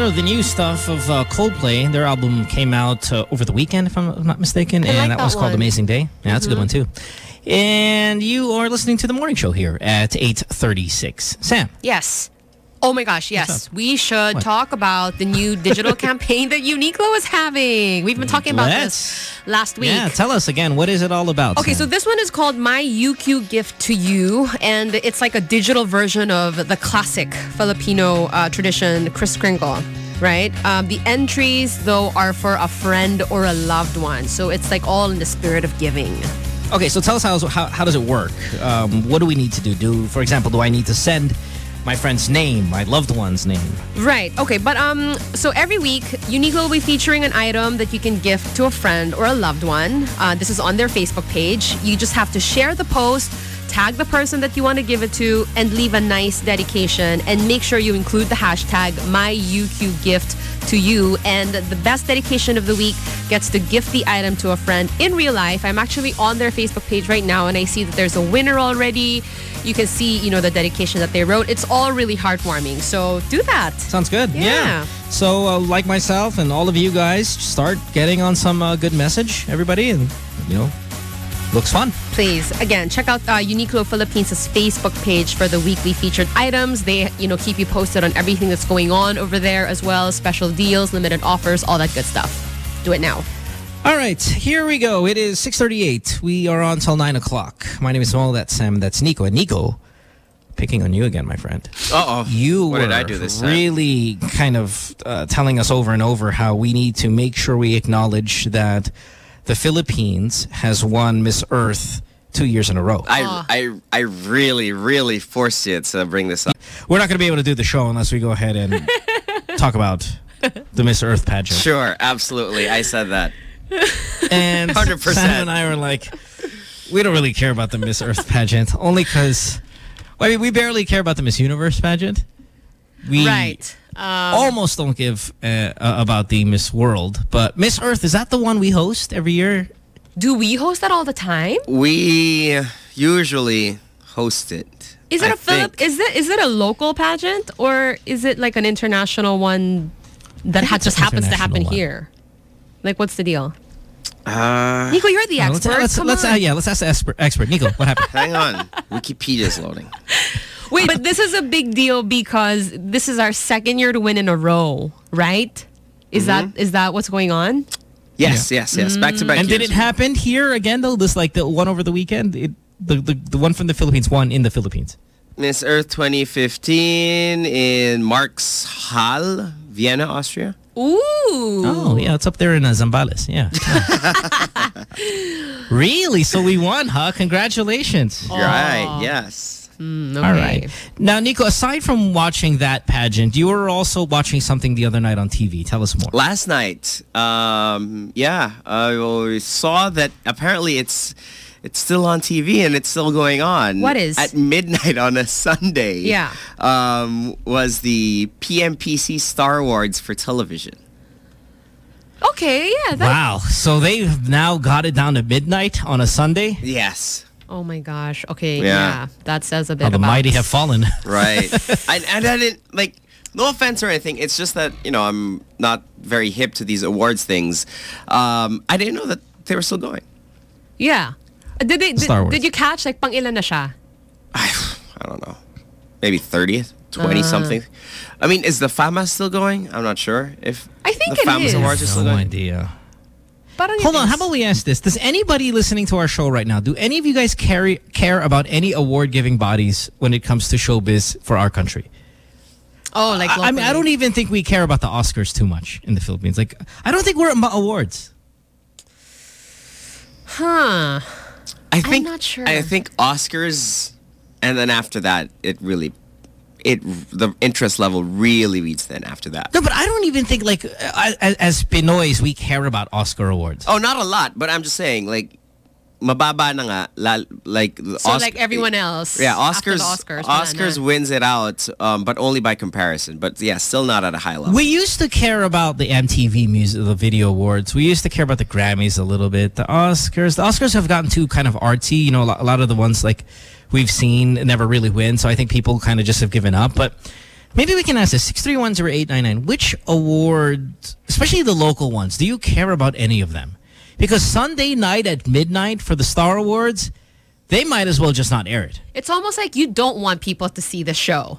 lot of the new stuff of uh, Coldplay. Their album came out uh, over the weekend, if I'm not mistaken, I and like that that was called. Amazing Day. Yeah, that's a good one too. And you are listening to the morning show here at 8:36. Sam, Yes. Oh my gosh, yes. We should talk about the new digital campaign that Uniqlo is having. We've been talking about this last week. yeah, tell us again. What is it all about? Okay, Sam? so this one is called My UQ Gift to You, and it's like a digital version of the classic Filipino uh, tradition, Kris Kringle, right? Um, the entries, though, are for a friend or a loved one. So it's like all in the spirit of giving. Okay, so tell us how how, how does it work? Um, what do we need to do? Do for example, do I need to send my friend's name, my loved one's name? Right. Okay. But um, so every week, Uniqlo will be featuring an item that you can gift to a friend or a loved one. Uh, this is on their Facebook page. You just have to share the post, tag the person that you want to give it to, and leave a nice dedication. And make sure you include the hashtag MyUQGift to you. And the best dedication of the week gets to gift the item to a friend in real life. I'm actually on their Facebook page right now, and I see that there's a winner already. You can see, you know, the dedication that they wrote. It's all really heartwarming. So do that. Sounds good. Yeah. So, uh, like myself and all of you guys, start getting on some uh, good message, everybody, and you know, looks fun. Please, again, check out uh, Uniqlo Philippines' Facebook page for the weekly featured items. They, you know, keep you posted on everything that's going on over there as well, special deals, limited offers, all that good stuff. Do it now. All right, here we go. It is 6.38. We are on till 9 o'clock. My name is Mo. That's Sam. That's Nico. And Nico, picking on you again, my friend. Uh-oh. You What were did I do this time? really kind of uh, telling us over and over how we need to make sure we acknowledge that the Philippines has won Miss Earth two years in a row. I, I, I really, really forced you to bring this up. We're not going to be able to do the show unless we go ahead and talk about the Miss Earth pageant. Sure, absolutely. I said that. And 100%. Sam and I were like, we don't really care about the Miss Earth pageant, only because, I mean, we barely care about the Miss Universe pageant. We right. Um, almost don't give uh, uh, about the Miss World, but Miss Earth is that the one we host every year? Do we host that all the time? We usually host it. Is it I a Philip? Is it is it a local pageant or is it like an international one that ha- just happens to happen one. here? Like, what's the deal? Uh, Nico, you're the Yeah, let's, expert. let's, Come let's, uh, on. yeah, let's ask the expert. expert. Nico, what happened? Hang on. Wikipedia's loading. Wait, but this is a big deal because this is our second year to win in a row, right? Is that is that what's going on? Yes, yes, yes. Back to back. And did years. it happen here again though? This like the one over the weekend, it, the, the the one from the Philippines won in the Philippines. Miss Earth 2015 in Marx Hall, Vienna, Austria. Ooh. Oh yeah, it's up there in uh, Zambales. Yeah. really? So we won, huh? Congratulations. Right, yes. Mm, All right. Now, Nico, aside from watching that pageant, you were also watching something the other night on TV. Tell us more. Last night, um, yeah, I saw that apparently it's it's still on TV and it's still going on. What is? At midnight on a Sunday. Yeah. Um, was the PMPC Star Awards for television. Okay, yeah. That, Wow. So they've now got it down to midnight on a Sunday? Yes. Oh my gosh. Okay, Yeah. yeah. That says a bit How the about mighty have fallen. Right. I, and I didn't like. No offense or anything. It's just that you know I'm not very hip to these awards things. Um, I didn't know that they were still going. Yeah. Did they did, Star Wars. did you catch like pang ilan na siya? I don't know. Maybe 30th, 20 Uh. something. I mean, is the Fama still going? I'm not sure if I think the it FAMAS is. awards are still no going. idea. Parang Hold it on. is. How about we ask this? Does anybody listening to our show right now, do any of you guys carry, care about any award-giving bodies when it comes to showbiz for our country? Oh, like I, I mean, I don't even think we care about the Oscars too much in the Philippines. Like, I don't think we're about awards. Huh. I think not sure. I think Oscars, and then after that, it really, it the interest level really reads thin after that. No, but I don't even think like uh, as, as Pinoys we care about Oscar awards. Oh, not a lot, but I'm just saying, like, mababa na nga, lal- like, So Osc- like everyone else. Yeah, Oscars. Oscars. Oscars wins it out, um, but only by comparison. But yeah, still not at a high level. We used to care about the MTV music, the video awards. We used to care about the Grammys a little bit. The Oscars, the Oscars have gotten too kind of artsy. You know, a lot, a lot of the ones like we've seen never really win. So I think people kind of just have given up. But Maybe we can ask this, 6310899, which awards, especially the local ones, do you care about any of them? Because Sunday night at midnight for the Star Awards, they might as well just not air it. It's almost like you don't want people to see the show.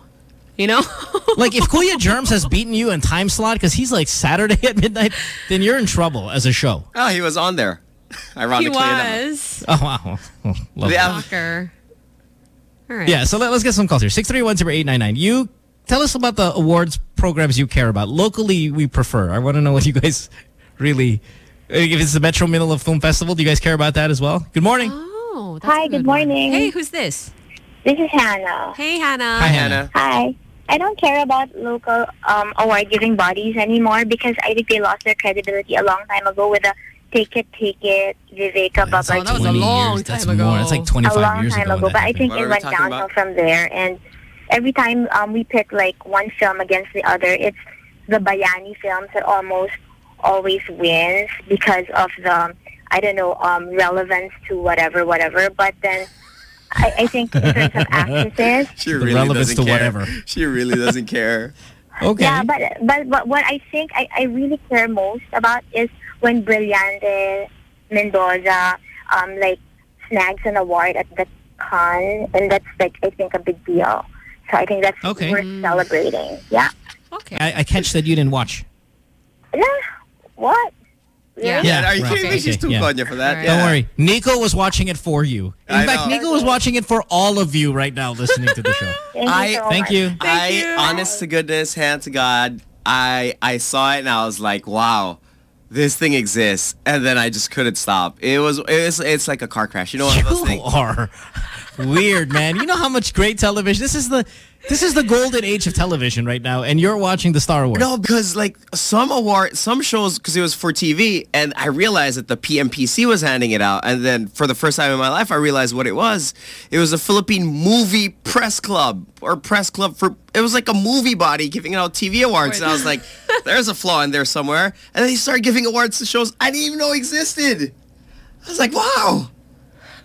You know? like if Kuya Germs has beaten you in time slot because he's like Saturday at midnight, then you're in trouble as a show. Oh, he was on there. Ironically he enough. was. Oh, wow. Love lovely. Yeah. Stalker. All right. Yeah, so let, us get some calls here. 631-0899. You tell us about the awards programs you care about. Locally, we prefer. I want to know what you guys really... If it's the Metro Manila Film Festival, do you guys care about that as well? Good morning. Oh, that's Hi, a good one. morning. Hey, who's this? This is Hannah. Hey, Hannah. Hi, Hannah. Hi. I don't care about local um, award-giving bodies anymore because I think they lost their credibility a long time ago with the Take It, Take It, Viveka That's Babaj. like 20 years. That's more. That's like 25 years ago. a long years time ago. ago, but I think it went downhill about? from there. And every time um, we pick like one film against the other, it's the Bayani films that almost always wins because of the I don't know um, relevance to whatever, whatever. But then I, I think in terms of actresses, She The really relevance doesn't to care. whatever. She really doesn't care. Okay. Yeah, but but but what I think I, I really care most about is when Brillante Mendoza um like snags an award at the Cannes, and that's like I think a big deal. So I think that's Okay. worth celebrating. Yeah. Okay. I, I catch that you didn't watch. Yeah. What? Yeah. Yeah, Are you right. kidding me? She's too yeah. Konya for that. Alright. Don't Yeah. worry. Nico was watching it for you. In I fact, know. Nico was watching it for all of you right now listening to the show. Thank I- you so Thank much. you. I, you. honest to goodness, hand to God, I I saw it and I was like, wow, this thing exists, and then I just couldn't stop. It was it's it's like a car crash. You know what those You things? are weird, man. You know how much great television. This is the this is the golden age of television right now, and you're watching the Star Wars. No, because like some award, some shows, because it was for TV, and I realized that the PMPC was handing it out, and then for the first time in my life, I realized what it was. It was a Philippine movie press club or press club for. It was like a movie body giving out TV awards, and I was like, "There's a flaw in there somewhere." And then they started giving awards to shows I didn't even know existed. I was like, "Wow."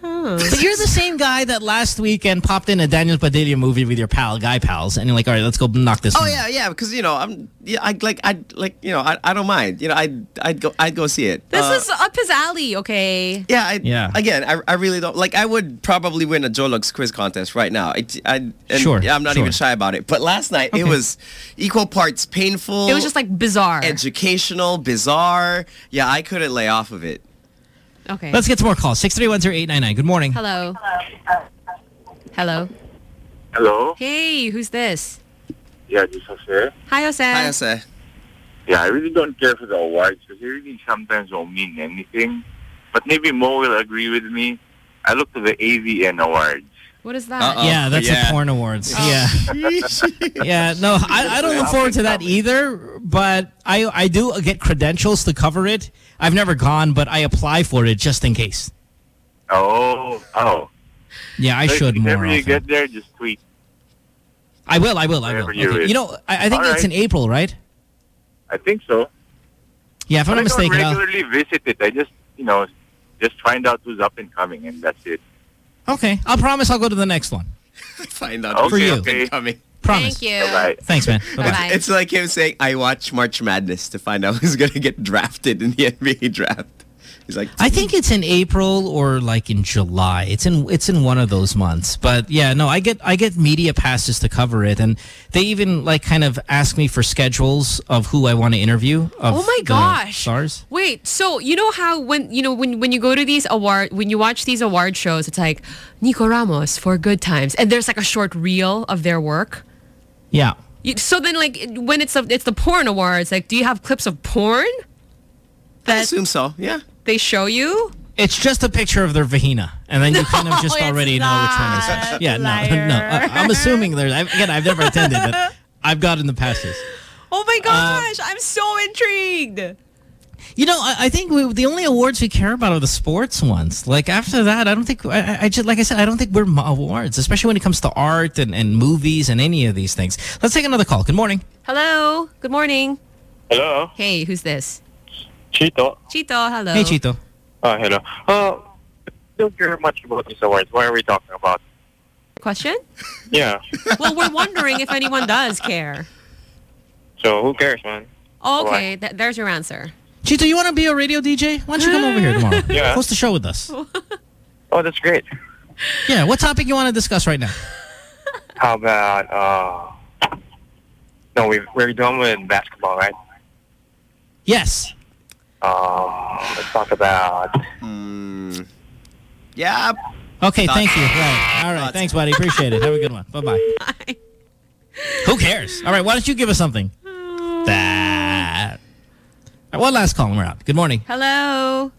But you're the same guy that last weekend popped in a Daniel Padilla movie with your pal, guy pals, and you're like, all right, let's go knock this. Oh one yeah, yeah, because you know I'm yeah I like I like you know I, I don't mind you know I I'd go I'd go see it. This Uh, is up his alley, okay? Yeah, I, Yeah. Again, I, I really don't like. I would probably win a Jolux quiz contest right now. I, I and Sure, Yeah, I'm not sure. even shy about it. But last night it was equal parts painful. It was just like bizarre. educational, bizarre. Yeah, I couldn't lay off of it. Okay. Let's get some more calls. Six three one zero eight nine nine. Good morning. Hello. Hello. Hello? Hey, who's this? Yeah, this is Jose. Hi, Jose. Hi, Jose. Yeah, I really don't care for the awards because they really sometimes don't mean anything. But maybe Mo will agree with me. I look to the AVN awards. What is that? Uh-oh. yeah, that's yeah. the porn awards. Oh, yeah. Yeah, no, I, I don't look forward to that either, but I I do get credentials to cover it. I've never gone, but I apply for it just in case. Oh, oh. Yeah, I So should if more ever you often. get there, just tweet. I will, I will, I will. You're Okay. You know, I, I think All it's in. April, right? I think so. Yeah, if I'm But not I don't mistaken. I'll, regularly visit it. I just, you know, just find out who's up and coming, and that's it. okay, I'll promise I'll go to the next one. Find out Okay, who's you. up and okay. coming. Promise. Thank you. Bye. Thanks, man. Bye-bye. Bye-bye. It's like him saying, "I watch March Madness to find out who's gonna get drafted in the NBA draft." He's like, I think it's in April or like in July. It's in it's in one of those months. But yeah, no, I get I get media passes to cover it, and they even like kind of ask me for schedules of who I want to interview. Of Oh my gosh. stars. Wait, so you know how when you know when when you go to these award when you watch these award shows, it's like Nico Ramos for Good Times, and there's like a short reel of their work. Yeah. You, so then, like when it's a, it's the porn awards, like do you have clips of porn I assume so. Yeah. they show you? It's just a picture of their vagina, and then you kind of just it's already know which one is not, which. Yeah, no, uh, liar. no. I, I'm assuming there's. I, again, I've never attended, but I've gotten in the passes. Oh my uh, gosh, I'm so intrigued. You know, I, I think we, the only awards we care about are the sports ones. Like after that, I don't think I, I- I just like I said, I don't think we're awards, especially when it comes to art and, and movies and any of these things. Let's take another call. Good morning. Hello, good morning. Hello, Hey, who's this? Chito. Chito, hello. Hey, Chito. Uh, hello. Uh, don't care much about these awards. What are we talking about? question? Yeah. Well, we're wondering if anyone does care. So who cares, man? Okay, th- there's your answer. Chito, you want to be a radio DJ? Why don't you come over here tomorrow? Yeah. Host the show with us. Oh, that's great. Yeah, what topic you want to discuss right now? How about uh? No, we we're done with basketball, right? Yes. Um, let's talk about. yeah. Okay, Thoughts? thank you. Right. All right. Thanks, buddy. Appreciate it. Have a good one. Bye-bye. Who cares? All right, why don't you give us something? That. All right, one last call and we're out. Good morning. Hello.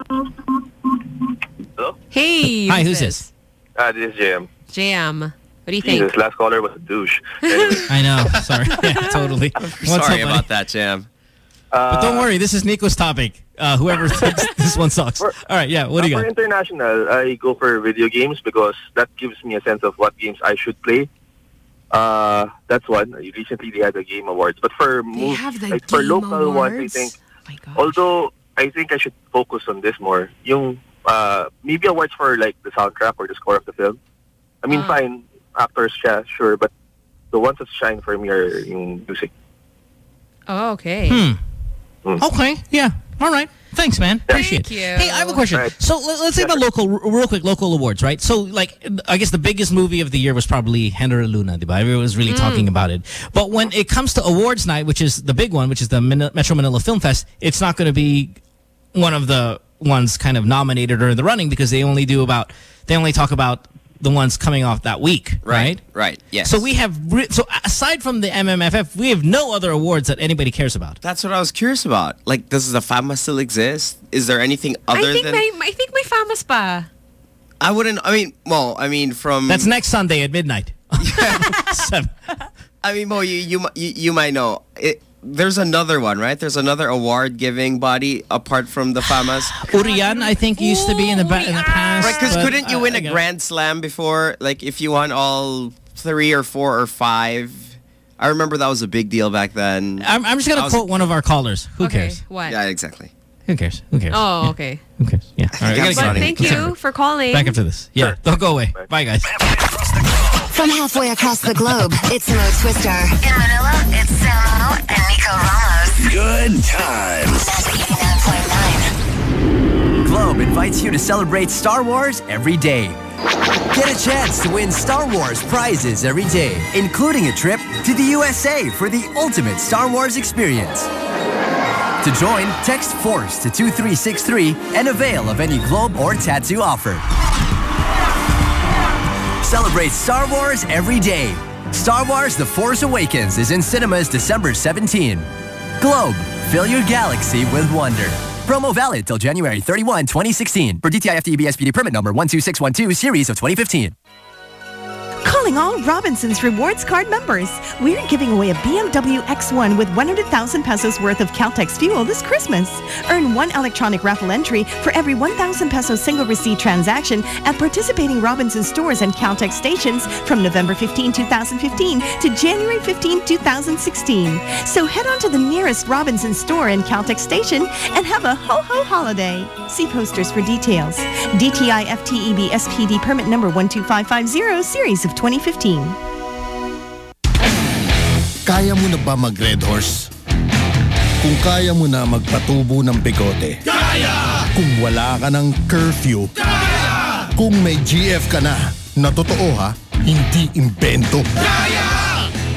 Hello. Hey. Hi, who's this? Uh, this is JM. Jam. What do you think? This last caller was a douche. Anyway, I know. Sorry. Yeah, totally. What's Sorry up, buddy? about that, Jam. But don't worry, this is Nico's topic. Uh, whoever thinks this one sucks. All right, yeah, what do you got? for got? international, I go for video games because that gives me a sense of what games I should play. Uh, that's one. Recently, they had the Game Awards, but for move, have like for Game local ones, I Awards? think. although I think I should focus on this more, yung uh, maybe awards for like the soundtrack or the score of the film. I mean, Ah. fine, actors, yeah, sure, but the ones that shine for me are yung music. Oh, okay. Hmm. Hmm. Okay, yeah. All right. Thanks, man. Appreciate Thank it. you. Hey, I have a question. So let, us say about local, real quick, local awards, right? So, like, I guess the biggest movie of the year was probably Heneral Luna, diba? Everyone was really Mm. talking about it. But when it comes to awards night, which is the big one, which is the Min- Metro Manila Film Fest, it's not going to be one of the ones kind of nominated or in the running because they only do about, they only talk about the ones coming off that week, right? Right. Yes. So we have, re- so aside from the MMFF, we have no other awards that anybody cares about. That's what I was curious about. Like, does the FAMA still exist? Is there anything other I think than? may I think may famas pa. I wouldn't. I mean, well, I mean, from That's next Sunday at midnight. Seven. I mean, Mo, you you you, you might know. It, there's another one, right? There's another award giving body apart from the FAMAS. Urian, I think, used to be in the ba- in the past. Right, because couldn't you uh, win a Grand Slam before? Like, if you won all three or four or five. I remember that was a big deal back then. I'm, I'm just gonna I was- quote one of our callers. Who Okay, cares? What? Yeah, exactly. Who cares? Who cares? Oh, Yeah. okay. Who cares? Yeah. All right, But thank out of here. you for calling. Back after this. Yeah. Don't go away. Bye, guys. From halfway across the globe, it's Mo Twister. In Manila, it's Samo and Nico Ramos. Good times. Globe invites you to celebrate Star Wars every day. Get a chance to win Star Wars prizes every day, including a trip to the USA for the ultimate Star Wars experience. To join, text FORCE to 2363 and avail of any Globe or tattoo offer. Celebrate Star Wars every day. Star Wars The Force Awakens is in cinemas December 17. Globe, fill your galaxy with wonder. Promo valid till January 31, 2016. For DTI FTEB SPD permit number 12612, series of 2015. Calling all Robinsons Rewards Card members. We're giving away a BMW X1 with 100,000 pesos worth of Caltex fuel this Christmas. Earn one electronic raffle entry for every 1,000 peso single receipt transaction at participating Robinson stores and Caltex stations from November 15, 2015 to January 15, 2016. So head on to the nearest Robinson store and Caltex station and have a ho-ho holiday. See posters for details. DTI FTEB SPD permit number 12550, series of 2015. Kaya mo na ba mag-red horse? Kung kaya mo na magpatubo ng bigote. Kaya! Kung wala ka ng curfew. Kaya! Kung may GF ka na, na totoo ha, hindi imbento. Kaya!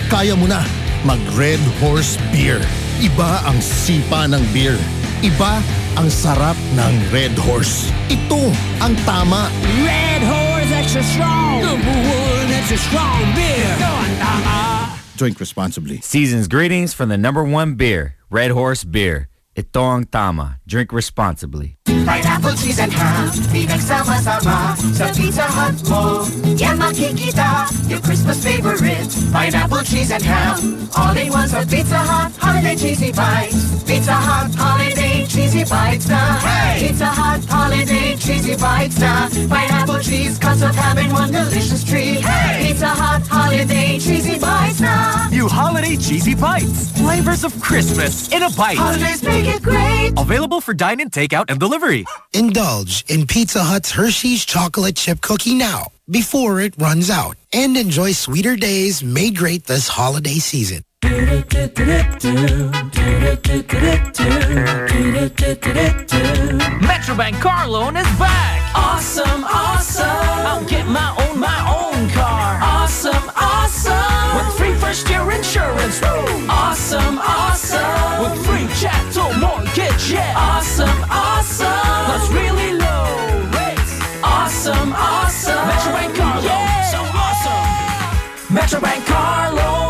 Kaya mo na mag-red horse beer. Iba ang sipa ng beer. Iba ang sarap ng red horse. Ito ang tama. Red Horse Extra Strong. Number one extra strong beer. Drink responsibly. Season's greetings from the number one beer, Red Horse Beer. Ito ang tama. Drink responsibly. Pineapple cheese and ham Pinagsama-sama Sa Pizza Hut mo Yan makikita Yung Christmas favorite Pineapple cheese and ham All in one sa Pizza Hut Holiday cheesy bites Pizza Hut Holiday holiday cheesy bites na. Pizza Hut holiday cheesy bites now. Pineapple cheese cuts of ham in one delicious treat. Pizza Hut holiday cheesy bites now. New holiday cheesy bites. Flavors of Christmas in a bite. Holidays make it great. Available for dine-in, takeout, and delivery. Indulge in Pizza Hut's Hershey's chocolate chip cookie now before it runs out and enjoy sweeter days made great this holiday season. Metrobank car loan is back. Awesome, awesome. I'll get my own, my own car. Awesome, awesome. With free first year insurance. Woo. Awesome, awesome. With free chattel mortgage. Yeah. Awesome, awesome. Plus really low rates. Awesome, awesome. Metrobank car loan. So awesome. Metrobank car loan.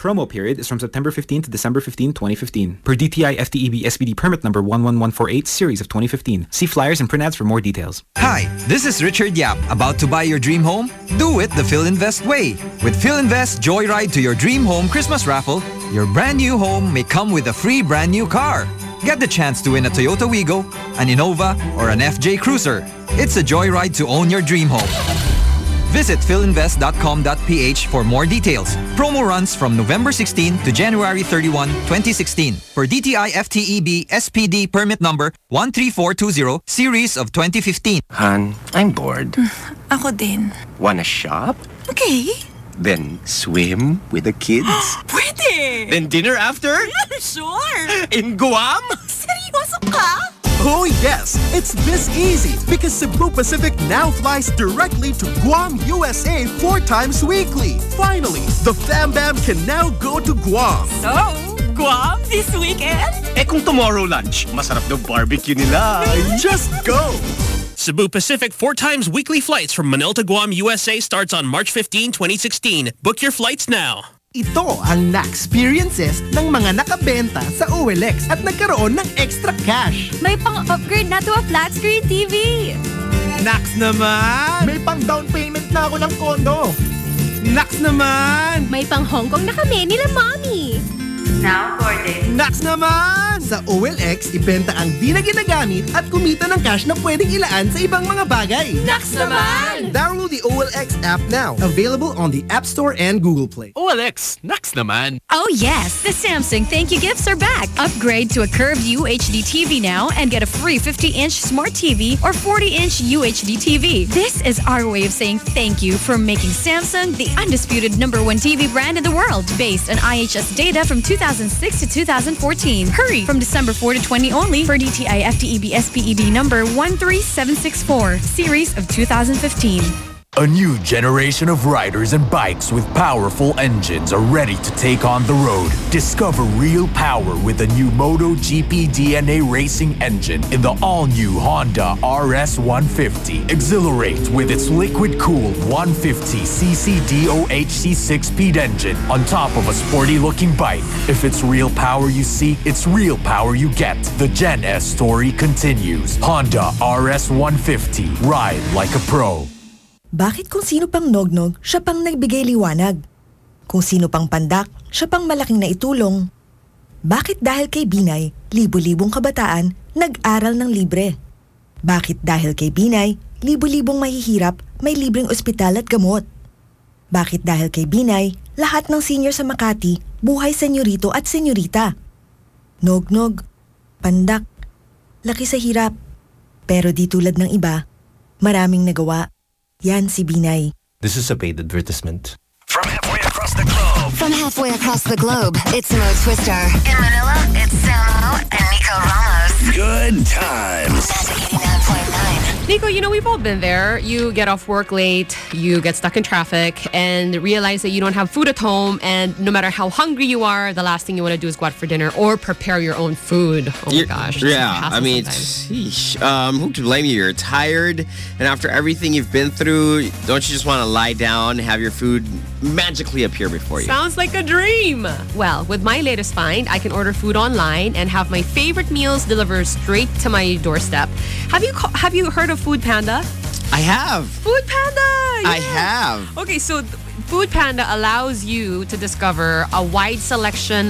Promo period is from September 15 to December 15, 2015. Per DTI FTEB SPD permit number 11148 series of 2015. See flyers and print ads for more details. Hi, this is Richard Yap. About to buy your dream home? Do it the Filinvest way. With Filinvest Joyride to your dream home Christmas raffle, your brand new home may come with a free brand new car. Get the chance to win a Toyota Wigo, an Innova, or an FJ Cruiser. It's a joyride to own your dream home. Visit filinvest.com.ph for more details. Promo runs from November 16 to January 31, 2016 for DTI FTEB SPD permit number 13420 series of 2015. Han, I'm bored. Mm, ako din. Wanna shop? Okay. Then swim with the kids? Pwede! then dinner after? sure! In Guam? Seryoso ka? Oh yes, it's this easy because Cebu Pacific now flies directly to Guam, USA four times weekly. Finally, the Fam Bam can now go to Guam. So, Guam this weekend? Eh kung tomorrow lunch, masarap daw barbecue nila. Just go! Cebu Pacific four times weekly flights from Manila to Guam, USA starts on March 15, 2016. Book your flights now. Ito ang na-experiences ng mga nakabenta sa OLX at nagkaroon ng extra cash. May pang-upgrade na to a flat screen TV. Nax naman! May pang down payment na ako ng kondo. Nax naman! May pang Hong Kong na kami nila mommy. Now boarding. Nax naman! Sa OLX, ibenta ang di na ginagamit at kumita ng cash na pwedeng ilaan sa ibang mga bagay. Nax naman! Download the OLX app now. Available on the App Store and Google Play. OLX, next naman. Oh yes, the Samsung thank you gifts are back. Upgrade to a curved UHD TV now and get a free 50-inch smart TV or 40-inch UHD TV. This is our way of saying thank you for making Samsung the undisputed number one TV brand in the world based on IHS data from 2006 to 2014. Hurry from December 4 to 20 only for DTI FTEB SPD number 13764, series of 2015. A new generation of riders and bikes with powerful engines are ready to take on the road. Discover real power with the new MotoGP DNA racing engine in the all-new Honda RS150. Exhilarate with its liquid-cooled 150cc DOHC 6-speed engine on top of a sporty-looking bike. If it's real power you seek, it's real power you get. The Gen S story continues. Honda RS150. Ride like a pro. Bakit kung sino pang nognog, siya pang nagbigay liwanag? Kung sino pang pandak, siya pang malaking naitulong? Bakit dahil kay Binay, libo-libong kabataan nag-aral ng libre? Bakit dahil kay Binay, libo-libong mahihirap may libreng ospital at gamot? Bakit dahil kay Binay, lahat ng senior sa Makati buhay senyorito at senyorita? Nognog, pandak, laki sa hirap. Pero di tulad ng iba, maraming nagawa. Yan si Binay. This is a paid advertisement. From halfway across the globe. From halfway across the globe, it's Mo Twister. In Manila, it's Samo and Nico Ramos. Good times. Nico, you know, we've all been there. You get off work late, you get stuck in traffic, and realize that you don't have food at home. And no matter how hungry you are, the last thing you want to do is go out for dinner or prepare your own food. Oh my You're- gosh. Yeah, I mean, um, who can blame you? You're tired, and after everything you've been through, don't you just want to lie down, and have your food magically appear before you? Sounds like a dream. Well, with my latest find, I can order food online and have my favorite meals delivered straight to my doorstep. Have you have you heard of Food Panda? I have. Food Panda. I have. Okay, so Food Panda allows you to discover a wide selection